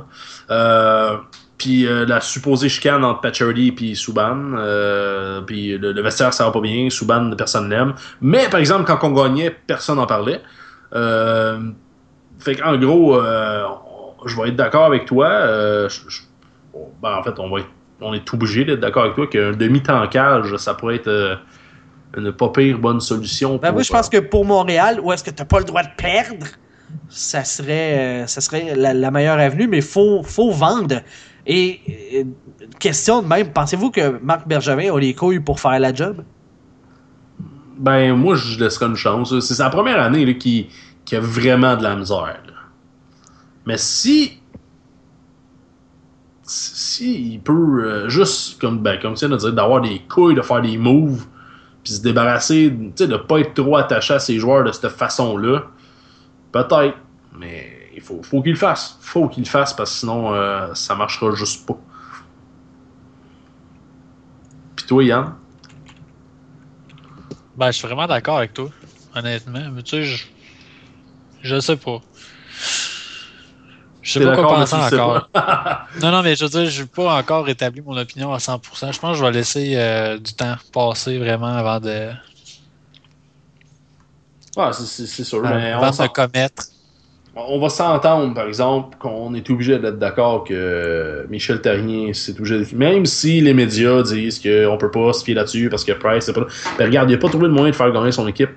Euh, puis euh, la supposée chicane entre Pachardy et Subban. Euh, puis le, le vestiaire, ça va pas bien. Subban, personne l'aime. Mais par exemple, quand on gagnait, personne n'en parlait. Fait qu'en gros, euh, je vais être d'accord avec toi. Euh, je- je- bon, ben, en fait, on va être, on est obligé d'être d'accord avec toi qu'un demi-tankage, ça pourrait être euh, une pas pire bonne solution. Ben, pour, je pense que pour Montréal, où est-ce que t'as pas le droit de perdre, ça serait, ça serait la, la meilleure avenue, mais faut, faut vendre. Et question de même, pensez-vous que Marc Bergevin a les couilles pour faire la job? Ben, moi, je laisserais une chance. C'est sa première année qui, qui a vraiment de la misère. là. Mais si. Si il peut euh, juste, comme, ben, comme dire, d'avoir des couilles, de faire des moves, puis se débarrasser, tu sais, de pas être trop attaché à ses joueurs de cette façon-là, peut-être. Mais il faut, faut qu'il le fasse. faut qu'il le fasse parce que sinon, euh, ça marchera juste pas. Puis toi, Yann? Ben, je suis vraiment d'accord avec toi, honnêtement. Mais tu sais, je, sais pas. Je sais pas quoi penser encore. Non, non, mais je veux dire, je n'ai pas encore établi mon opinion à 100%. Je pense que je vais laisser euh, du temps passer vraiment avant de, Ah, c'est- sûr. mais on avant de commettre. On va s'entendre, par exemple, qu'on est obligé d'être d'accord que Michel Terrien, c'est obligé d'être- Même si les médias disent qu'on peut pas se fier là-dessus parce que Price, c'est pas. Ben, regarde, il a pas trouvé de moyen de faire gagner son équipe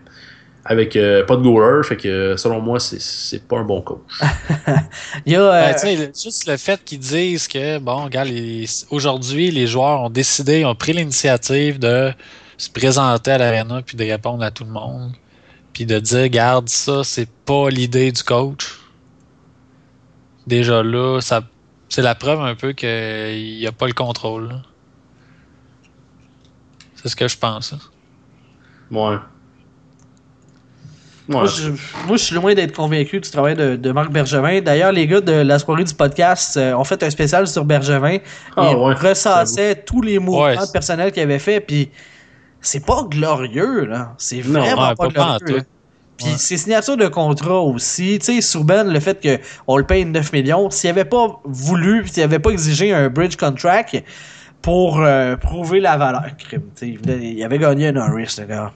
avec euh, pas de goaler, fait que selon moi, c'est- c'est pas un bon coach. <laughs> Il y a, euh, Ben, le- juste le fait qu'ils disent que, bon, regarde, les- aujourd'hui, les joueurs ont décidé, ont pris l'initiative de se présenter à l'arena puis de répondre à tout le monde. Puis de dire, garde, ça, c'est pas l'idée du coach. Déjà là, ça, c'est la preuve un peu qu'il n'y a pas le contrôle. C'est ce que je pense. hein. Ouais. Ouais. Moi, je, moi, je suis loin d'être convaincu du travail de, de Marc Bergevin. D'ailleurs, les gars de la soirée du podcast euh, ont fait un spécial sur Bergevin. Ah Ils ouais, recensaient tous les mouvements Ouais. personnels qu'il avait fait. Puis c'est pas glorieux, là. C'est Non, vraiment ouais, pas, pas glorieux. Puis Ouais. ses signatures de contrat aussi. Tu sais, Souben, le fait qu'on le paye 9 millions, s'il avait pas voulu, puis s'il avait pas exigé un bridge contract pour euh, prouver la valeur. Il il avait gagné un Norris, le gars.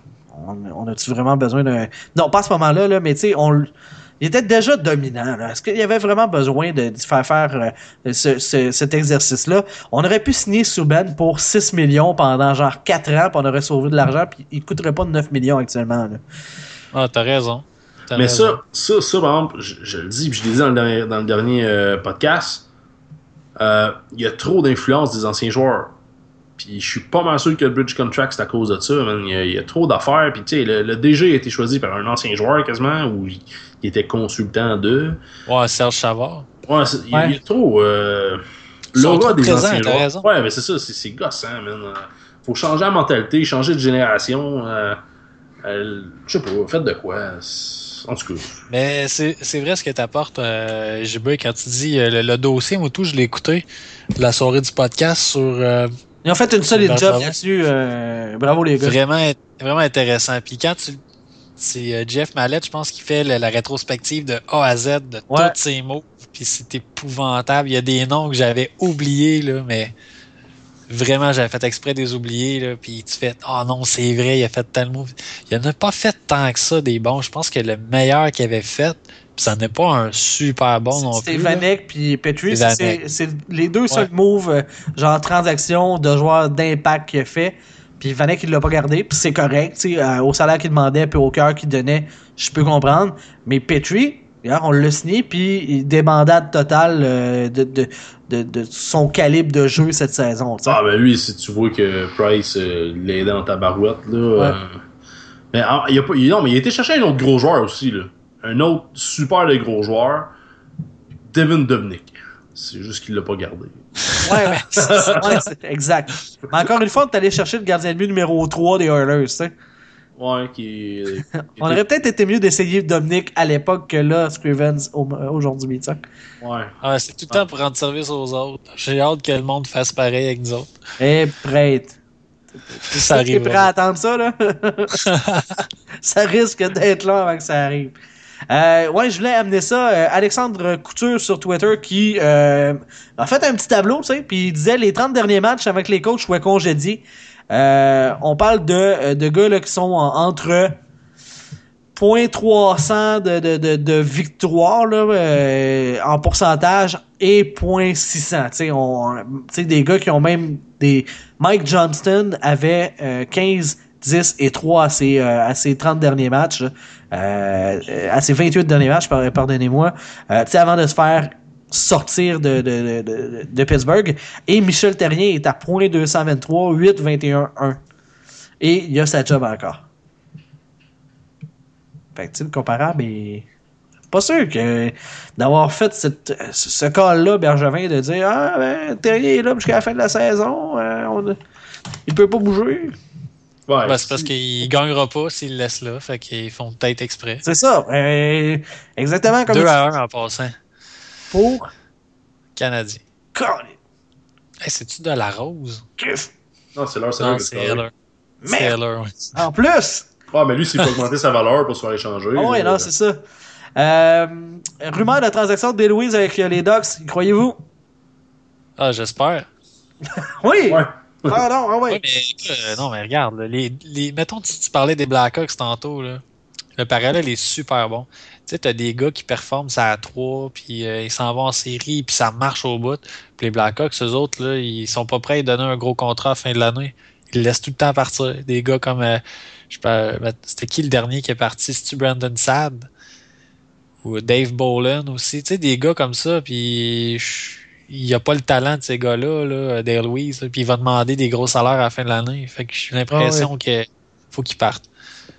On, on a-tu vraiment besoin d'un. Non, pas à ce moment-là, là, mais tu sais, on. Il était déjà dominant. Est-ce qu'il y avait vraiment besoin de, de faire faire euh, ce- ce- cet exercice-là? On aurait pu signer Souben pour 6 millions pendant genre 4 ans, puis on aurait sauvé de l'argent, puis il coûterait pas de 9 millions actuellement. là. Ah, t'as raison. T'as Mais raison. ça, ça, ça, par exemple, je, je le dis, puis je l'ai dit dans le dernier, dans le dernier euh, podcast, euh, il y a trop d'influence des anciens joueurs. Puis je suis pas mal sûr que le Bridge Contract, c'est à cause de ça. man. Il, y a, il y a trop d'affaires. Puis tu sais, le, le DG a été choisi par un ancien joueur quasiment, ou il, il était consultant d'eux. Ouais, Serge Chavard. Ouais, il, y a- Ouais. il y a trop. Euh, l'aura des présents, anciens joueurs. raison. Ouais, mais c'est ça, c'est, gossant, man. Euh, Faut changer la mentalité, changer de génération. Euh, euh, je sais pas, faites de quoi. En tout cas. Mais c'est vrai ce que t'apportes, euh, JB, quand tu dis euh, le, le dossier, moi tout, je l'ai écouté de la soirée du podcast sur Ils ont fait une solide job là-dessus. euh, bravo les gars. vraiment, vraiment intéressant. Puis quand tu c'est euh, Jeff Mallette, je pense, qui fait la rétrospective de A à Z de Ouais. tous ces mots. Puis c'est épouvantable. Il y a des noms que j'avais oubliés, là, mais vraiment, j'avais fait exprès de les oublier. Là, puis tu fais Ah non, c'est vrai, il a fait tel mot. Il en a pas fait tant que ça des bons. Je pense que le meilleur qu'il avait fait, ça n'est pas un super bon non C'était plus. Vanek puis Petrie. C'est les deux seuls moves, euh, genre transaction de joueurs d'impact qu'il a fait. Puis Vanek, il l'a pas gardé. Puis c'est correct. tu sais, euh, au salaire qu'il demandait, puis au cœur qu'il donnait, je peux comprendre. Mais Petrie, regarde, on l'a signé, puis il- débandade totale euh, de, de, de, de son calibre de jeu cette saison. Ah, ben lui, si tu vois que Price euh, l'aidait dans ta barouette, là. euh, mais ah, il a pas, il- non, mais il a été chercher un autre gros joueur aussi, là. Un autre super de gros joueur, Devin Dubnik. C'est juste qu'il l'a pas gardé. Ouais, <laughs> ouais, c'est- exact. Mais encore une fois, on est allé chercher le gardien de but numéro 3 des Oilers, tu sais. Ouais, qui. qui <laughs> On aurait peut-être été mieux d'essayer Dominic à l'époque que là, Scrivens au- aujourd'hui, tu sais. Ouais. Ah, c'est tout le temps pour rendre service aux autres. J'ai hâte que le monde fasse pareil avec nous autres. Et prête. Ça T'es prêt à arrive. attendre ça, là? <laughs> ça risque d'être là avant que ça arrive. Euh, ouais, je voulais amener ça. euh, Alexandre Couture sur Twitter qui euh, a fait un petit tableau, tu sais, puis il disait les 30 derniers matchs avec les coachs soient congédiés. Euh, on parle de, gars qui sont en- entre 0.300 de, de, victoire en pourcentage et 0.600. Tu sais, des gars qui ont même des... Mike Johnston avait euh, 15, 10 et 3 à ses, euh, à ses 30 derniers matchs. À ses 28 derniers matchs, par- pardonnez-moi. Euh, avant de se faire sortir de, Pittsburgh. Et Michel Terrien est à 0.223, 8, 21, 1. Et il a sa job encore. Fait que, le comparable est. Pas sûr que d'avoir fait ce call-là, Bergevin, de dire Ah, ben, Terrier est là jusqu'à la fin de la saison, euh, on- il peut pas bouger. Ouais. Ben, c'est parce qu'il gagnera pas s'il le laisse là. Fait qu'ils font peut-être exprès. C'est ça. euh, exactement comme 2 tu- à 1 en passant. pour. Canadien. Hey, C'est-tu de la rose? Non, c'est leur c'est Heller. C'est ouais. En plus! Ah, mais lui, s'il peut augmenter sa valeur pour se faire échanger. Ah ouais, là, non, c'est ça. Euh, rumeur de transaction de Louise avec euh, les Ducks, croyez-vous? Ah, j'espère. <laughs> Oui! Ouais. Ah non, ah mais euh, non, mais regarde, mettons, tu, parlais des Blackhawks tantôt, là. Le parallèle est super bon. Tu sais, t'as des gars qui performent ça à 3, puis euh, ils s'en vont en série, puis ça marche au bout. Puis les Blackhawks, eux autres, là, ils sont pas prêts à donner un gros contrat à fin de l'année. Ils laissent tout le temps partir. Des gars comme, euh, je sais pas, ben, c'était qui le dernier qui est parti? C'est-tu Brandon Sad? Ou Dave Boland aussi? Tu sais, des gars comme ça, puis il n'y a pas le talent de ces gars-là, là, Dale Louise, là, puis il va demander des gros salaires à la fin de l'année. Fait que j'ai l'impression qu'il faut qu'il parte.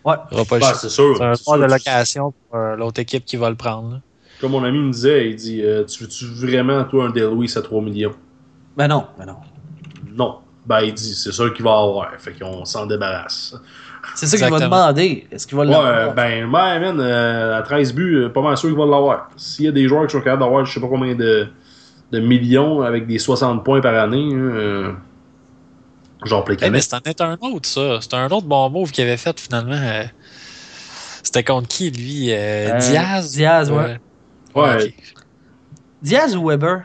Ouais. Ben, c'est sûr. C'est un sûr. de location pour euh, l'autre équipe qui va le prendre. là. Comme mon ami me disait, il dit euh, Tu veux-tu vraiment, toi, un Dale à 3 millions? Ben non, ben non. Non. Ben, il dit C'est sûr qu'il va avoir. Fait qu'on s'en débarrasse. C'est ça qu'il va demander. Est-ce qu'il va Ouais, l'avoir? ben, man, euh, à 13 buts, euh, pas mal sûr qu'il va l'avoir. S'il y a des joueurs qui sont capables d'avoir, je sais pas combien de, de millions avec des 60 points par année, hein, euh, genre Eh, mais c'en est un autre, ça. C'est un autre bon move qu'il avait fait finalement. euh, C'était contre qui, lui Euh, Euh, Diaz? Diaz, ouais. Ouais. Diaz ou Weber?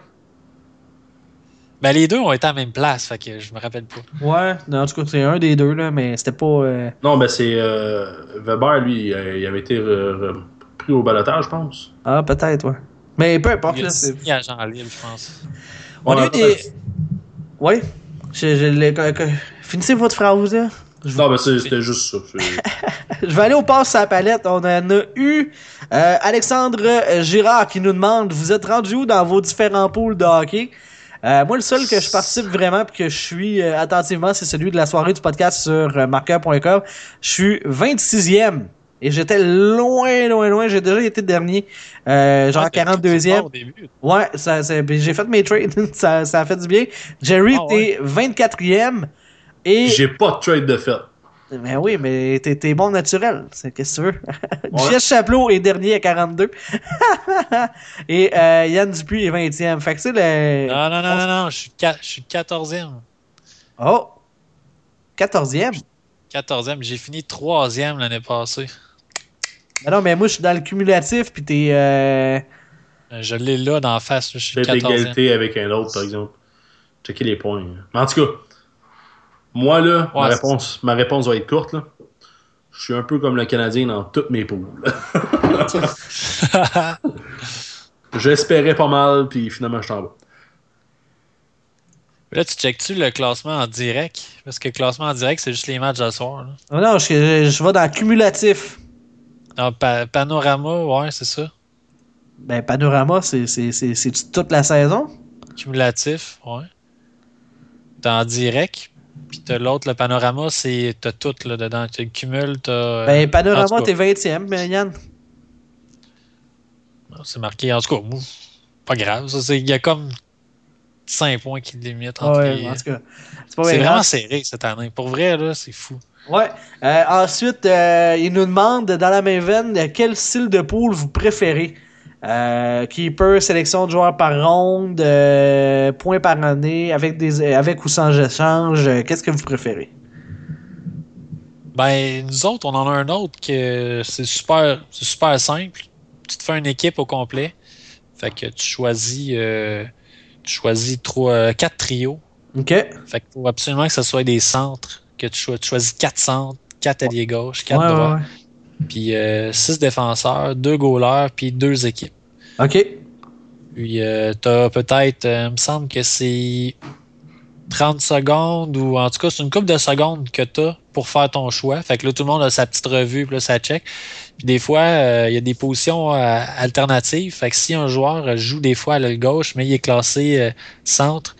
Ben, les deux ont été à la même place, fait que je me rappelle pas. Ouais, non, en tout cas, c'est un des deux, là, mais c'était pas. euh, Non, ben, c'est euh, Weber, lui, il avait été re- re- pris au balotage, je pense. Ah, peut-être, ouais. Mais peu importe, Il a là. c'est- à Jean Lille, je pense. On a eu des. Je, je que- Finissez votre phrase, là. Non, c'est- c'était juste ça. <laughs> Je vais aller au passe à la palette. On en a eu euh, Alexandre euh, Girard qui nous demande Vous êtes rendu où dans vos différents pools de hockey? Euh, Moi, le seul que je participe vraiment et que je suis euh, attentivement, c'est celui de la soirée du podcast sur euh, marqueur.com. Je suis 26e. Et j'étais loin, loin, loin. J'ai déjà été dernier. Euh, genre Ah, t'as pris du 42e. bord au début. Ouais, ça, ça- j'ai fait mes trades. <laughs> ça, ça a fait du bien. Jerry, Ah ouais. t'es 24e. Et. J'ai pas de trade de fait. Ben oui, mais t'es, bon naturel. C'est, qu'est-ce que tu veux? Ouais. <laughs> Jess Chaplot est dernier à 42. <laughs> Et euh, Yann Dupuis est 20e. Fait que c'est le. Non, non, non, non, non, je suis, je suis 14e. Oh! 14e? 14e, j'ai fini 3e l'année passée. Ben non, mais moi, je suis dans le cumulatif, puis t'es. Euh... Euh, Je l'ai là d'en face, je suis Peut-être 14e. égalité avec un autre, par exemple. Checker les points. Mais en tout cas, moi, là, ma, réponse, ma réponse va être courte. Là. Je suis un peu comme le Canadien dans toutes mes poules. <laughs> J'espérais pas mal, puis finalement, je suis en bas. Là, tu checkes-tu le classement en direct? Parce que le classement en direct, c'est juste les matchs de soir. là. Non, non, je, je, je vais dans le cumulatif. Non, pa- panorama, ouais, c'est ça. Ben, Panorama, c'est, toute la saison? Cumulatif, ouais. T'as en direct. Puis t'as l'autre, le panorama, c'est t'as tout là dedans. Tu le cumules, t'as. euh, Ben, Panorama, t'es 20e, ben, Yann. C'est marqué. En tout cas, pas grave. Ça, c'est- Il y a comme 5 points qui limitent entre Ouais, les- en tout cas. C'est vraiment serré cette année. Pour vrai, là, c'est fou. Ouais. Euh, ensuite, euh, il nous demande dans la même veine euh, quel style de pool vous préférez? Euh, keeper, sélection de joueurs par ronde, points par année, avec des avec ou sans échange. Qu'est-ce que vous préférez? Ben, nous autres, on en a un autre que c'est super, c'est super simple. Tu te fais une équipe au complet. Fait que tu choisis, tu choisis trois, quatre trios. OK. Fait qu'il faut absolument que ce soit des centres. Que tu, tu choisis quatre centres, quatre alliés gauche, quatre Ouais, ouais, droits, puis euh, six défenseurs, deux goalers, puis deux équipes. OK. Puis euh, t'as peut-être, euh, il me semble que c'est 30 secondes ou en tout cas c'est une couple de secondes que t'as pour faire ton choix. Fait que là tout le monde a sa petite revue, puis là ça check. Puis des fois euh, il y a des positions euh, alternatives. Fait que si un joueur euh, joue des fois à l'aile gauche mais il est classé euh, centre,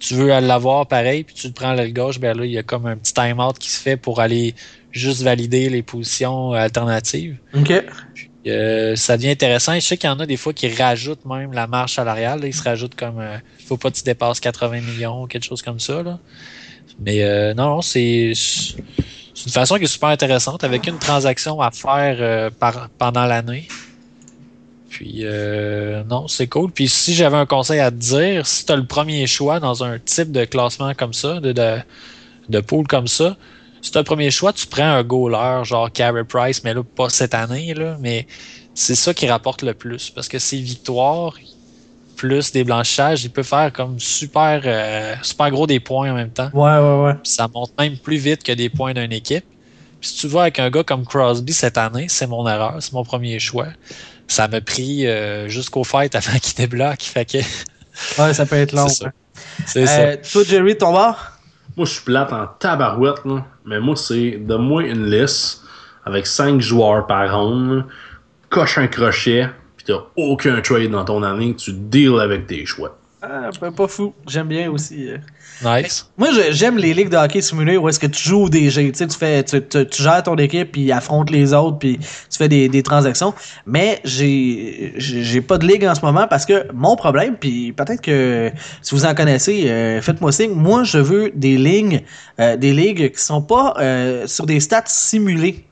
tu veux l'avoir pareil, puis tu le prends l'aile gauche, ben là il y a comme un petit time-out qui se fait pour aller juste valider les positions alternatives. OK. Euh, ça devient intéressant. Je sais qu'il y en a des fois qui rajoutent même la marge salariale. là. Ils se rajoutent comme euh, faut pas que tu dépasses 80 millions, quelque chose comme ça. Là. Mais euh, non, c'est une façon qui est super intéressante avec une transaction à faire euh, par, pendant l'année. Puis euh, non, c'est cool. Puis si j'avais un conseil à te dire, si tu as le premier choix dans un type de classement comme ça, de, de, de pool comme ça, si tu as le premier choix, tu prends un goaler, genre Carey Price, mais là, pas cette année, là, mais c'est ça qui rapporte le plus. Parce que c'est victoire plus des blanchages, il peut faire comme super, euh, super gros des points en même temps. Ouais, ouais, ouais. Puis ça monte même plus vite que des points d'une équipe. Puis si tu vas avec un gars comme Crosby cette année, c'est mon erreur, c'est mon premier choix. Ça m'a pris euh, jusqu'au fait avant qu'il débloque. Fait que <laughs> Ouais, ça peut être long. C'est ça. hein. Euh, toi, Jerry, ton bord? Moi, je suis plate en tabarouette, là. Mais moi, c'est de moi une liste avec 5 joueurs par ronde, là. coche un crochet, pis t'as aucun trade dans ton année, tu deals avec tes choix. Ah, ben, pas fou. J'aime bien aussi. euh. Nice. Moi, j'aime les ligues de hockey simulées où est-ce que tu joues au DG. Tu sais, tu, fais, tu, tu, tu gères ton équipe, puis affrontes les autres, puis tu fais des, des transactions. Mais j'ai j'ai pas de ligue en ce moment parce que mon problème, puis peut-être que si vous en connaissez, euh, faites-moi signe. Moi, je veux des lignes, euh, des ligues qui sont pas euh, sur des stats simulés.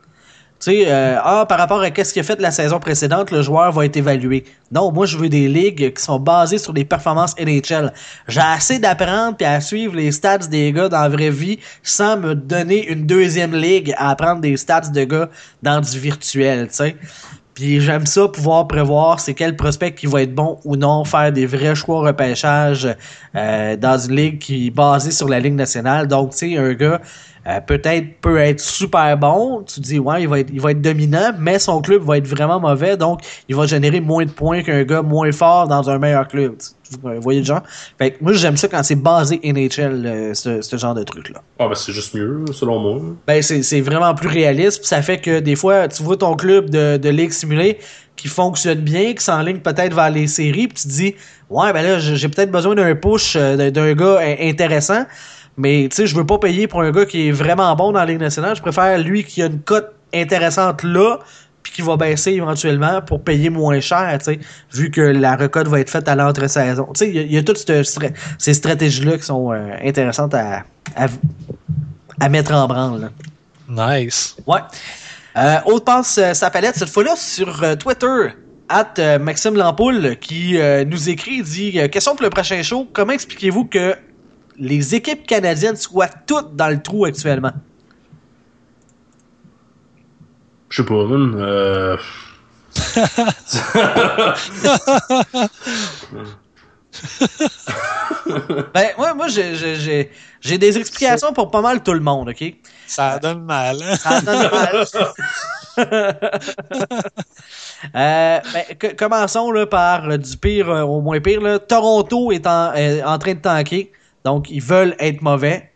Tu sais, euh, ah, par rapport à qu'est-ce qu'il a fait la saison précédente, le joueur va être évalué. Non, moi, je veux des ligues qui sont basées sur des performances NHL. J'ai assez d'apprendre puis à suivre les stats des gars dans la vraie vie sans me donner une deuxième ligue à apprendre des stats de gars dans du virtuel, tu sais. Puis j'aime ça, pouvoir prévoir c'est quel prospect qui va être bon ou non, faire des vrais choix repêchage euh, dans une ligue qui est basée sur la Ligue nationale. Donc, tu sais, un gars euh, peut-être peut être super bon. Tu te dis, ouais, il va, être, il va être dominant, mais son club va être vraiment mauvais. Donc, il va générer moins de points qu'un gars moins fort dans un meilleur club. Vous voyez le genre? Fait que moi, j'aime ça quand c'est basé NHL, euh, ce, ce genre de truc-là. Ah, ben c'est juste mieux, selon moi. Ben, c'est vraiment plus réaliste. Puis ça fait que des fois, tu vois ton club de, de ligue simulée qui fonctionne bien, qui s'enligne peut-être vers les séries, puis tu te dis, ouais, ben là, j'ai peut-être besoin d'un push euh, d'un- gars intéressant. Mais tu sais, je veux pas payer pour un gars qui est vraiment bon dans la Ligue nationale. Je préfère lui qui a une cote intéressante là, puis qui va baisser éventuellement pour payer moins cher, tu sais, vu que la recote va être faite à l'entre-saison. Tu sais, il y, a- il y a toutes cette ces stratégies-là qui sont euh, intéressantes à, à, à mettre en branle. là. Nice. Ouais. Euh, autre passe euh, sa palette, cette fois-là sur Twitter, at Maxime Lampoule, qui nous écrit, dit Question pour le prochain show, comment expliquez-vous que les équipes canadiennes soient toutes dans le trou actuellement? Je sais pas, man. Euh... <laughs> Ben, moi, moi j'ai- j'ai j'ai- j'ai des explications pour pas mal tout le monde, OK? Ça donne mal. Hein? Ça donne mal. <laughs> Euh, ben, commençons là, par du pire euh, au moins pire. Là. Toronto est en, est en train de tanker, donc ils veulent être mauvais.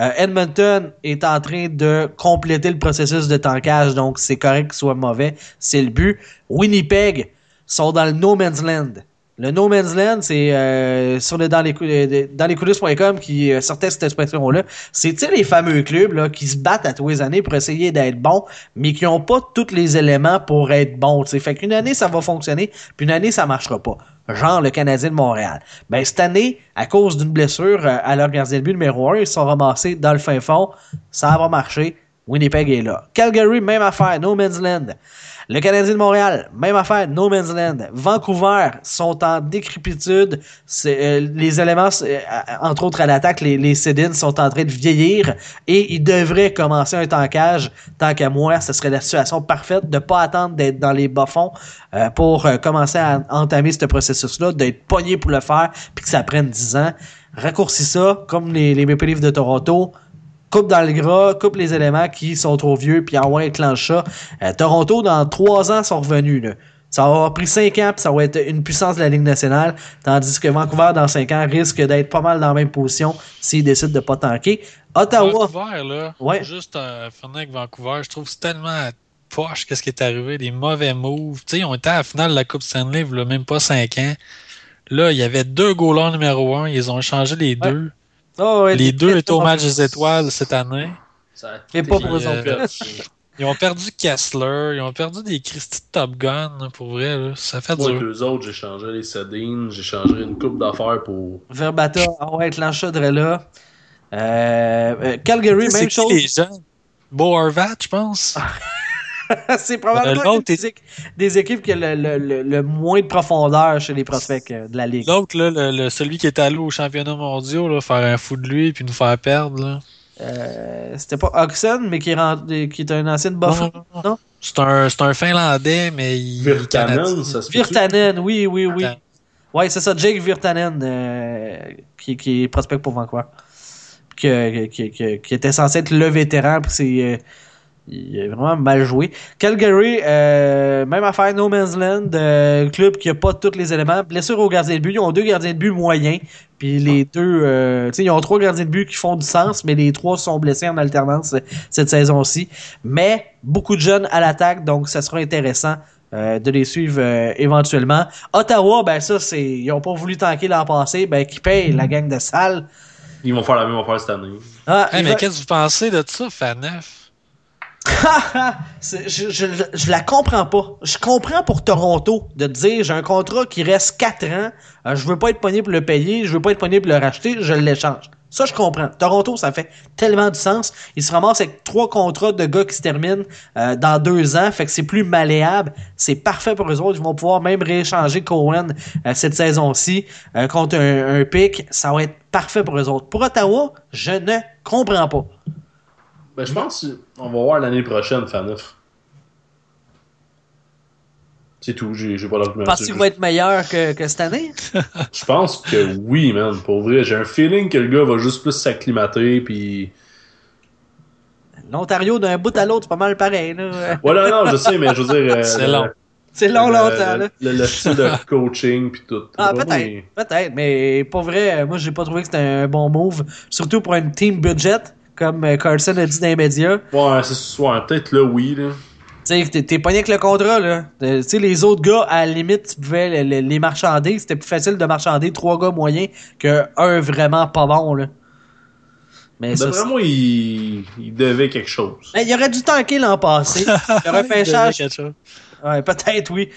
Euh, Edmonton est en train de compléter le processus de tankage, donc c'est correct qu'ils soient mauvais, c'est le but. Winnipeg sont dans le no man's land. Le No Man's Land, c'est euh, sur le dans les, euh, dans les coulisses.com qui euh, sortait cette expression-là. C'est les fameux clubs là, qui se battent à tous les années pour essayer d'être bons, mais qui ont pas tous les éléments pour être bons. tu sais? Fait qu'une année, ça va fonctionner, puis une année, ça marchera pas. Genre le Canadien de Montréal. Ben, cette année, à cause d'une blessure euh, à leur gardien de but numéro 1, ils sont ramassés dans le fin fond. Ça va marcher. Winnipeg est là. Calgary, même affaire. No Man's Land. Le Canadien de Montréal, même affaire, No Man's Land. Vancouver sont en décrépitude. Euh, les éléments, euh, entre autres à l'attaque, les, les Sedins sont en train de vieillir et ils devraient commencer un tankage. Tant qu'à moi, ce serait la situation parfaite de ne pas attendre d'être dans les bas-fonds euh, pour commencer à entamer ce processus-là, d'être pogné pour le faire puis que ça prenne 10 ans. Raccourcis ça, comme les, les Maple de Toronto coupe dans le gras, coupe les éléments qui sont trop vieux, puis envoie enclenche ça. Euh, Toronto, dans trois ans, sont revenus. Là. Ça va avoir pris cinq ans, puis ça va être une puissance de la Ligue nationale, tandis que Vancouver, dans cinq ans, risque d'être pas mal dans la même position s'ils décident de pas tanker. Ottawa, Vancouver, là, Ouais. juste euh, finir avec Vancouver, je trouve c'est tellement poche qu'est-ce qui est arrivé, des mauvais moves. Tu sais, ils ont été à la finale de la Coupe Stanley, il même pas 5 ans. Là, il y avait deux goalers numéro un, ils ont échangé les Ouais. deux. Oh, ouais, Les deux étaient au match des étoiles cette année. Tout pas pour fait. <laughs> Ils ont perdu Kessler, ils ont perdu des Christy de Top Gun, pour vrai. Là. Ça fait Moi, dur. deux autres, j'ai changé les Sedines, j'ai changé une coupe d'affaires pour. Verbata, ah ouais, de là. Euh, euh, Calgary, C'est même chose. les jeunes? Beau Horvat, je pense. <laughs> <laughs> c'est probablement Euh, des, équ- des équipes qui a le, le- le- le moins de profondeur chez les prospects euh, de la Ligue. L'autre, là, le, le- celui qui est allé au championnat mondial, là, faire un fou de lui puis nous faire perdre. Là. Euh, C'était pas Oxen, mais qui est, rentré- qui est un ancien buffalo. Non, non, non. C'est un, Finlandais, mais il Virtanen, ça se fait. Virtanen, oui, oui, oui. Attends. Ouais, c'est ça, Jake Virtanen, euh, qui, qui est prospect pour Vancouver. Qui, qui, qui- qui était censé être le vétéran, puis c'est. Il a vraiment mal joué. Calgary, euh, même affaire, No Man's Land, euh, club qui a pas tous les éléments. Blessure au gardien de but. Ils ont deux gardiens de but moyens. Puis les deux, euh, tu sais, ils ont trois gardiens de but qui font du sens, mais les trois sont blessés en alternance cette saison-ci. Mais beaucoup de jeunes à l'attaque, donc ça sera intéressant euh, de les suivre euh, éventuellement. Ottawa, ben ça, c'est. Ils ont pas voulu tanker l'an passé, ben qui paye la gang de salles. Ils vont faire la même affaire cette année. Ah, Hey, mais qu'est-ce que vous pensez de ça, Faneuf? <laughs> Je, je, je la comprends pas. Je comprends pour Toronto de dire j'ai un contrat qui reste 4 ans, euh, je veux pas être pogné pour le payer, je veux pas être pogné pour le racheter, je l'échange. Ça, je comprends. Toronto, ça fait tellement du sens. Ils se ramassent avec trois contrats de gars qui se terminent euh, dans deux ans, fait que c'est plus malléable. C'est parfait pour eux autres. Ils vont pouvoir même rééchanger Cohen euh, cette saison-ci contre un, un pic. Ça va être parfait pour eux autres. Pour Ottawa, je ne comprends pas. Ben, je pense qu'on va voir l'année prochaine, Faneuf. C'est tout, j'ai pas d'argument. Penses-tu C'est qu'il va être meilleur que, que cette année? <laughs> Je pense que oui, man. Pour vrai, j'ai un feeling que le gars va juste plus s'acclimater, puis. L'Ontario, d'un bout à l'autre, c'est pas mal pareil. Là. Ouais, non, non, je sais, mais je veux dire. <laughs> euh, C'est le- long. C'est long, longtemps. Là. Le, le style de coaching, puis tout. Ah, peut-être. mais- Peut-être, mais pas vrai. Moi, j'ai pas trouvé que c'était un bon move. Surtout pour une team budget, comme euh, Carlson a dit dans les médias. Ouais, c'est ouais, peut-être là, oui. Là. Tu sais, t'es- t'es pogné avec le contrat, là. Euh, Tu sais, les autres gars, à la limite, tu pouvais les, les- les marchander. C'était plus facile de marchander trois gars moyens qu'un vraiment pas bon, là. Mais ça, moi, il... il devait quelque chose. c'est- Ben, il aurait dû tanker l'an passé. <laughs> Le repêchage. quelque chose. Ouais, peut-être, oui.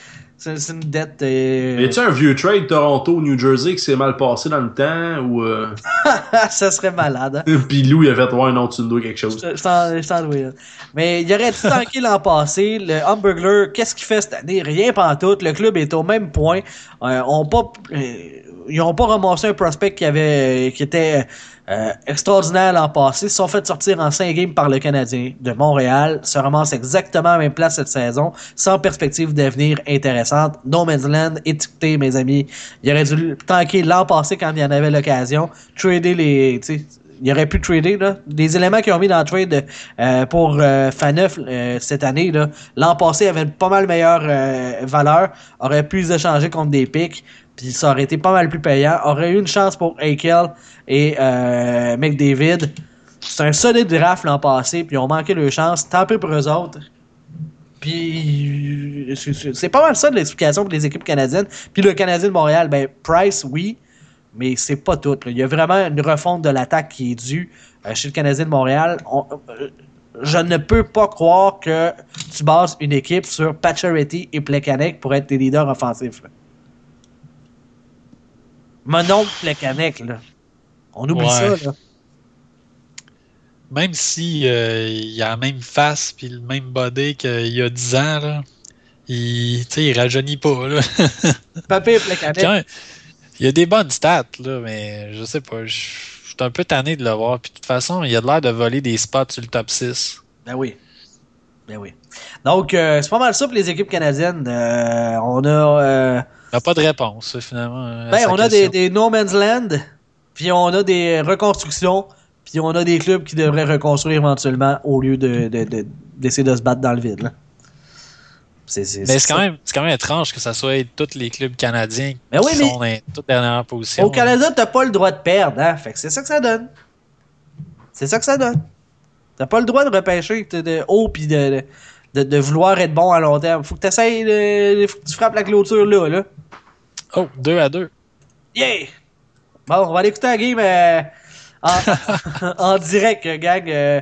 C'est une dette. euh, Y a-tu un vieux trade Toronto-New Jersey qui s'est mal passé dans le temps ou. euh, <laughs> ça serait malade. hein. <laughs> Puis Lou, il a fait, ouais, non, tu nous quelque chose. Je je t'en je t'en dois. Mais il aurait dû tanker <laughs> l'an passé. Le Hamburglar, qu'est-ce qu'il fait cette année? Rien pantoute. Le club est au même point. Euh, on pas, euh, ils n'ont pas ramassé un prospect qui avait qui était euh, extraordinaire l'an passé. Ils se sont fait sortir en 5 games par le Canadien de Montréal. Se ramassent exactement à la même place cette saison, sans perspective d'avenir intéressante. No Man's Land, étiqueté, mes amis. Il aurait dû tanker l'an passé quand il y en avait l'occasion. Trader les. Il aurait pu trader là. Les éléments qu'ils ont mis dans le trade euh, pour euh, Faneuf euh, cette année l'an passé avait une pas mal meilleure euh, valeur, aurait pu les échanger contre des pics, puis ça aurait été pas mal plus payant. Aurait eu une chance pour Eichel et McDavid. C'est un solide draft l'an passé, puis ils ont manqué leur chance. Tant pis pour eux autres. Puis c'est pas mal ça de l'explication pour les équipes canadiennes. Puis le Canadien de Montréal, ben Price, oui, mais c'est pas tout. là. Il y a vraiment une refonte de l'attaque qui est due euh, chez le Canadien de Montréal. On- euh, je ne peux pas croire que tu bases une équipe sur Pacioretty et Plekanec pour être tes leaders offensifs. là. Mon oncle Plekanec, là. On oublie Ouais. ça, là. Même si euh, il a la même face puis le même body qu'il y a 10 ans, là, il, il rajeunit pas. Là. Papé et Plekanec. Quand- il y a des bonnes stats, là, mais je sais pas. Je suis un peu tanné de le voir. Puis de toute façon, il a l'air de voler des spots sur le top 6. Ben oui. Ben oui. Donc, euh, c'est pas mal ça pour les équipes canadiennes. Euh, on a, euh, Il n'y a pas de réponse, finalement. ben, on a des, No Man's Land, puis on a des reconstructions, puis on a des clubs qui devraient reconstruire éventuellement au lieu de, de- de- d'essayer de se battre dans le vide. Là. C'est, c'est, Mais c'est quand, même, c'est quand même étrange que ça soit tous les clubs canadiens Mais oui, qui mais- sont dans les toutes dernières positions. Au Canada, t'as pas le droit de perdre, hein? Fait que c'est ça que ça donne. C'est ça que ça donne. T'as pas le droit de repêcher de, de haut pis de, de, de vouloir être bon à long terme. Faut que t'essayes de, faut que tu frappes la clôture là, là. Oh, 2 à 2. Yeah! Bon, on va aller écouter la game euh, en, <laughs> en direct, gang. Euh,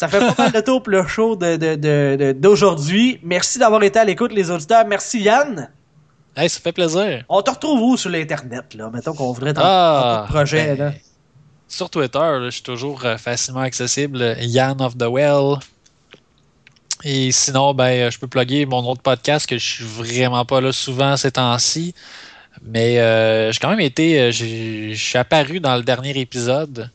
ça fait pas mal de tour pour le show de, de, de- de- d'aujourd'hui. Merci d'avoir été à l'écoute, les auditeurs. Merci, Yann. Hey, ça fait plaisir. On te retrouve où sur l'Internet, là? Mettons qu'on voudrait t'en Ah, un projet, ben, là. Sur Twitter, là, je suis toujours euh, facilement accessible. Yann of the Well. Et sinon, ben, euh, je peux plugger mon autre podcast que je suis vraiment pas là souvent ces temps-ci. Mais euh, j'ai quand même été. Je suis apparu dans le dernier épisode.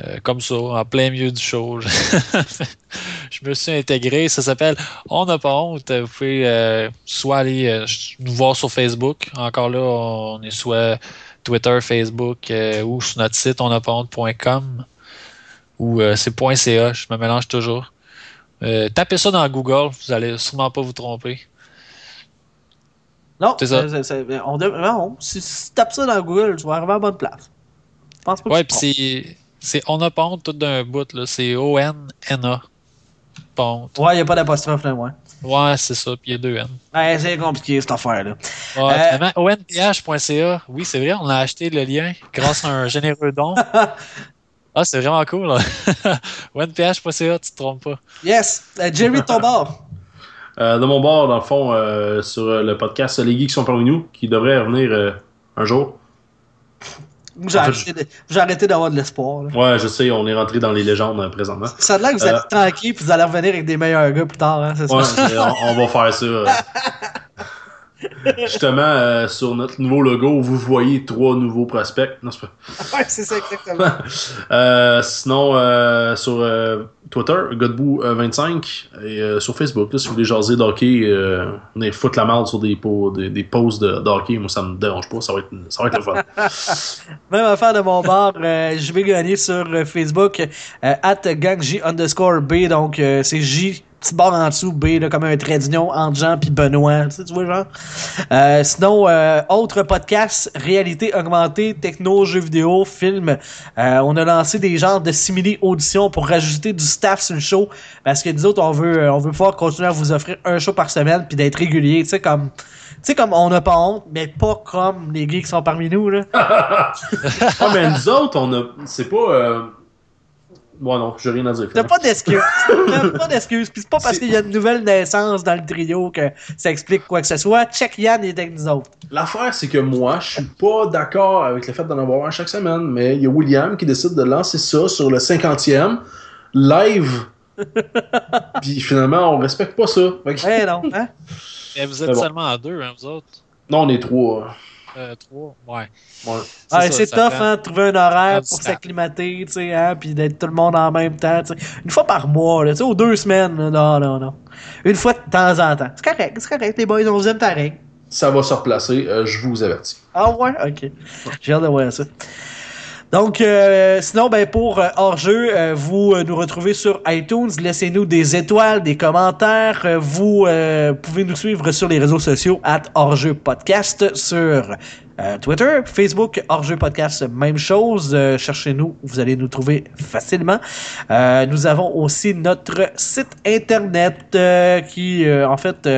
Euh, comme ça, en plein milieu du show. <laughs> je me suis intégré. Ça s'appelle On n'a pas honte. Vous pouvez euh, soit aller euh, nous voir sur Facebook. Encore là, on est soit Twitter, Facebook ou sur notre site onapahonte.com ou c'est .ca, je me mélange toujours. Tapez ça dans Google, vous allez sûrement pas vous tromper. Non, C'est ça. on non, si, tu tapes ça dans Google, tu vas arriver à la bonne place. Je pense pas que Ouais, tu puis c'est c'est on n'a pas honte tout d'un bout là, c'est O N N A. Pas honte. trompes. Ouais, il n'y a pas d'apostrophe là, ouais. Ouais, c'est ça, puis il y a deux N. Ouais, c'est compliqué cette affaire-là. Ouais, Euh, finalement, onph.ca. Oui, c'est vrai, on a acheté le lien grâce à un généreux don. <laughs> Ah, c'est vraiment cool. là. <laughs> onph.ca, tu te trompes pas. Yes, euh, Jerry Tobar. Euh, de mon bord, dans le fond, euh, sur le podcast Les Geeks qui sont parmi nous, qui devrait revenir euh, un jour. De- j'ai arrêté d'avoir de l'espoir. Ouais, je sais, on est rentré dans les légendes euh, présentement. Ça a l'air que vous êtes Euh, tranquille puis vous allez revenir avec des meilleurs gars plus tard, hein, Ouais, ça? on, on va faire ça. <laughs> <laughs> Justement, euh, sur notre nouveau logo, vous voyez trois nouveaux prospects. Non, c'est pas. <laughs> ouais, c'est ça exactement. <laughs> Euh, sinon, euh, sur Twitter, Godbout25 et sur Facebook, là, si vous voulez jaser d'hockey, euh, venez foutre la merde sur des, des, des posts de, d'hockey, moi ça me dérange pas, ça va être, ça va être le fun. Même affaire de mon bar, je vais gagner sur Facebook, at gangj underscore B, donc c'est J, petit bar en dessous, B, là, comme un trait d'union entre Jean puis Benoît, tu, sais, tu vois genre. Euh, sinon, euh, autre podcast, réalité augmentée, techno, jeux vidéo, film. Euh, on a lancé des genres de simili auditions pour rajouter du staff sur le show, parce que nous autres, on veut, euh, on veut pouvoir continuer à vous offrir un show par semaine puis d'être régulier, tu sais, comme... Tu sais, comme on n'a pas honte, mais pas comme les gars qui sont parmi nous, là. <laughs> Ah, mais nous autres, on a. C'est pas. Euh... Bon, non, j'ai rien à dire. T'as pas d'excuses. <laughs> T'as pas d'excuses. Puis c'est pas parce qu'il y a une nouvelle naissance dans le trio que ça explique quoi que ce soit. Check Yann est avec nous autres. L'affaire, c'est que moi, je suis pas d'accord avec le fait d'en avoir un chaque semaine, mais il y a William qui décide de lancer ça sur le 50e, live. <laughs> Puis finalement, on respecte pas ça. Eh non, hein? Mais vous êtes bon. seulement à deux, hein, vous autres? Non, on est trois. Euh, trois. Ouais. Ouais. C'est tough, prend- hein, de trouver un horaire pour s'acclimater, tu sais, hein, puis d'être tout le monde en même temps, tu sais. Une fois par mois, là, tu sais, ou deux semaines, là, non, non, non. Une fois de temps en temps. C'est correct, c'est correct, les boys, on vous aime pareil. Ça va se replacer, euh, je vous avertis. Ah ouais? Ok. J'ai hâte de voir ça. Donc, euh, sinon, ben, pour euh, hors-jeu, euh, vous euh, nous retrouvez sur iTunes. Laissez-nous des étoiles, des commentaires. Euh, vous pouvez nous suivre sur les réseaux sociaux at hors-jeu podcast sur Twitter, Facebook, hors-jeu podcast, même chose. Cherchez-nous, vous allez nous trouver facilement. Nous avons aussi notre site internet qui, en fait,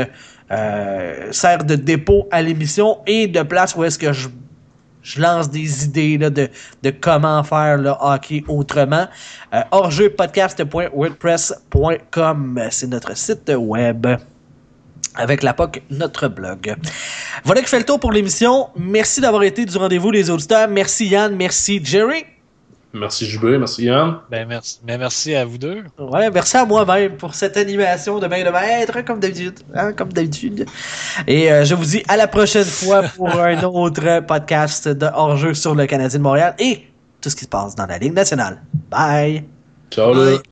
sert de dépôt à l'émission et de place où est-ce que je je lance des idées de, de comment faire le hockey autrement. Euh, hors-jeu-podcast.wordpress.com, c'est notre site web. Avec la POC, notre blog. Voilà qui fait le tour pour l'émission. Merci d'avoir été du rendez-vous, les auditeurs. Merci Yann, merci Jerry. Merci JB, merci Yann. Ben, merci, mais merci à vous deux. Ouais, merci à moi-même pour cette animation de main de maître, comme d'habitude. hein, comme d'habitude. Et euh, je vous dis à la prochaine fois pour <laughs> un autre podcast de hors-jeu sur le Canadien de Montréal et tout ce qui se passe dans la Ligue nationale. Bye! Ciao. Bye.